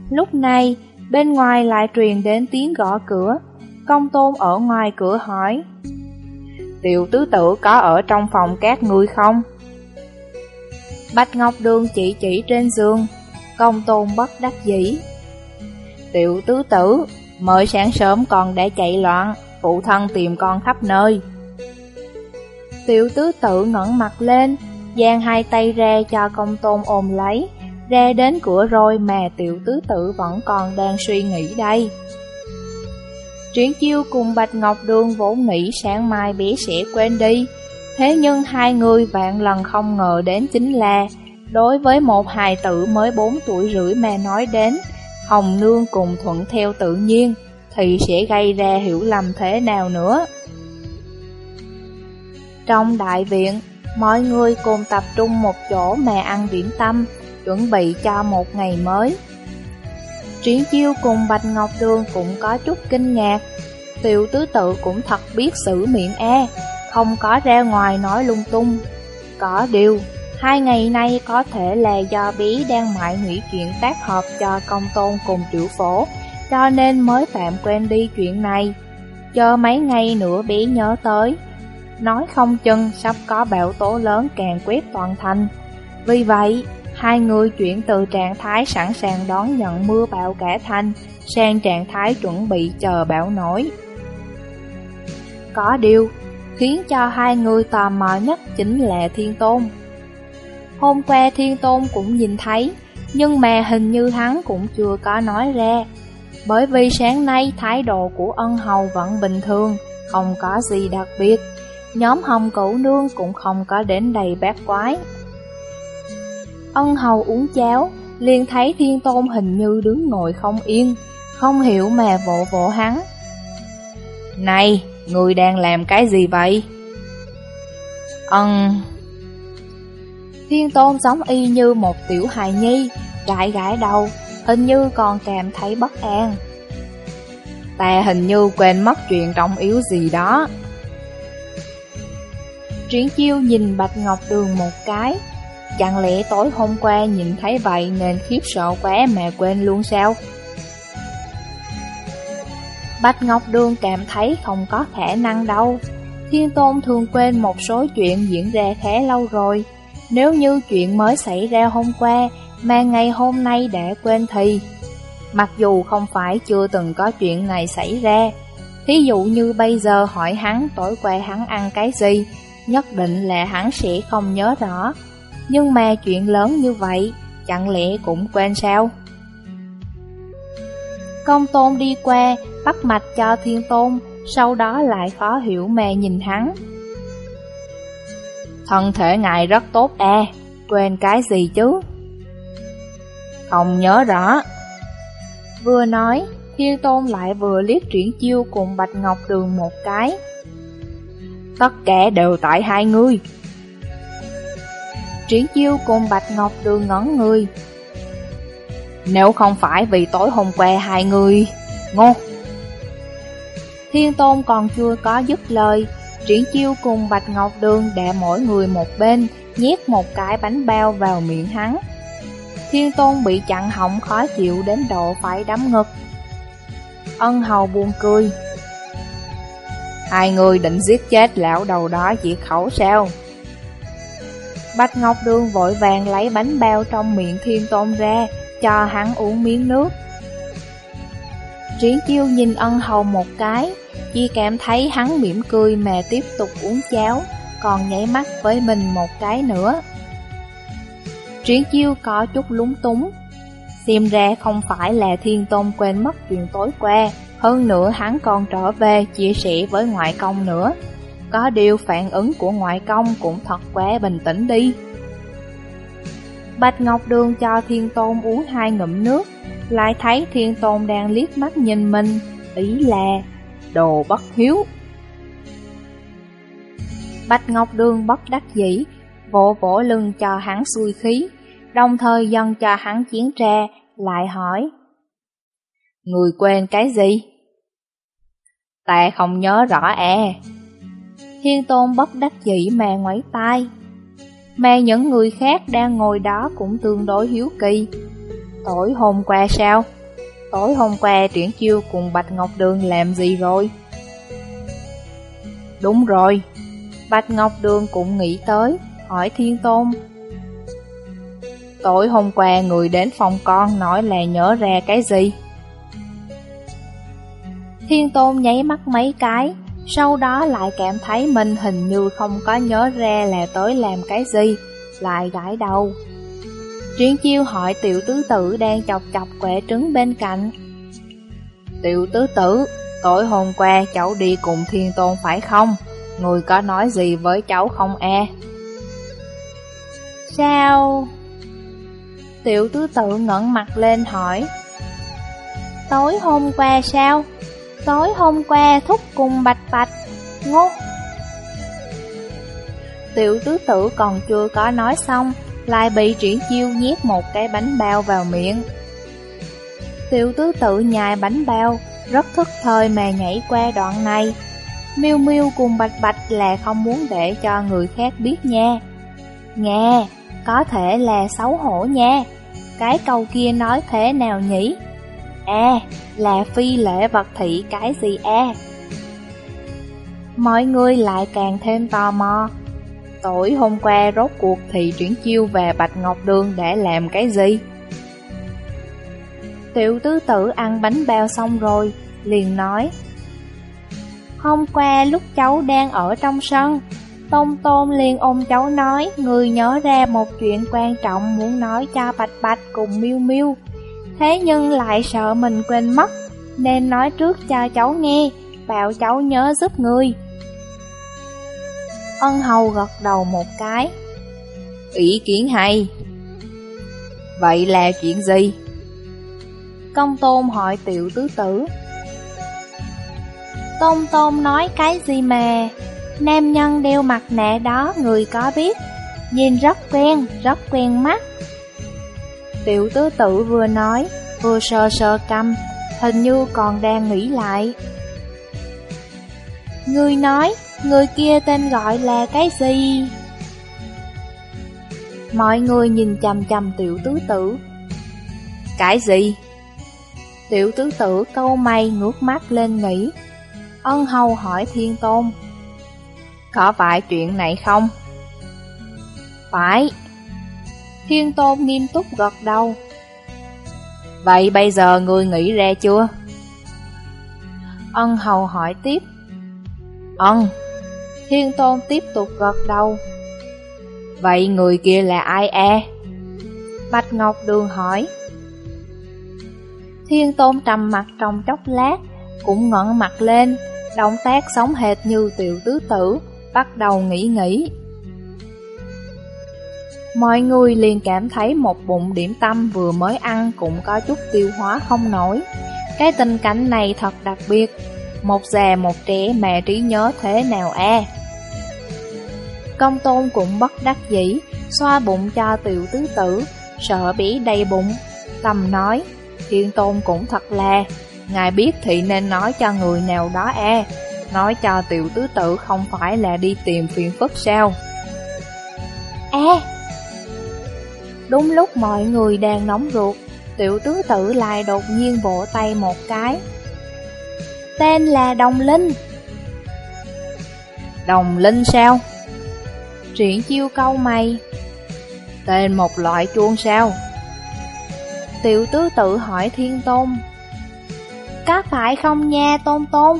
Lúc này, bên ngoài lại truyền đến tiếng gõ cửa, công tôn ở ngoài cửa hỏi. Tiểu tứ tử có ở trong phòng các người không? Bạch Ngọc Đường chỉ chỉ trên giường, công tôn bất đắc dĩ. Tiểu tứ tử, mới sáng sớm còn đã chạy loạn, phụ thân tìm con khắp nơi. Tiểu tứ tự ngẩng mặt lên, giang hai tay ra cho công tôn ôm lấy, ra đến cửa rồi mà tiểu tứ tự vẫn còn đang suy nghĩ đây. Triển chiêu cùng Bạch Ngọc Đường vốn nghĩ sáng mai bé sẽ quên đi, thế nhưng hai người vạn lần không ngờ đến chính là, đối với một hài tử mới 4 tuổi rưỡi mà nói đến, Hồng Nương cùng thuận theo tự nhiên, thì sẽ gây ra hiểu lầm thế nào nữa. Trong đại viện, mọi người cùng tập trung một chỗ mà ăn điểm tâm, chuẩn bị cho một ngày mới. Triển chiêu cùng Bạch Ngọc Đường cũng có chút kinh ngạc, tiểu tứ tự cũng thật biết xử miệng e, không có ra ngoài nói lung tung. Có điều, Hai ngày nay có thể là do bí đang mại nghĩ chuyện tác hợp cho công tôn cùng triệu phổ, cho nên mới tạm quên đi chuyện này. Chờ mấy ngày nữa bí nhớ tới, nói không chừng sắp có bão tố lớn càng quét toàn thành. Vì vậy, hai người chuyển từ trạng thái sẵn sàng đón nhận mưa bão cả thành sang trạng thái chuẩn bị chờ bão nổi. Có điều, khiến cho hai người tò mò nhất chính là Thiên Tôn. Hôm qua Thiên Tôn cũng nhìn thấy, nhưng mà hình như hắn cũng chưa có nói ra. Bởi vì sáng nay thái độ của ân hầu vẫn bình thường, không có gì đặc biệt. Nhóm hồng cửu nương cũng không có đến đầy bát quái. Ân hầu uống cháo, liền thấy Thiên Tôn hình như đứng ngồi không yên, không hiểu mà vỗ vỗ hắn. Này, người đang làm cái gì vậy? Ân... Thiên tôn giống y như một tiểu hài nhi, gãi gãi đầu, hình như còn cảm thấy bất an. Ta hình như quên mất chuyện trọng yếu gì đó. Triển chiêu nhìn Bạch Ngọc Đường một cái, chẳng lẽ tối hôm qua nhìn thấy vậy nên khiếp sợ quá mà quên luôn sao? Bạch Ngọc Đường cảm thấy không có khả năng đâu. Thiên Tôn thường quên một số chuyện diễn ra khá lâu rồi. Nếu như chuyện mới xảy ra hôm qua mà ngày hôm nay đã quên thì... Mặc dù không phải chưa từng có chuyện này xảy ra, thí dụ như bây giờ hỏi hắn tối qua hắn ăn cái gì, nhất định là hắn sẽ không nhớ rõ. Nhưng mà chuyện lớn như vậy, chẳng lẽ cũng quên sao? Công tôn đi qua, bắt mạch cho thiên tôn, sau đó lại khó hiểu mà nhìn hắn. Thân thể ngài rất tốt à, quên cái gì chứ? Không nhớ rõ. Vừa nói, thiên tôn lại vừa liếc triển chiêu cùng Bạch Ngọc Đường một cái. Tất cả đều tại hai người. Triển chiêu cùng Bạch Ngọc Đường ngẩn người. Nếu không phải vì tối hôm qua hai người... Ngô! Thiên Tôn còn chưa có dứt lời, Triển Chiêu cùng Bạch Ngọc Đường đã mỗi người một bên, nhét một cái bánh bao vào miệng hắn. Thiên Tôn bị chặn họng khó chịu đến độ phải đấm ngực. Ân hầu buồn cười. Hai người định giết chết lão đầu đó diệt khẩu sao? Bạch Ngọc Đường vội vàng lấy bánh bao trong miệng Thiên Tôn ra, cho hắn uống miếng nước. Triển chiêu nhìn ân hầu một cái, chỉ cảm thấy hắn mỉm cười mà tiếp tục uống cháo, còn nhảy mắt với mình một cái nữa. Triển chiêu có chút lúng túng, xem ra không phải là thiên tôn quên mất chuyện tối qua, hơn nữa hắn còn trở về chia sẻ với ngoại công nữa. Có điều phản ứng của ngoại công cũng thật quá bình tĩnh đi. Bạch Ngọc Đường cho Thiên Tôn uống hai ngụm nước, lại thấy Thiên Tôn đang liếc mắt nhìn mình, ý là đồ bất hiếu. Bạch Ngọc Đường bất đắc dĩ, vỗ vỗ lưng cho hắn xuôi khí, đồng thời dần cho hắn chiến tra, lại hỏi. Người quên cái gì? Ta không nhớ rõ à. Thiên Tôn bất đắc dĩ mà ngoáy tay mà những người khác đang ngồi đó cũng tương đối hiếu kỳ. Tối hôm qua sao? Tối hôm qua Triển Chiêu cùng Bạch Ngọc Đường làm gì rồi? Đúng rồi, Bạch Ngọc Đường cũng nghĩ tới, hỏi Thiên Tôn. Tối hôm qua người đến phòng con nói là nhớ ra cái gì? Thiên Tôn nháy mắt mấy cái, sau đó lại cảm thấy mình hình như không có nhớ ra là tới làm cái gì, lại gãi đầu. Triển chiêu hỏi tiểu tứ tử đang chọc chọc quẻ trứng bên cạnh. Tiểu tứ tử, tối hôm qua cháu đi cùng thiên tôn phải không? Người có nói gì với cháu không e? Sao? Tiểu tứ tự ngẩng mặt lên hỏi. Tối hôm qua sao? Tối hôm qua thúc cùng bạch bạch, ngốc. Tiểu tứ tử còn chưa có nói xong, lại bị triển chiêu nhét một cái bánh bao vào miệng. Tiểu tứ tự nhai bánh bao, rất thức thời mà nhảy qua đoạn này. Miêu Miêu cùng Bạch Bạch là không muốn để cho người khác biết nha. Nghe, có thể là xấu hổ nha. Cái câu kia nói thế nào nhỉ? À, là phi lễ vật thị cái gì à? Mọi người lại càng thêm tò mò. Tối hôm qua rốt cuộc thì chuyển Chiêu về Bạch Ngọc Đường để làm cái gì? Tiểu tứ tử ăn bánh bao xong rồi, liền nói Hôm qua lúc cháu đang ở trong sân, Tôn Tôn liền ôm cháu nói Người nhớ ra một chuyện quan trọng muốn nói cho Bạch Bạch cùng Miêu Miêu Thế nhưng lại sợ mình quên mất Nên nói trước cho cháu nghe Bảo cháu nhớ giúp người. Ân hầu gật đầu một cái. Ý kiến hay. Vậy là chuyện gì? Công tôn hỏi tiểu tứ tử. Tôn tôn nói cái gì mà Nam nhân đeo mặt nạ đó người có biết Nhìn rất quen, rất quen mắt Tiểu tứ tử vừa nói vừa sờ sờ căm, hình như còn đang nghĩ lại. người nói, người kia tên gọi là cái gì? Mọi người nhìn chầm chầm tiểu tứ tử. Cái gì? Tiểu tứ tử câu mày ngước mắt lên nghĩ. Ân hầu hỏi thiên tôn. Có phải chuyện này không? Phải. Thiên tôn nghiêm túc gật đầu. Vậy bây giờ người nghĩ ra chưa? Ân hầu hỏi tiếp. Ân. Thiên tôn tiếp tục gật đầu. Vậy người kia là ai e? Bạch Ngọc Đường hỏi. Thiên tôn trầm mặt trong chốc lát, cũng ngẩng mặt lên, động tác sống hệt như tiểu tứ tử, bắt đầu nghĩ nghĩ. Mọi người liền cảm thấy một bụng điểm tâm vừa mới ăn cũng có chút tiêu hóa không nổi. Cái tình cảnh này thật đặc biệt, một già một trẻ mẹ trí nhớ thế nào e. Công tôn cũng bất đắc dĩ, xoa bụng cho tiểu tứ tử, sợ bí đầy bụng, tầm nói, thiên tôn cũng thật là, ngài biết thì nên nói cho người nào đó e, nói cho tiểu tứ tử không phải là đi tìm phiền phức sao. E! Đúng lúc mọi người đang nóng ruột, tiểu tứ tử lại đột nhiên vỗ tay một cái. Tên là Đồng Linh. Đồng Linh sao? Triển chiêu câu mày. Tên một loại chuông sao? Tiểu tứ tự hỏi thiên tôn. Có phải không nha tôn tôn?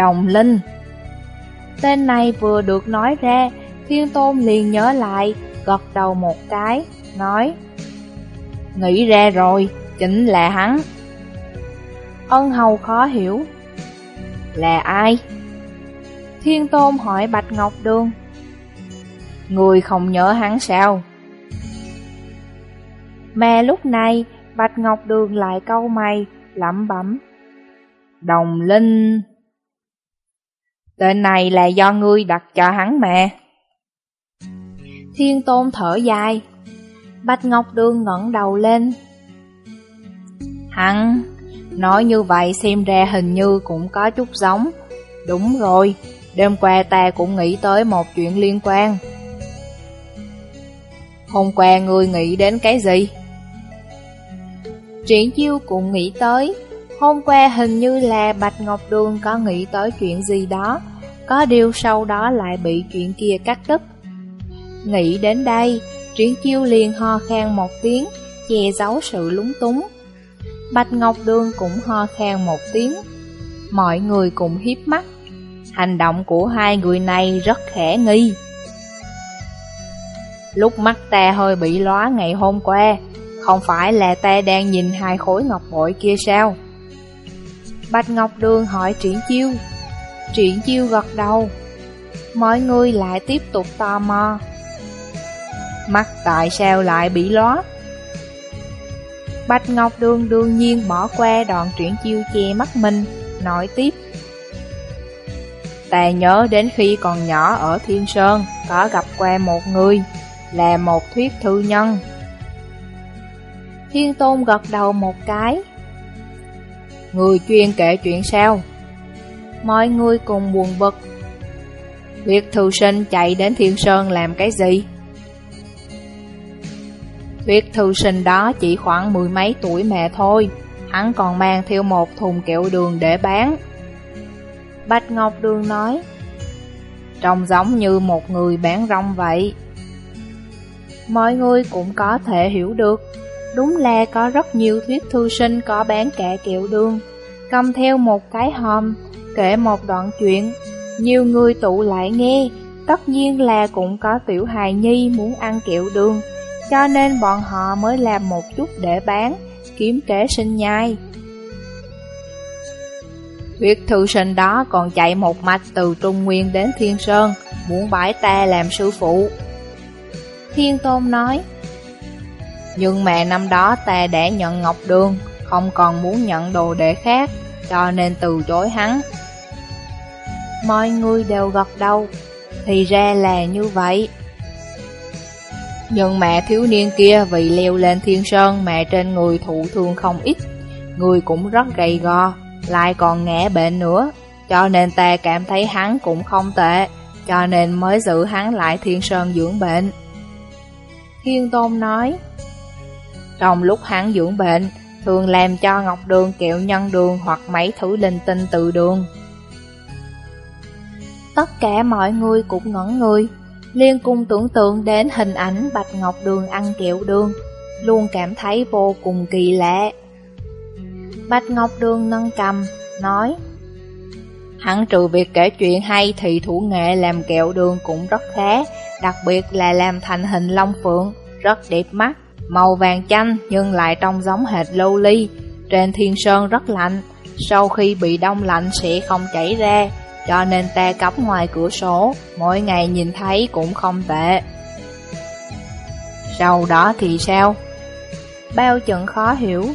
Đồng Linh. Tên này vừa được nói ra, thiên tôn liền nhớ lại, gật đầu một cái, nói Nghĩ ra rồi, chính là hắn Ân hầu khó hiểu Là ai? Thiên tôn hỏi Bạch Ngọc Đường Người không nhớ hắn sao? Mà lúc này, Bạch Ngọc Đường lại câu mày, lẩm bẩm Đồng Linh Tên này là do ngươi đặt cho hắn mà Thiên tôn thở dài. Bạch Ngọc Đường ngẩng đầu lên. Hắn, nói như vậy xem ra hình như cũng có chút giống. Đúng rồi, đêm qua ta cũng nghĩ tới một chuyện liên quan. Hôm qua ngươi nghĩ đến cái gì? Triển chiêu cũng nghĩ tới. Hôm qua hình như là Bạch Ngọc Đường có nghĩ tới chuyện gì đó. Có điều sau đó lại bị chuyện kia cắt đứt. Nghĩ đến đây, Triển chiêu liền ho khan một tiếng, che giấu sự lúng túng. Bạch Ngọc Đường cũng ho khan một tiếng. Mọi người cùng hiếp mắt. Hành động của hai người này rất khẽ nghi. Lúc mắt ta hơi bị lóa ngày hôm qua, không phải là ta đang nhìn hai khối ngọc bội kia sao? Bạch Ngọc Đường hỏi Triển Chiêu. Triển Chiêu gật đầu. Mọi người lại tiếp tục tò mò. Mắt tại sao lại bị lóa Bạch Ngọc Đường đương nhiên bỏ qua đoạn truyện chiêu che mắt mình, Nói tiếp. Ta nhớ đến khi còn nhỏ ở Thiên Sơn, Có gặp qua một người, Là một thuyết thư nhân. Thiên Tôn gật đầu một cái. Người chuyên kể chuyện sao? Mọi người cùng buồn bực. Việc thư sinh chạy đến Thiên Sơn làm cái gì? Việc thư sinh đó chỉ khoảng mười mấy tuổi mẹ thôi, hắn còn mang theo một thùng kẹo đường để bán. Bạch Ngọc Đường nói, trông giống như một người bán rong vậy. Mọi người cũng có thể hiểu được, đúng là có rất nhiều thuyết thư sinh có bán kẹ kẹo đường, cầm theo một cái hòm, kể một đoạn chuyện, nhiều người tụ lại nghe, tất nhiên là cũng có tiểu hài nhi muốn ăn kẹo đường, cho nên bọn họ mới làm một chút để bán, kiếm kế sinh nhai. Việc thư sinh đó còn chạy một mạch từ Trung Nguyên đến Thiên Sơn, muốn bãi ta làm sư phụ. Thiên Tôn nói, Nhưng mẹ năm đó ta đã nhận Ngọc Đường, không còn muốn nhận đồ đệ khác, cho nên từ chối hắn. Mọi người đều gật đầu, thì ra là như vậy. Nhưng mẹ thiếu niên kia vì leo lên thiên sơn mẹ trên người thụ thương không ít. Người cũng rất gầy gò, lại còn ngã bệnh nữa. Cho nên ta cảm thấy hắn cũng không tệ Cho nên mới giữ hắn lại thiên sơn dưỡng bệnh. Thiên Tôn nói Trong lúc hắn dưỡng bệnh Thường làm cho ngọc đường kẹo nhân đường hoặc mấy thứ linh tinh từ đường. Tất cả mọi người cũng ngẩn người. Liên cung tưởng tượng đến hình ảnh Bạch Ngọc Đường ăn kẹo đường Luôn cảm thấy vô cùng kỳ lạ. Bạch Ngọc Đường nâng cầm, nói Hắn trừ việc kể chuyện hay thì thủ nghệ làm kẹo đường cũng rất khá Đặc biệt là làm thành hình long phượng, rất đẹp mắt Màu vàng chanh nhưng lại trông giống hệt lâu ly. Trên thiên sơn rất lạnh Sau khi bị đông lạnh sẽ không chảy ra cho nên ta cắm ngoài cửa sổ, mỗi ngày nhìn thấy cũng không tệ. Sau đó thì sao? Bao chừng khó hiểu.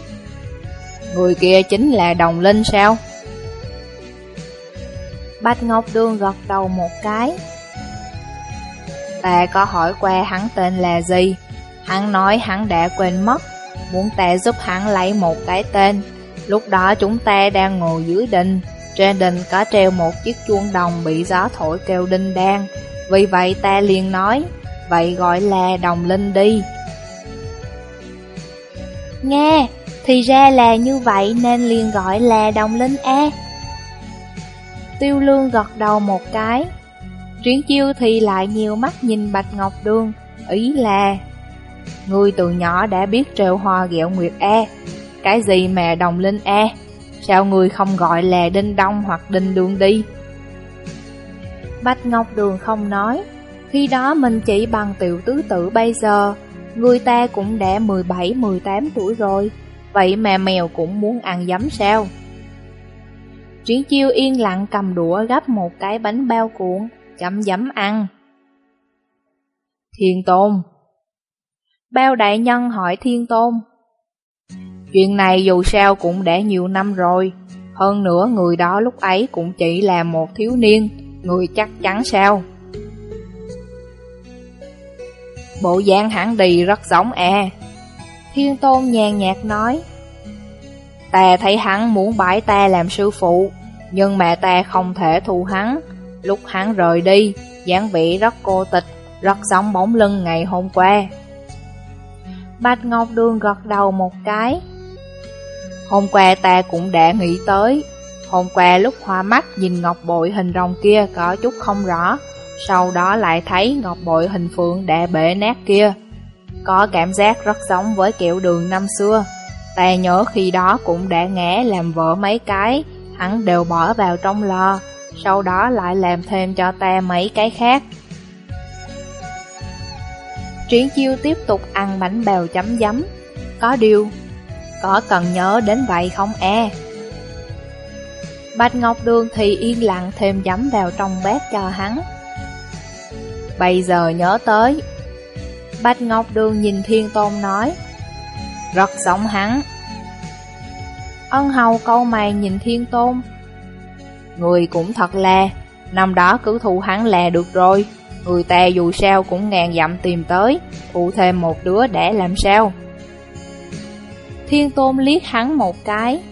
Người kia chính là đồng linh sao? Bạch Ngọc Đường gật đầu một cái. Ta có hỏi qua hắn tên là gì? Hắn nói hắn đã quên mất, muốn ta giúp hắn lấy một cái tên. Lúc đó chúng ta đang ngồi dưới đình, trên đình có treo một chiếc chuông đồng bị gió thổi kêu đinh đan. Vì vậy ta liền nói Vậy gọi là đồng linh đi. Nghe, thì ra là như vậy nên liền gọi là đồng linh A. Tiêu lương gật đầu một cái. Triển chiêu thì lại nhiều mắt nhìn Bạch Ngọc Đường Ý là Ngươi từ nhỏ đã biết trêu hoa ghẹo nguyệt A. Cái gì mà đồng linh A? Sao người không gọi là Đinh Đông hoặc Đinh Đường đi? Bạch Ngọc Đường không nói, khi đó mình chỉ bằng tiểu tứ tử bây giờ, người ta cũng đã 17-18 tuổi rồi, vậy mà mèo cũng muốn ăn giấm sao? Triển chiêu yên lặng cầm đũa gấp một cái bánh bao cuộn, chấm giấm ăn. Thiên Tôn Bao đại nhân hỏi Thiên Tôn Chuyện này dù sao cũng đã nhiều năm rồi. Hơn nữa, người đó lúc ấy cũng chỉ là một thiếu niên. Người chắc chắn sao? Bộ dạng hắn đi rất giống e Thiên Tôn nhàn nhạt nói, Ta thấy hắn muốn bãi ta làm sư phụ, Nhưng mà ta không thể thu hắn. Lúc hắn rời đi, dáng vẻ rất cô tịch, Rất giống bóng lưng ngày hôm qua. Bạch Ngọc Đường gật đầu một cái. Hôm qua ta cũng đã nghĩ tới. Hôm qua lúc hoa mắt nhìn ngọc bội hình rồng kia có chút không rõ, Sau đó lại thấy ngọc bội hình phượng đã bể nát kia. Có cảm giác rất giống với kẹo đường năm xưa. Ta nhớ khi đó cũng đã ngã làm vỡ mấy cái, Hắn đều bỏ vào trong lò, Sau đó lại làm thêm cho ta mấy cái khác. Triển chiêu tiếp tục ăn bánh bèo chấm giấm. Có điều có cần nhớ đến vậy không e? Bạch Ngọc Đường thì yên lặng thêm giấm vào trong bếp cho hắn. Bây giờ nhớ tới. Bạch Ngọc Đường nhìn Thiên Tôn nói. Rất giống hắn. Ân hầu câu mày nhìn Thiên Tôn. Người cũng thật là, năm đó cứ thu hắn là được rồi. Người ta dù sao cũng ngàn dặm tìm tới, thu thêm một đứa để làm sao. Thiên Tôn liếc hắn một cái.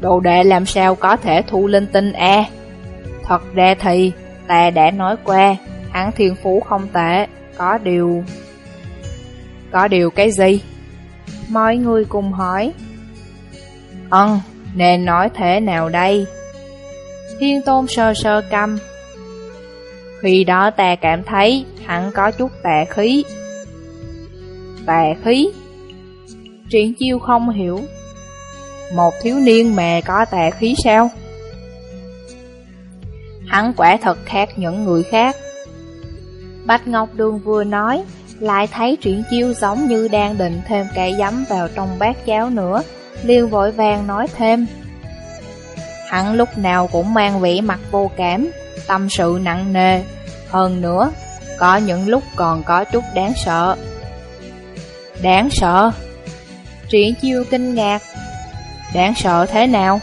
Đồ đệ làm sao có thể thu linh tinh e? Thật ra thì, ta đã nói qua, hắn thiên phú không tệ, có điều... Có điều cái gì? Mọi người cùng hỏi. Ân, nên nói thế nào đây? Thiên Tôn sơ sơ căm. Khi đó ta cảm thấy hắn có chút tà khí. Tà khí? Triển chiêu không hiểu. Một thiếu niên mè có tà khí sao? Hắn quả thật khác những người khác. Bạch Ngọc Đường vừa nói, Lại thấy triển chiêu giống như đang định thêm cây giấm vào trong bát cháo nữa, liền vội vàng nói thêm. Hắn lúc nào cũng mang vẻ mặt vô cảm, Tâm sự nặng nề. Hơn nữa, Có những lúc còn có chút đáng sợ. Đáng sợ? Triển chiêu kinh ngạc Đáng sợ thế nào?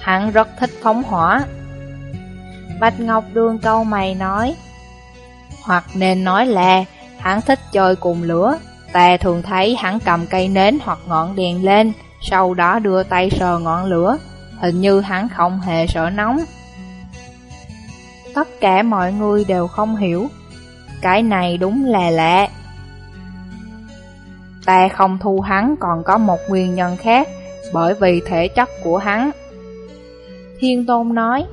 Hắn rất thích phóng hỏa Bạch Ngọc Đường câu mày nói Hoặc nên nói là Hắn thích chơi cùng lửa, ta thường thấy hắn cầm cây nến hoặc ngọn đèn lên, sau đó đưa tay sờ ngọn lửa, hình như hắn không hề sợ nóng. Tất cả mọi người đều không hiểu, cái này đúng là lạ. Ta không thu hắn còn có một nguyên nhân khác, bởi vì thể chất của hắn. Thiên Tôn nói,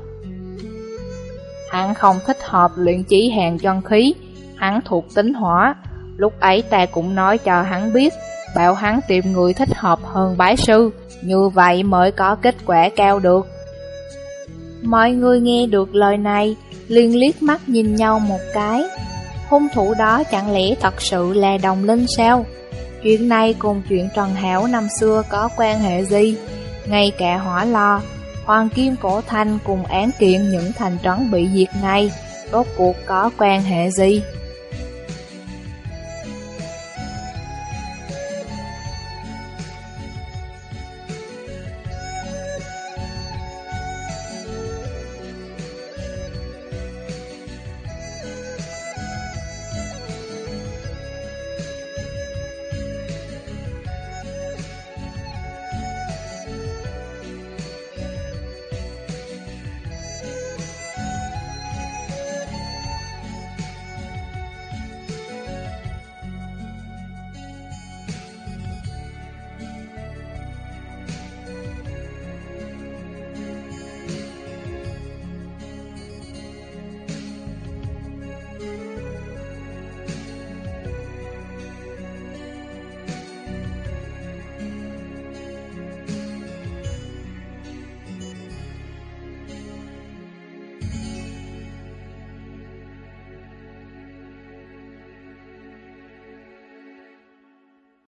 Hắn không thích hợp luyện trí hàng chân khí, hắn thuộc tính hỏa. Lúc ấy ta cũng nói cho hắn biết, bảo hắn tìm người thích hợp hơn bái sư, như vậy mới có kết quả cao được. Mọi người nghe được lời này, liền liếc mắt nhìn nhau một cái. Hung thủ đó chẳng lẽ thật sự là đồng linh sao? Chuyện này cùng chuyện Trần Hảo năm xưa có quan hệ gì? Ngay cả hỏa lo, Hoàng Kim Cổ Thanh cùng án kiện những thành trấn bị diệt này, rốt cuộc có quan hệ gì?